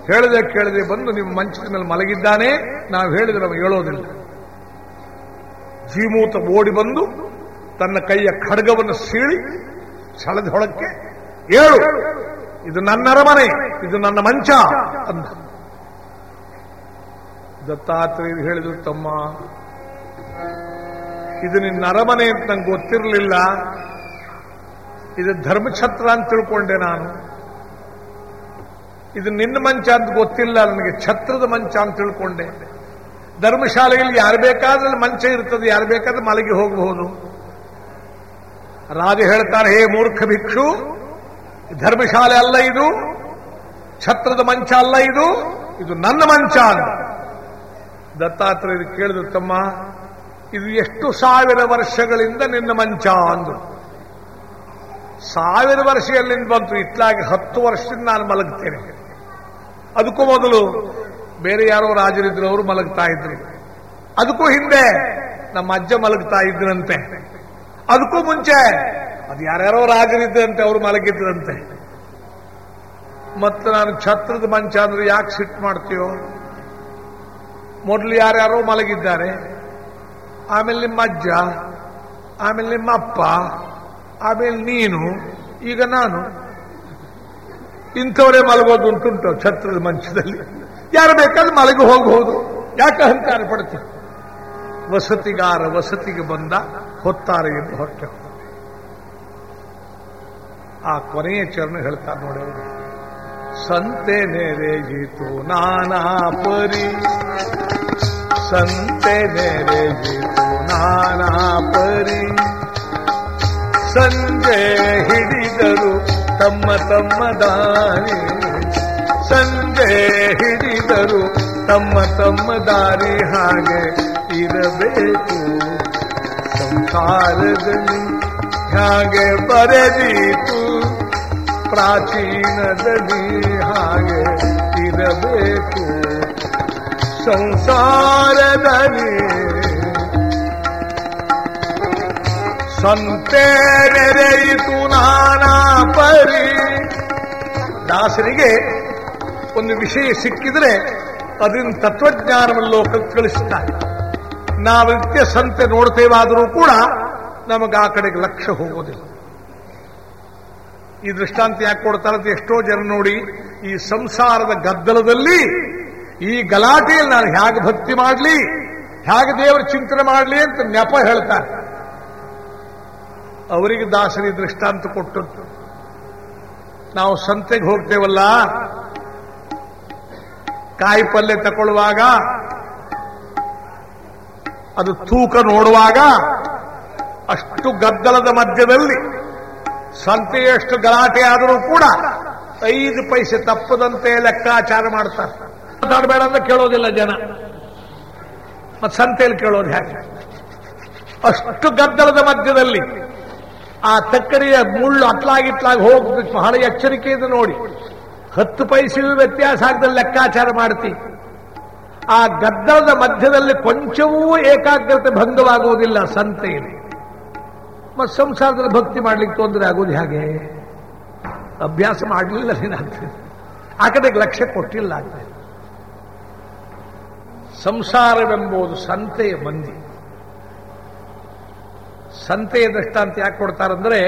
ಹೇಳದೆ ಕೇಳದೆ ಬಂದು ನಿಮ್ಮ ಮಂಚದ ಮೇಲೆ ಮಲಗಿದ್ದಾನೆ, ನಾವು ಹೇಳಿದ್ರೆ ನಾವು ಹೇಳೋದಿಲ್ಲ. ಜೀಮೂತ ಓಡಿ ಬಂದು ತನ್ನ ಕೈಯ ಖಡ್ಗವನ್ನು ಸೀಳಿ ಸೆಳೆದ ಹೊಳಕ್ಕೆ ಏಳು, ಇದು ನನ್ನ ಅರಮನೆ, ಇದು ನನ್ನ ಮಂಚ ಅಂದ. ದತ್ತಾತ್ರೇಯರು ಹೇಳಿದ್ರು, ತಮ್ಮ, ಇದು ನಿನ್ನ ಅರಮನೆ ಅಂತ ನಂಗೆ ಗೊತ್ತಿರಲಿಲ್ಲ. ಇದು ಧರ್ಮಛತ್ರ ಅಂತ ತಿಳ್ಕೊಂಡೆ ನಾನು. ಇದು ನಿನ್ನ ಮಂಚ ಅಂತ ಗೊತ್ತಿಲ್ಲ, ನನಗೆ ಛತ್ರದ ಮಂಚ ಅಂತ ತಿಳ್ಕೊಂಡೆ. ಧರ್ಮಶಾಲೆಯಲ್ಲಿ ಯಾರು ಬೇಕಾದ್ರೆ ಮಂಚ ಇರ್ತದೆ, ಯಾರು ಬೇಕಾದ್ರೆ ಮಲಗಿ ಹೋಗಬಹುದು. ರಾಜ ಹೇಳ್ತಾರೆ ಹೇ ಮೂರ್ಖ ಭಿಕ್ಷು, ಧರ್ಮಶಾಲೆ ಅಲ್ಲ ಇದು, ಛತ್ರದ ಮಂಚ ಅಲ್ಲ ಇದು ಇದು ನನ್ನ ಮಂಚ ಅಂತ. ದತ್ತಾತ್ರೇಯರು ಕೇಳಿದ್ರು ತಮ್ಮ, ಇದು ಎಷ್ಟು ಸಾವಿರ ವರ್ಷಗಳಿಂದ ನಿನ್ನ ಮಂಚ? ಅಂದ್ರು ಸಾವಿರ ವರ್ಷ ಎಲ್ಲಿಂದ ಬಂತು? ಇತ್ಲಾಗಿ ಹತ್ತು ವರ್ಷದಿಂದ ನಾನು ಮಲಗ್ತೇನೆ. ಅದಕ್ಕೂ ಮೊದಲು ಬೇರೆ ಯಾರೋ ರಾಜರಿದ್ರು ಅವರು ಮಲಗ್ತಾ ಇದ್ರು. ಅದಕ್ಕೂ ಹಿಂದೆ ನಮ್ಮ ಅಜ್ಜ ಮಲಗ್ತಾ ಇದ್ರಂತೆ. ಅದಕ್ಕೂ ಮುಂಚೆ ಅದು ಯಾರ್ಯಾರೋ ರಾಜರಿದ್ದಂತೆ ಅವರು ಮಲಗಿದ್ರಂತೆ. ಮತ್ತೆ ನಾನು ಛತ್ರದ ಮಂಚ ಅಂದ್ರೆ ಯಾಕೆ ಸಿಟ್ಟು ಮಾಡ್ತೀಯೋ? ಮೊದಲು ಯಾರ್ಯಾರೋ ಮಲಗಿದ್ದಾರೆ. ಆಮೇಲೆ ನಿಮ್ಮ ಅಜ್ಜ, ಆಮೇಲೆ ನಿಮ್ಮ ಅಪ್ಪ, ಆಮೇಲೆ ನೀನು, ಈಗ ನಾನು. ಇಂಥವರೇ ಮಲಗೋದು ಉಂಟುಂಟು ಛತ್ರದ ಮಂಚದಲ್ಲಿ. ಯಾರು ಬೇಕಾದ್ರೆ ಮಲಗಿ ಹೋಗಬಹುದು ಯಾಕೆ ಅಹಂಕಾರ ಪಡುತ್ತೆ? ವಸತಿಗಾರ ವಸತಿಗೆ ಬಂದ ಹೊತ್ತಾರೆ ಎಂದು ಹೊರಟೆ. ಆ ಕೊನೆಯ ಚರಣ ಹೇಳ್ತಾರೆ ನೋಡಿ ಸಂತೆ ನೆರೆಯಿತು ನಾನಾ ಪರಿ. ಸಂತೆ ನೆರೆಯಿತು ನಾನಾ ಪರಿ. ಸಂಜೆ ಹಿಡಿದರು ತಮ್ಮ ತಮ್ಮ ದಾರಿ. ಸಂಜೆ ಹಿಡಿದರು ತಮ್ಮ ತಮ್ಮ ದಾರಿ ಹಾಗೆ ಇರಬೇಕು. ಸಂಸಾರದಲ್ಲಿ ಹಾಗೆ ಬರೆದೀತು, ಪ್ರಾಚೀನದಲ್ಲಿ ಹಾಗೆ ಇರಬೇಕು. ಸಂಸಾರದಲ್ಲಿ ಸಂತೆರೆಯಿತು ನಾನಾ ಪರಿ. ದಾಸರಿಗೆ ಒಂದು ವಿಷಯ ಸಿಕ್ಕಿದ್ರೆ ಅದನ್ನು ತತ್ವಜ್ಞಾನವನ್ನು ಲೋಕಕ್ಕೆ ಕಳಿಸ್ತಾರೆ. ನಾವು ನಿತ್ಯ ಸಂತೆ ನೋಡ್ತೇವಾದರೂ ಕೂಡ ನಮಗೆ ಆ ಕಡೆಗೆ ಲಕ್ಷ್ಯ ಹೋಗೋದಿಲ್ಲ. ಈ ದೃಷ್ಟಾಂತ ಯಾಕೆ ಕೊಡ್ತಾರೆ ಎಷ್ಟೋ ಜನ ನೋಡಿ, ಈ ಸಂಸಾರದ ಗದ್ದಲದಲ್ಲಿ ಈ ಗಲಾಟೆಯಲ್ಲಿ ನಾನು ಹೇಗೆ ಭಕ್ತಿ ಮಾಡಲಿ, ಹೇಗೆ ದೇವರ ಚಿಂತನೆ ಮಾಡಲಿ ಅಂತ ನೆಪ ಹೇಳ್ತಾರೆ. ಅವರಿಗೆ ದಾಸರಿ ದೃಷ್ಟಾಂತ ಕೊಟ್ಟದ್ದು. ನಾವು ಸಂತೆಗೆ ಹೋಗ್ತೇವಲ್ಲ ಕಾಯಿ ಪಲ್ಯ ತಗೊಳ್ಳುವಾಗ, ಅದು ತೂಕ ನೋಡುವಾಗ, ಅಷ್ಟು ಗದ್ದಲದ ಮಧ್ಯದಲ್ಲಿ, ಸಂತೆಯಷ್ಟು ಗಲಾಟೆ ಆದರೂ ಕೂಡ ಐದು ಪೈಸೆ ತಪ್ಪದಂತೆ ಲೆಕ್ಕಾಚಾರ ಮಾಡ್ತಾರೆ. ಮಾತಾಡಬೇಡ ಅಂತ ಕೇಳೋದಿಲ್ಲ ಜನ. ಮತ್ತೆ ಸಂತೆಯಲ್ಲಿ ಕೇಳೋದು ಹೇಗೆ ಅಷ್ಟು ಗದ್ದಲದ ಮಧ್ಯದಲ್ಲಿ ಆ ತಕ್ಕರಿಯ ಮುಳ್ಳು ಅತ್ಲಾಗಿತ್ಲಾಗಿ ಹೋಗ್ಬೇಕು ಬಹಳ ಎಚ್ಚರಿಕೆಯಿಂದ ನೋಡಿ. ಹತ್ತು ಪೈಸೆಯೂ ವ್ಯತ್ಯಾಸ ಆಗದಲ್ಲಿ ಲೆಕ್ಕಾಚಾರ ಮಾಡ್ತಿ. ಆ ಗದ್ದಲದ ಮಧ್ಯದಲ್ಲಿ ಕೊಂಚವೂ ಏಕಾಗ್ರತೆ ಭಂಗವಾಗುವುದಿಲ್ಲ ಸಂತೆಯಲ್ಲಿ ಮತ್ತು ಸಂಸಾರದಲ್ಲಿ ಭಕ್ತಿ ಮಾಡ್ಲಿಕ್ಕೆ ತೊಂದರೆ ಆಗೋದು ಹೇಗೆ? ಅಭ್ಯಾಸ ಮಾಡಲಿಲ್ಲ ನೀನಾಗ್ತದೆ ಆ ಕಡೆಗೆ ಲಕ್ಷ್ಯ ಕೊಟ್ಟಿಲ್ಲ ಆಗ್ತದೆ. ಸಂಸಾರವೆಂಬುದು ಸಂತೆಯ ಮಂದಿ. ಸಂತೆಯ ದೃಷ್ಟಾಂತ ಯಾಕೆ ಕೊಡ್ತಾರಂದ್ರೆ,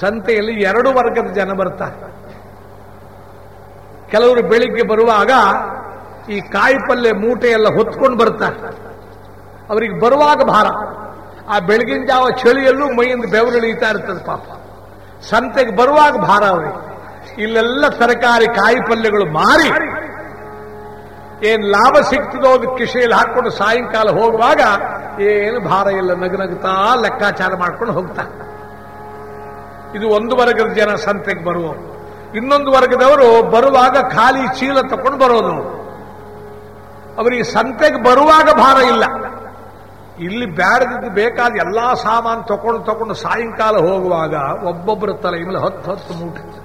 ಸಂತೆಯಲ್ಲಿ ಎರಡು ವರ್ಗದ ಜನ ಬರ್ತಾರೆ. ಕೆಲವರು ಬೆಳಿಗ್ಗೆ ಬರುವಾಗ ಈ ಕಾಯಿ ಮೂಟೆ ಎಲ್ಲ ಹೊತ್ಕೊಂಡು ಬರ್ತಾರೆ. ಅವರಿಗೆ ಬರುವಾಗ ಭಾರ. ಆ ಬೆಳಗಿನ ಜಾವ ಚಳಿಯಲ್ಲೂ ಮೈಯಿಂದ ಬೆವರಿಳಿತಾ ಇರ್ತದೆ ಪಾಪ. ಸಂತೆಗೆ ಬರುವಾಗ ಭಾರ ಅವರಿಗೆ. ಇಲ್ಲೆಲ್ಲ ತರಕಾರಿ, ಕಾಯಿ ಪಲ್ಯಗಳು ಮಾರಿ. ಏನ್ ಲಾಭ ಸಿಗ್ತದೋ ಅದು ಕಿಶೆಯಲ್ಲಿ ಹಾಕೊಂಡು ಸಾಯಂಕಾಲ ಹೋಗುವಾಗ ಏನು ಭಾರ ಇಲ್ಲ. ನಗನಗ್ತಾ ಲೆಕ್ಕಾಚಾರ ಮಾಡ್ಕೊಂಡು ಹೋಗ್ತಾ ಇದು ಒಂದು ವರ್ಗದ ಜನ ಸಂತೆಗೆ ಬರುವವರು. ಇನ್ನೊಂದು ವರ್ಗದವರು ಬರುವಾಗ ಖಾಲಿ ಚೀಲ ತಕೊಂಡು ಬರೋದು. ಅವರಿಗೆ ಸಂತೆಗೆ ಬರುವಾಗ ಭಾರ ಇಲ್ಲ. ಇಲ್ಲಿ ಬ್ಯಾಡದಿದ್ದು ಬೇಕಾದ ಎಲ್ಲಾ ಸಾಮಾನು ತಕೊಂಡು ತಕೊಂಡು ಸಾಯಂಕಾಲ ಹೋಗುವಾಗ ಒಬ್ಬೊಬ್ಬರ ತಲೆ ಇಲ್ಲ ಹತ್ತು ಹತ್ತು ಮೂಟೆ.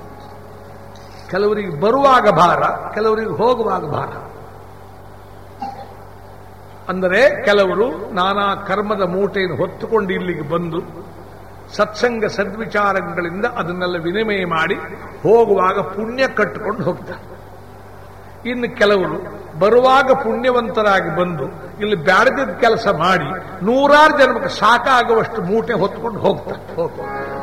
ಕೆಲವರಿಗೆ ಬರುವಾಗ ಭಾರ, ಕೆಲವರಿಗೆ ಹೋಗುವಾಗ ಭಾರ. ಅಂದರೆ ಕೆಲವರು ನಾನಾ ಕರ್ಮದ ಮೂಟೆಯನ್ನು ಹೊತ್ತುಕೊಂಡು ಇಲ್ಲಿಗೆ ಬಂದು ಸತ್ಸಂಗ ಸದ್ವಿಚಾರಗಳಿಂದ ಅದನ್ನೆಲ್ಲ ವಿನಿಮಯ ಮಾಡಿ ಹೋಗುವಾಗ ಪುಣ್ಯ ಕಟ್ಟಿಕೊಂಡು ಹೋಗ್ತಾರೆ ಇನ್ನು ಕೆಲವರು ಬರುವಾಗ ಪುಣ್ಯವಂತರಾಗಿ ಬಂದು ಇಲ್ಲಿ ಬ್ಯಾಡದಿದ್ದ ಕೆಲಸ ಮಾಡಿ ನೂರಾರು ಜನ್ಮಕ್ಕೆ ಸಾಕಾಗುವಷ್ಟು ಮೂಟೆ ಹೊತ್ಕೊಂಡು ಹೋಗ್ತಾರೆ ಹೋಗ್ತಾರೆ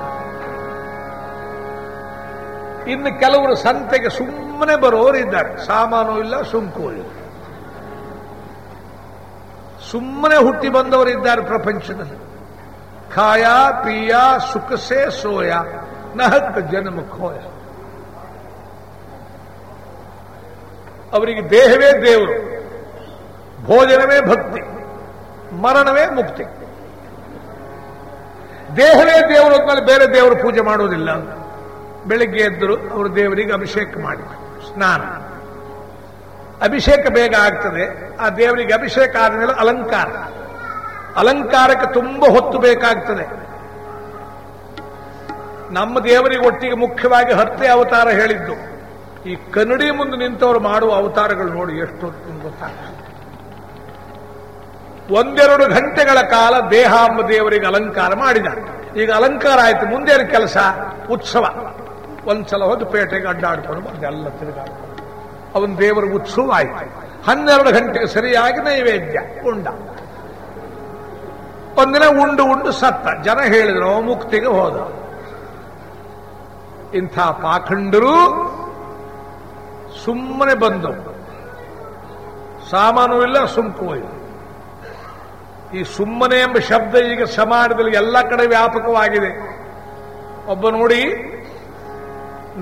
ಇನ್ನು ಕೆಲವರು ಸಂತೆಗೆ ಸುಮ್ಮನೆ ಬರೋರು ಇದ್ದಾರೆ. ಸಾಮಾನು ಇಲ್ಲ ಸುಂಕು ಇಲ್ಲ. ಸುಮ್ಮನೆ ಹುಟ್ಟಿ ಬಂದವರು ಇದ್ದಾರೆ ಪ್ರಪಂಚದಲ್ಲಿ. ಖಾಯ ಪಿಯ ಸುಖಸೆ ಸೋಯಾ ನಹತ್ ಜನ್ಮ ಅವರಿಗೆ ದೇಹವೇ ದೇವರು ಭೋಜನವೇ ಭಕ್ತಿ ಮರಣವೇ ಮುಕ್ತಿ ದೇಹವೇ ದೇವರು ಅಂದ್ಮೇಲೆ ಬೇರೆ ದೇವರು ಪೂಜೆ ಮಾಡೋದಿಲ್ಲ ಬೆಳಿಗ್ಗೆ ಎದ್ದರು, ಅವರು ದೇವರಿಗೆ ಅಭಿಷೇಕ ಮಾಡಿ, ಸ್ನಾನ. ಅಭಿಷೇಕ ಬೇಗ ಆಗ್ತದೆ, ಆ ದೇವರಿಗೆ ಅಭಿಷೇಕ ಆದಮೇಲೆ ಅಲಂಕಾರ. ಅಲಂಕಾರಕ್ಕೆ ತುಂಬ ಹೊತ್ತು ಬೇಕಾಗ್ತದೆ. ನಮ್ಮ ದೇವರಿಗೆ ಒಟ್ಟಿಗೆ ಮುಖ್ಯವಾಗಿ ಹತ್ತೆ ಅವತಾರ ಹೇಳಿದ್ದು. ಈ ಕನ್ನಡಿ ಮುಂದೆ ನಿಂತವರು ಮಾಡುವ ಅವತಾರಗಳು ನೋಡಿ ಎಷ್ಟು ಗೊತ್ತಾಗ್ತದೆ. ಒಂದೆರಡು ಗಂಟೆಗಳ ಕಾಲ ದೇಹಾಂಬ ದೇವರಿಗೆ ಅಲಂಕಾರ ಮಾಡಿದ ಈಗ ಅಲಂಕಾರ ಆಯ್ತು, ಮುಂದೇನ ಕೆಲಸ? ಉತ್ಸವ. ಒಂದ್ಸಲ ಹೋಗಿ ಪೇಟೆಗೆ ಅಡ್ಡಾಡ್ಕೊಂಡು ಬಂದೆ ಎಲ್ಲ ತಿರುಗಾಡ್ಕೊಂಡು. ಅವನ ದೇವರ ಉತ್ಸವ ಆಯ್ತು. ಹನ್ನೆರಡು ಗಂಟೆಗೆ ಸರಿಯಾಗಿ ನೈವೇದ್ಯ ಉಂಡ. ಒಂದಿನ ಉಂಡು ಉಂಡು ಸತ್ತ. ಜನ ಹೇಳಿದ್ರು ಮುಕ್ತಿಗೆ ಹೋದ. ಇಂಥ ಪಾಖಂಡರು ಸುಮ್ಮನೆ ಬಂದವು ಸಾಮಾನು ಇಲ್ಲ ಸುಂಕು ಇಲ್ಲ ಈ ಸುಮ್ಮನೆ ಎಂಬ ಶಬ್ದ ಈಗ ಸಮಾಜದಲ್ಲಿ ಎಲ್ಲ ಕಡೆ ವ್ಯಾಪಕವಾಗಿದೆ. ಒಬ್ಬ ನೋಡಿ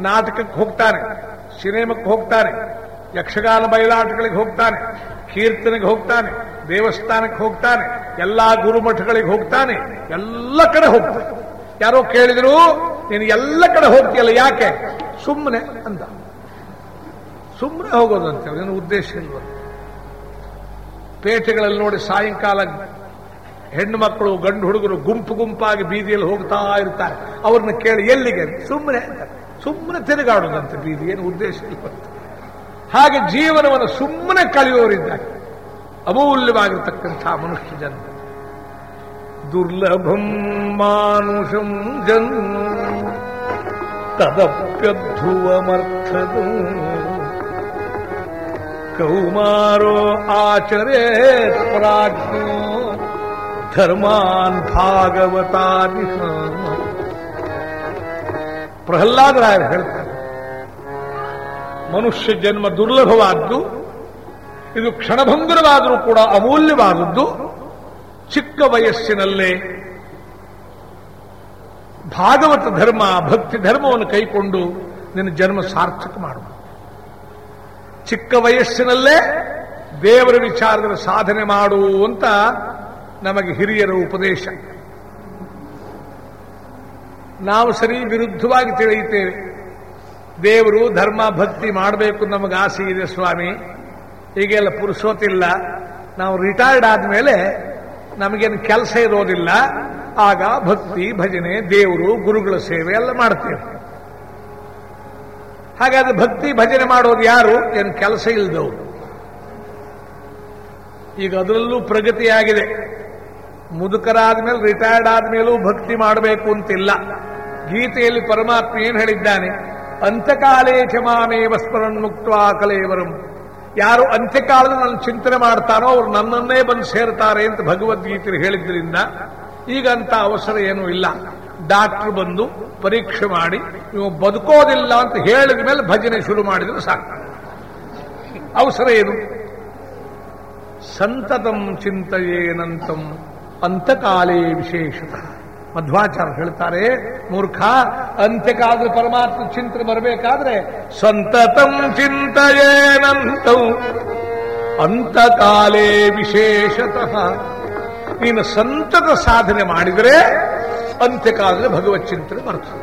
ನಾಟಕಕ್ಕೆ ಹೋಗ್ತಾನೆ, ಸಿನಿಮಾಕ್ಕೆ ಹೋಗ್ತಾನೆ, ಯಕ್ಷಗಾನ ಬಯಲಾಟಗಳಿಗೆ ಹೋಗ್ತಾನೆ. ಕೀರ್ತನೆಗೆ ಹೋಗ್ತಾನೆ, ದೇವಸ್ಥಾನಕ್ಕೆ ಹೋಗ್ತಾನೆ, ಎಲ್ಲಾ ಗುರುಮಠಗಳಿಗೆ ಹೋಗ್ತಾನೆ, ಎಲ್ಲ ಕಡೆ ಹೋಗ್ತಾನೆ. ಯಾರೋ ಕೇಳಿದ್ರು, ನೀನು ಎಲ್ಲ ಕಡೆ ಹೋಗ್ತೀಯಲ್ಲ, ಯಾಕೆ? ಸುಮ್ಮನೆ ಅಂತ ಸುಮ್ಮನೆ ಹೋಗೋದಂತೆ ಏನು ಉದ್ದೇಶ ಇಲ್ವ? ಪೇಟೆಗಳಲ್ಲಿ ನೋಡಿ ಸಾಯಂಕಾಲ ಹೆಣ್ಣು ಮಕ್ಕಳು, ಗಂಡು ಹುಡುಗರು ಗುಂಪು ಗುಂಪಾಗಿ ಬೀದಿಯಲ್ಲಿ ಹೋಗ್ತಾ ಇರ್ತಾರೆ. ಅವ್ರನ್ನ ಕೇಳಿ ಎಲ್ಲಿಗೆ? ಸುಮ್ಮನೆ ಸುಮ್ಮನೆ ತಿರುಗಾಡೋದಂತೆ ಬೀದಿ, ಏನು ಉದ್ದೇಶ ಇಲ್ವಂತೆ. ಹಾಗೆ ಜೀವನವನ್ನು ಸುಮ್ಮನೆ ಕಳೆಯೋರಿದ್ದಾರೆ. ಅಮೂಲ್ಯವಾಗಿರ್ತಕ್ಕಂಥ ಮನುಷ್ಯ ಜನ್ಮ. ದುರ್ಲಭಂ ಮಾನುಷಂ ಜನ್ಮ. ತದಪ್ಯಧ್ರುವಮರ್ಥದ ಕೌಮಾರೋ ಆಚರೇ ಪ್ರಾಜ್ಞೋ ಧರ್ಮಾನ್ ಭಾಗವತಾದಿ ಪ್ರಹ್ಲಾದರಾಯರು ಹೇಳ್ತಾರೆ ಮನುಷ್ಯ ಜನ್ಮ ದುರ್ಲಭವಾದ್ದು, ಇದು ಕ್ಷಣಭಂಗುರವಾದರೂ ಕೂಡ ಅಮೂಲ್ಯವಾದದ್ದು. ಚಿಕ್ಕ ವಯಸ್ಸಿನಲ್ಲೇ ಭಾಗವತ ಧರ್ಮ, ಭಕ್ತಿ ಧರ್ಮವನ್ನು ಕೈಕೊಂಡು ನಿನ್ನ ಜನ್ಮ ಸಾರ್ಥಕ ಮಾಡುವ ಚಿಕ್ಕ ವಯಸ್ಸಿನಲ್ಲೇ ದೇವರ ವಿಚಾರದ ಸಾಧನೆ ಮಾಡು ಅಂತ ನಮಗೆ ಹಿರಿಯರ ಉಪದೇಶ. ನಾವು ಸರಿ ವಿರುದ್ಧವಾಗಿ ತಿಳಿಯುತ್ತೇವೆ. ದೇವರು ಧರ್ಮ ಭಕ್ತಿ ಮಾಡಬೇಕು ನಮಗೆ ಆಸೆ ಇದೆ ಸ್ವಾಮಿ. ಈಗೆಲ್ಲ ಪುರುಷೋತಿಲ್ಲ ನಾವು ರಿಟೈರ್ಡ್ ಆದಮೇಲೆ ನಮಗೇನು ಕೆಲಸ ಇರೋದಿಲ್ಲ. ಆಗ ಭಕ್ತಿ, ಭಜನೆ, ದೇವರು, ಗುರುಗಳ ಸೇವೆ ಎಲ್ಲ ಮಾಡ್ತೇವೆ. ಹಾಗಾದ್ರೆ ಭಕ್ತಿ, ಭಜನೆ ಮಾಡೋದು ಯಾರು? ಏನು ಕೆಲಸ ಇಲ್ಲದವರು ಈಗ ಅದರಲ್ಲೂ ಪ್ರಗತಿಯಾಗಿದೆ ಮುದುಕರಾದ ಮೇಲೆ ರಿಟೈರ್ಡ್ ಆದ್ಮೇಲೂ ಭಕ್ತಿ ಮಾಡಬೇಕು ಅಂತಿಲ್ಲ. ಗೀತೆಯಲ್ಲಿ ಪರಮಾತ್ಮ ಏನು ಹೇಳಿದ್ದಾನೆ? ಅಂತ್ಯಕಾಲೇ ಕ್ಷಮಾಮೇವ ಸ್ಮರಣ ಮುಕ್ತ ಕಲೇವರಂ. ಯಾರು ಅಂತ್ಯಕಾಲದ ನನ್ನ ಚಿಂತನೆ ಮಾಡ್ತಾರೋ ಅವರು ನನ್ನನ್ನೇ ಬಂದು ಸೇರ್ತಾರೆ ಅಂತ ಭಗವದ್ಗೀತೆ ಹೇಳಿದ್ರಿಂದ ಈಗ ಅಂತ ಅವಸರ ಏನೂ ಇಲ್ಲ. ಡಾಕ್ಟರ್ ಬಂದು ಪರೀಕ್ಷೆ ಮಾಡಿ ನೀವು ಬದುಕೋದಿಲ್ಲ ಅಂತ ಹೇಳಿದ ಮೇಲೆ ಭಜನೆ ಶುರು ಮಾಡಿದ್ರು ಸಾಕು. ಅವಸರ ಏನು? ಸಂತತಂ ಚಿಂತೆಯೇನಂತಂ, ಅಂತಕಾಲೇ ವಿಶೇಷತಃ. ಮಧ್ವಾಚಾರ್ಯ ಹೇಳ್ತಾರೆ, ಮೂರ್ಖ ಅಂತ್ಯಕಾಲ ಪರಮಾತ್ಮ ಚಿಂತನೆ ಬರಬೇಕಾದ್ರೆ ಸಂತತಂ ಚಿಂತೆಯೇನಂತವು ಅಂತಕಾಲೇ ವಿಶೇಷತಃ. ನೀನು ಸಂತತ ಸಾಧನೆ ಮಾಡಿದರೆ ಅಂತ್ಯಕಾಲದಲ್ಲಿ ಭಗವತ್ ಚಿಂತನೆ ಬರ್ತದೆ.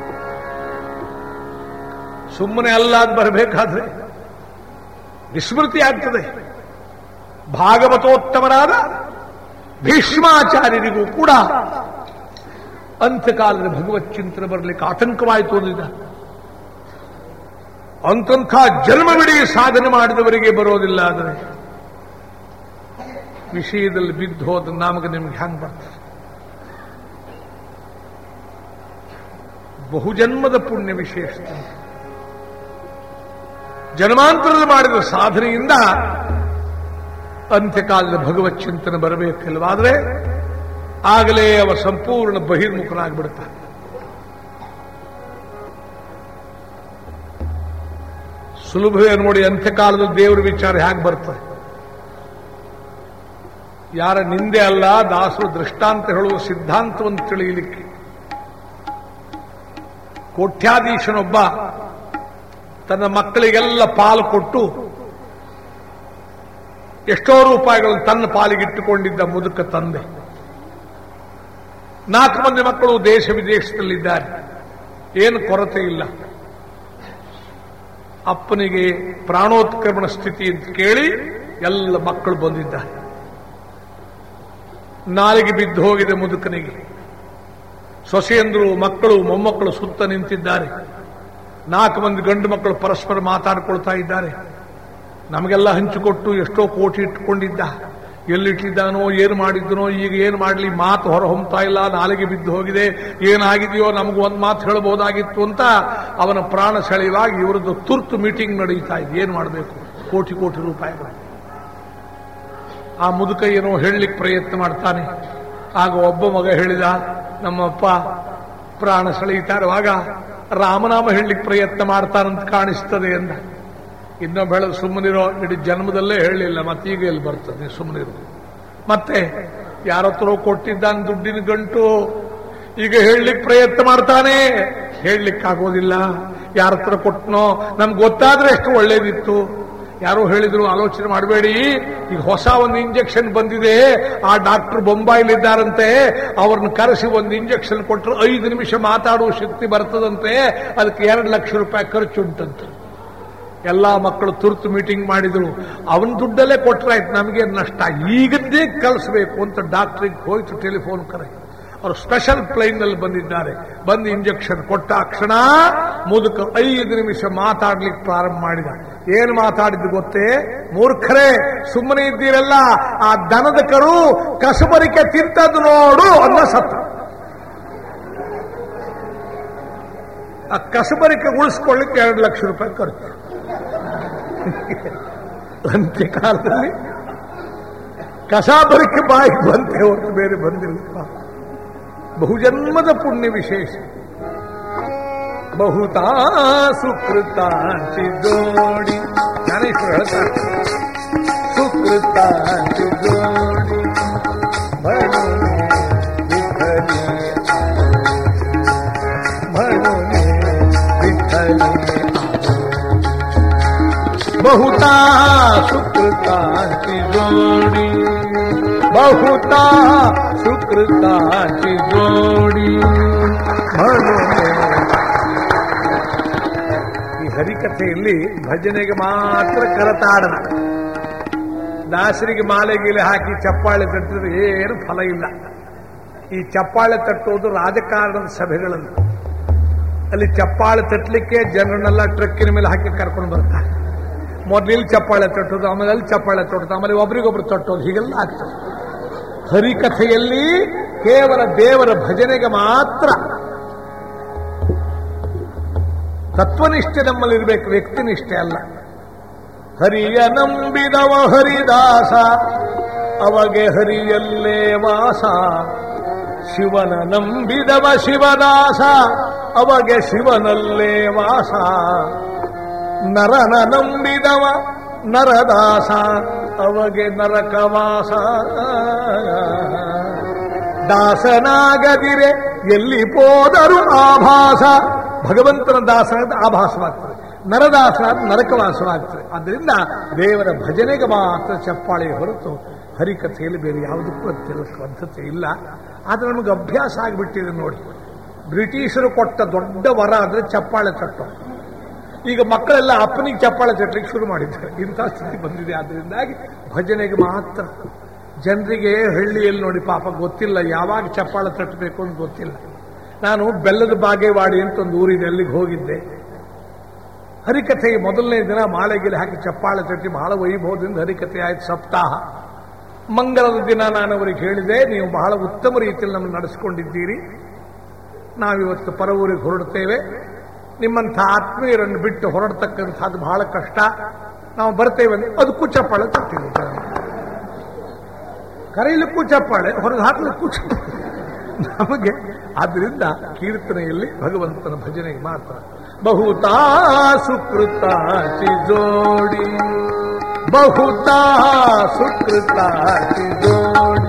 ಸುಮ್ಮನೆ ಅಲ್ಲಾದ್ ಬರಬೇಕಾದ್ರೆ ವಿಸ್ಮೃತಿ ಆಗ್ತದೆ ಭಾಗವತೋತ್ತಮರಾದ ಭೀಷ್ಮಾಚಾರ್ಯರಿಗೂ ಕೂಡ ಅಂತ್ಯಕಾಲದ ಭಗವತ್ ಚಿಂತನೆ ಬರಲಿಕ್ಕೆ ಆತಂಕವಾಯಿತು ಅಂದಿದ್ದ. ಅಂತಂಥ ಜನ್ಮವಿಡೀ ಸಾಧನೆ ಮಾಡಿದವರಿಗೆ ಬರೋದಿಲ್ಲ ಆದರೆ ವಿಷಯದಲ್ಲಿ ಬಿದ್ದು ಹೋದ ನಮಗೆ ನಿಮ್ಗೆ ಹ್ಯಾಂಗ್ ಬರ್ತದೆ? ಬಹುಜನ್ಮದ ಪುಣ್ಯ ವಿಶೇಷ. ಜನ್ಮಾಂತರದಲ್ಲಿ ಮಾಡಿದ ಸಾಧನೆಯಿಂದ ಅಂತ್ಯಕಾಲದ ಭಗವತ್ ಚಿಂತನೆ ಬರಬೇಕಲ್ವಾದ್ರೆ ಆಗಲೇ ಅವ ಸಂಪೂರ್ಣ ಬಹಿರ್ಮುಖನಾಗ್ಬಿಡ್ತಾನೆ ಸುಲಭವೇ ನೋಡಿ ಅಂತ್ಯಕಾಲದ ದೇವರ ವಿಚಾರ ಹೇಗೆ ಬರ್ತದೆ? ಯಾರ ನಿಂದೆ ಅಲ್ಲ, ದಾಸರು ದೃಷ್ಟಾಂತ ಹೇಳುವ ಸಿದ್ಧಾಂತವನ್ನು ತಿಳಿಯಲಿಕ್ಕೆ. ಕೋಟ್ಯಾಧೀಶನೊಬ್ಬ ತನ್ನ ಮಕ್ಕಳಿಗೆಲ್ಲ ಪಾಲು ಕೊಟ್ಟು ಎಷ್ಟೋ ರೂಪಾಯಿಗಳನ್ನು ತನ್ನ ಪಾಲಿಗಿಟ್ಟುಕೊಂಡಿದ್ದ ಮುದುಕ ತಂದೆ. ನಾಲ್ಕು ಮಂದಿ ಮಕ್ಕಳು ದೇಶ ವಿದೇಶದಲ್ಲಿದ್ದಾರೆ. ಏನು ಕೊರತೆ ಇಲ್ಲ. ಅಪ್ಪನಿಗೆ ಪ್ರಾಣೋತ್ಕ್ರಮಣ ಸ್ಥಿತಿ ಅಂತ ಕೇಳಿ ಎಲ್ಲ ಮಕ್ಕಳು ಬಂದಿದ್ದಾರೆ. ನಾಲಿಗೆ ಬಿದ್ದು ಹೋಗಿದೆ ಮುದುಕನಿಗೆ. ಸೊಸೆಯಂದ್ರು, ಮಕ್ಕಳು, ಮೊಮ್ಮಕ್ಕಳು ಸುತ್ತ ನಿಂತಿದ್ದಾರೆ. ನಾಲ್ಕು ಮಂದಿ ಗಂಡು ಮಕ್ಕಳು ಪರಸ್ಪರ ಮಾತಾಡಿಕೊಳ್ತಾ ಇದ್ದಾರೆ. ನಮಗೆಲ್ಲ ಹಂಚಿಕೊಟ್ಟು ಎಷ್ಟೋ ಕೋಟಿ ಇಟ್ಟುಕೊಂಡಿದ್ದ. ಎಲ್ಲಿಟ್ಟಿದ್ದಾನೋ, ಏನು ಮಾಡಿದ್ದನೋ ಈಗ ಏನು ಮಾಡಲಿ, ಮಾತು ಹೊರ ಹೊಮ್ತಾ ಇಲ್ಲ, ನಾಲಿಗೆ ಬಿದ್ದು ಹೋಗಿದೆ, ಏನಾಗಿದೆಯೋ ನಮಗೂ ಒಂದು ಮಾತು ಹೇಳಬಹುದಾಗಿತ್ತು ಅಂತ ಅವನ ಪ್ರಾಣ ಸೆಳೆಯುವಾಗ ಇವರದ್ದು ತುರ್ತು ಮೀಟಿಂಗ್ ನಡೀತಾ ಇದೆ. ಏನು ಮಾಡಬೇಕು? ಕೋಟಿ ಕೋಟಿ ರೂಪಾಯಿಗಳು ಆ ಮುದುಕ ಏನೋ ಹೇಳಲಿಕ್ಕೆ ಪ್ರಯತ್ನ ಮಾಡ್ತಾನೆ. ಆಗ ಒಬ್ಬ ಮಗ ಹೇಳಿದ, ನಮ್ಮಪ್ಪ, ಪ್ರಾಣ ಸೆಳೆಯುತ್ತಾ ಇರುವಾಗ ರಾಮನಾಮ ಹೇಳಲಿಕ್ಕೆ ಪ್ರಯತ್ನ ಮಾಡ್ತಾನಂತ ಕಾಣಿಸ್ತದೆ ಎಂದ. ಇನ್ನೊಬ್ಬ ಹೇಳೋದು ಸುಮ್ಮನಿರೋ ಇಡೀ ಜನ್ಮದಲ್ಲೇ ಹೇಳಲಿಲ್ಲ ಮತ್ತೀಗ ಎಲ್ಲಿ ಬರ್ತದೆ? ಸುಮ್ಮನಿರು. ಮತ್ತೆ ಯಾರತ್ರ ಕೊಟ್ಟಿದ್ದಾನೆ ದುಡ್ಡಿನ ಗಂಟು, ಈಗ ಹೇಳಲಿಕ್ಕೆ ಪ್ರಯತ್ನ ಮಾಡ್ತಾನೆ. ಹೇಳಲಿಕ್ಕಾಗೋದಿಲ್ಲ. ಯಾರ ಹತ್ರ ಕೊಟ್ಟನೋ ನಮ್ಗೆ ಗೊತ್ತಾದ್ರೆ ಎಷ್ಟು ಒಳ್ಳೇದಿತ್ತು. ಯಾರೋ ಹೇಳಿದ್ರು, ಆಲೋಚನೆ ಮಾಡಬೇಡಿ, ಈಗ ಹೊಸ ಒಂದು ಇಂಜೆಕ್ಷನ್ ಬಂದಿದೆ, ಆ ಡಾಕ್ಟರ್ ಬೊಂಬಾಯಿಲಿದ್ದಾರಂತೆ, ಅವ್ರನ್ನ ಕರೆಸಿ ಒಂದು ಇಂಜೆಕ್ಷನ್ ಕೊಟ್ಟರು ಐದು ನಿಮಿಷ ಮಾತಾಡುವ ಶಕ್ತಿ ಬರ್ತದಂತೆ, ಅದಕ್ಕೆ ಎರಡು ಲಕ್ಷ ರೂಪಾಯಿ ಖರ್ಚುಂಟಂತೆ ಎಲ್ಲಾ ಮಕ್ಕಳು ತುರ್ತು ಮೀಟಿಂಗ್ ಮಾಡಿದ್ರು. ಅವನ ದುಡ್ಡಲ್ಲೇ ಕೊಟ್ಟರಾಯ್ತು ನಮಗೆ ನಷ್ಟ. ಈಗದ್ದೇ ಕಳಿಸ್ಬೇಕು ಅಂತ ಡಾಕ್ಟ್ರಿಗೆ ಹೋಯ್ತು ಟೆಲಿಫೋನ್ ಕರೆ. ಅವರು ಸ್ಪೆಷಲ್ ಪ್ಲೈನ್ನಲ್ಲಿ ಬಂದಿದ್ದಾರೆ. ಬಂದು ಇಂಜೆಕ್ಷನ್ ಕೊಟ್ಟ ಕ್ಷಣ ಮುದುಕ ಐದು ನಿಮಿಷ ಮಾತಾಡ್ಲಿಕ್ಕೆ ಪ್ರಾರಂಭ ಮಾಡಿದ. ಏನು ಮಾತಾಡಿದ್ದು ಗೊತ್ತೇ? ಮೂರ್ಖರೇ, ಸುಮ್ಮನೆ ಇದ್ದೀರಲ್ಲ. ಆ ದನದ ಕರು ಕಸುಬರಿಕೆ ತಿಂತದ್ದು ನೋಡು ಅನ್ನ ಸತ್ತ. ಆ ಕಸಬರಿಕೆ ಉಳಿಸ್ಕೊಳ್ಳಿಕ್ಕೆ ಎರಡು ಲಕ್ಷ ರೂಪಾಯಿ ಖರ್ಚು. ಅಂತ್ಯಕಾಲದಲ್ಲಿ ಕಸಾಬರಿಕೆ ಬಾಯಿಗೆ ಬಂತೆ ಹೊರತು ಬೇರೆ ಬಂದಿಲ್ಲ ಬಹುಜನ್ಮದ ಪುಣ್ಯ ವಿಶೇಷ ಬಹುತಾ ಸುಕೃತಾಂಚಿ ಜೋಡಿ. ಜ್ಞಾನೇಶ್ವರ ಹೇಳ್ತಾರೆ ಸುಕೃತಾಂಚಿ ಜೋಡಿ. ಬಳುನೆ ಸುಕೃತಾಂಚಿ ಜೋಡಿ ಬಹುತಾ ಸುಕೃತಾಂಚಿ ಜೋಡಿ ಬಳುನೆ ಈ ಹರಿಕಥೆಯಲ್ಲಿ ಭಜನೆಗೆ ಮಾತ್ರ ಕರತಾಡನ ದಾಸರಿಗೆ ಮಾಲೆ ಗೀಲೆ ಹಾಕಿ ಚಪ್ಪಾಳೆ ತಟ್ಟಿದ್ರೆ ಏನು ಫಲ ಇಲ್ಲ. ಈ ಚಪ್ಪಾಳೆ ತಟ್ಟುವುದು ರಾಜಕಾರಣದ ಸಭೆಗಳಲ್ಲಿ ಅಲ್ಲಿ ಚಪ್ಪಾಳೆ ತಟ್ಟಲಿಕ್ಕೆ ಜನರನ್ನೆಲ್ಲ ಟ್ರಕ್ಕಿನ ಮೇಲೆ ಹಾಕಿ ಕರ್ಕೊಂಡು ಬರ್ತಾರೆ ಮೊದಲು ಇಲ್ಲಿ ಚಪ್ಪಾಳೆ ತೊಟ್ಟೋದು ಆಮೇಲೆ ಅಲ್ಲಿ ಚಪ್ಪಾಳೆ ತೊಟ್ಟದು, ಆಮೇಲೆ ಒಬ್ರಿಗೊಬ್ರು ತೊಟ್ಟೋದು, ಹೀಗೆಲ್ಲ ಆಗ್ತದೆ. ಹರಿಕಥೆಯಲ್ಲಿ ಕೇವಲ ದೇವರ ಭಜನೆಗೆ ಮಾತ್ರ ತತ್ವನಿಷ್ಠೆ ನಮ್ಮಲ್ಲಿರ್ಬೇಕು, ವ್ಯಕ್ತಿನಿಷ್ಠೆ ಅಲ್ಲ. ಹರಿಯ ನಂಬಿದವ ಹರಿದಾಸ, ಅವಗೆ ಹರಿಯಲ್ಲೇ ವಾಸ. ಶಿವನ ನಂಬಿದವ ಶಿವದಾಸ, ಅವಗೆ ಶಿವನಲ್ಲೇ ವಾಸ. ನರನ ನಂಬಿದವ ನರದಾಸ, ಅವಗೆ ನರಕವಾಸ. ದಾಸನಾಗದಿರೆ ಎಲ್ಲಿ ಹೋದರೂ ಆಭಾಸ. ಭಗವಂತನ ದಾಸ ಅಂತ ಆಭಾಸವಾಗ್ತದೆ. ನರದಾಸ ನರಕವಾಸವಾಗ್ತದೆ. ಆದ್ದರಿಂದ ದೇವರ ಭಜನೆಗೆ ಮಾತ್ರ ಚಪ್ಪಾಳೆ ಹೊರತು ಹರಿಕಥೆಯಲ್ಲಿ ಬೇರೆ ಯಾವುದಕ್ಕೂ ಅಂತಿಲ್ಲ ಪದ್ಧತಿ ಇಲ್ಲ. ಆದ್ರೆ ನಮಗೆ ಅಭ್ಯಾಸ ಆಗಿಬಿಟ್ಟಿದೆ ನೋಡಿ. ಬ್ರಿಟಿಷರು ಕೊಟ್ಟ ದೊಡ್ಡ ವರ ಅಂದ್ರೆ ಚಪ್ಪಾಳೆ ತಟ್ಟು. ಈಗ ಮಕ್ಕಳೆಲ್ಲ ಅಪ್ಪನಿಗೆ ಚಪ್ಪಾಳೆ ತಟ್ಟಲಿಕ್ಕೆ ಶುರು ಮಾಡಿದ್ದಾರೆ. ಇಂಥ ಸ್ಥಿತಿ ಬಂದಿದೆ. ಆದ್ದರಿಂದಾಗಿ ಭಜನೆಗೆ ಮಾತ್ರ ಜನರಿಗೆ ಹಳ್ಳಿಯಲ್ಲಿ ನೋಡಿ ಪಾಪ ಗೊತ್ತಿಲ್ಲ. ಯಾವಾಗ ಚಪ್ಪಾಳೆ ತಟ್ಟಬೇಕು ಅಂತ ಗೊತ್ತಿಲ್ಲ. ನಾನು ಬೆಲ್ಲದ ಬಾಗೇವಾಡಿ ಅಂತ ಒಂದು ಊರಿದೆ, ಅಲ್ಲಿಗೆ ಹೋಗಿದ್ದೆ. ಹರಿಕಥೆಗೆ ಮೊದಲನೇ ದಿನ ಮಾಲೆಗಿಲೆ ಹಾಕಿ ಚಪ್ಪಾಳೆ ತಟ್ಟಿ ಬಹಳ ವೈಭವದಿಂದ ಹರಿಕಥೆ ಆಯಿತು. ಸಪ್ತಾಹ. ಮಂಗಳದ ದಿನ ನಾನು ಅವರಿಗೆ ಹೇಳಿದೆ, ನೀವು ಬಹಳ ಉತ್ತಮ ರೀತಿಯಲ್ಲಿ ನಮ್ಮನ್ನು ನಡೆಸಿಕೊಂಡಿದ್ದೀರಿ. ನಾವಿವತ್ತು ಪರ ಊರಿಗೆ ಹೊರಡ್ತೇವೆ ನಿಮ್ಮಂಥ ಆತ್ಮೀಯರನ್ನು ಬಿಟ್ಟು ಹೊರಡ್ತಕ್ಕಂಥದ್ದು ಬಹಳ ಕಷ್ಟ. ನಾವು ಬರ್ತೇವೆ ಅಂದ್ರೆ ಅದಕ್ಕೂ ಚಪ್ಪಾಳೆ ತರ್ತೀವಿ ಕರೀಲಿಕ್ಕೂ ಚಪ್ಪಾಳೆ ಹೊರಗೆ ಹಾಕಲಿಕ್ಕೂ ನಮಗೆ ಆದ್ರಿಂದ ಕೀರ್ತನೆಯಲ್ಲಿ ಭಗವಂತನ ಭಜನೆಗೆ ಮಾತ್ರ. ಬಹುತಾ ಸುಕೃತ ಜೋಡಿ, ಬಹುತಾ ಸುಕೃತ ಜೋಡಿ.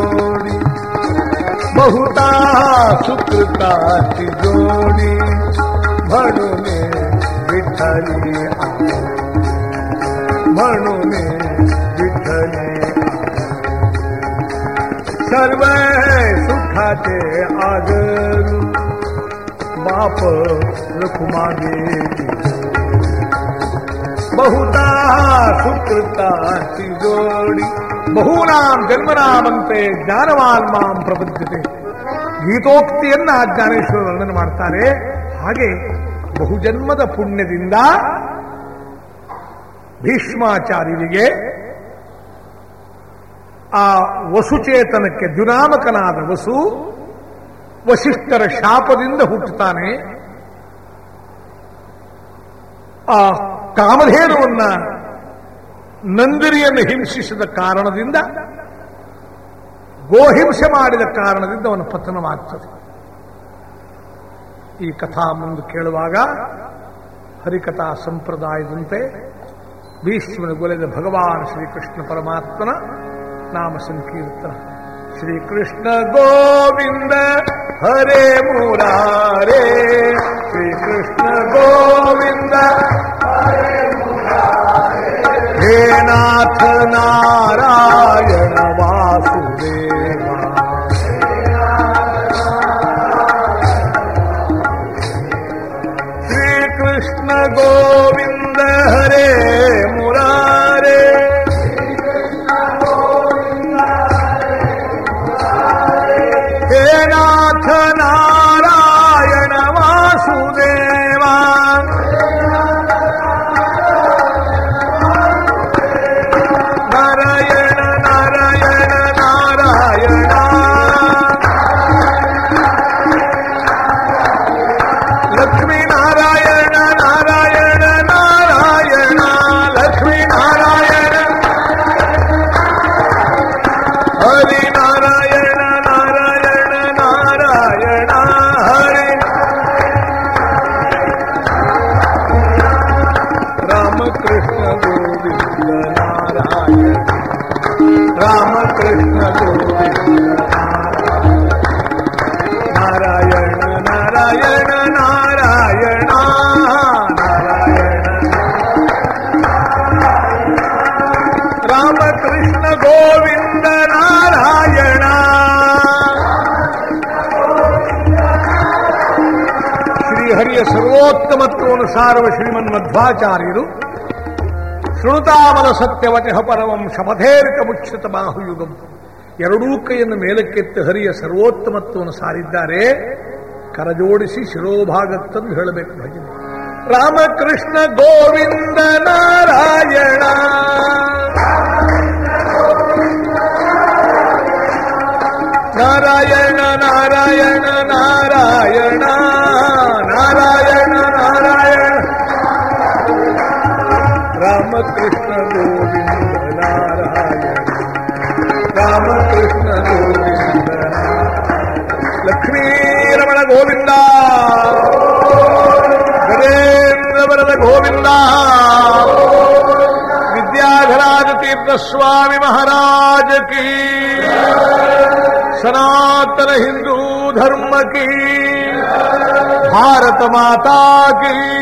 बहुता सुकृता जोड़ी म्हणून भणु म्हणून विठ्ठली सर्व सुखाचे आग बाप रखुमागे बहुता सुकृता जोड़ी, बहूनाम जन्मनामंते ज्ञानवान माम ಗೀತೋಕ್ತಿಯನ್ನ ಜ್ಞಾನೇಶ್ವರ ವರ್ಣನೆ ಮಾಡ್ತಾರೆ. ಹಾಗೆ ಬಹುಜನ್ಮದ ಪುಣ್ಯದಿಂದ ಭೀಷ್ಮಾಚಾರ್ಯರಿಗೆ ಆ ವಸುಚೇತನಕ್ಕೆ ದ್ಯುನಾಮಕನಾದ ವಸು ವಸಿಷ್ಠರ ಶಾಪದಿಂದ ಹುಟ್ಟುತ್ತಾನೆ. ಆ ಕಾಮಧೇನುವನ್ನ ನಂದಿರಿಯನ್ನು ಹಿಂಸಿಸಿದ ಕಾರಣದಿಂದ ಗೋಹಿಂಸೆ ಮಾಡಿದ ಕಾರಣದಿಂದ ಅವನ ಪತನವಾಗ್ತದೆ. ಈ ಕಥಾ ಮುಂದೆ ಕೇಳುವಾಗ ಹರಿಕಥಾ ಸಂಪ್ರದಾಯದಂತೆ ಭೀಷ್ಮನ ಗೊಲೆದ ಭಗವಾನ್ ಶ್ರೀಕೃಷ್ಣ ಪರಮಾತ್ಮನ ನಾಮ ಸಂಕೀರ್ತನ. ಶ್ರೀಕೃಷ್ಣ ಗೋವಿಂದ ಹರೇ ಮುರಾರೇ. ಶ್ರೀಕೃಷ್ಣ ಗೋವಿಂದ ಹೇ ನಾಥ ನಾರಾಯಣ ಶ್ರೀಕೃಷ್ಣ ಸಾರುವ ಶ್ರೀಮನ್ ಮಧ್ವಾಚಾರ್ಯರು ಶೃಣುತಾಮಲ ಸತ್ಯವಚಃ ಪರಮಂ ಶಮಧೇರಿಕ ಮುಚ್ಚಿತ ಬಾಹುಯುಗಂ. ಎರಡೂ ಕೈಯನ್ನು ಮೇಲಕ್ಕೆತ್ತಿ ಹರಿಯ ಸರ್ವೋತ್ತಮತ್ವವನ್ನು ಸಾರಿದ್ದಾರೆ. ಕರಜೋಡಿಸಿ ಶಿರೋಭಾಗತ್ತಂದು ಹೇಳಬೇಕು ಭಜನೆ. ರಾಮಕೃಷ್ಣ ಗೋವಿಂದ ನಾರಾಯಣ. ನಾರಾಯಣ ನಾರಾಯಣ ನಾರಾಯಣ. ರಾಮಕೃಷ್ಣ ಗೋವಿಂದ ನಾರಾಯಣ ರಾಮಕೃಷ್ಣ ಗೋವಿಂದ. ಲಕ್ಷ್ಮೀರಮಣ ಗೋವಿಂದ ಗಣೇಂದ್ರವರದ ಗೋವಿಂದ ವಿದ್ಯಾಧರಾಜ ಮಹಾರಾಜ ಕಿ. ಸನಾತನ ಹಿಂದೂ ಧರ್ಮ ಕಿ. ಭಾರತ ಮಾತಾ ಕಿ.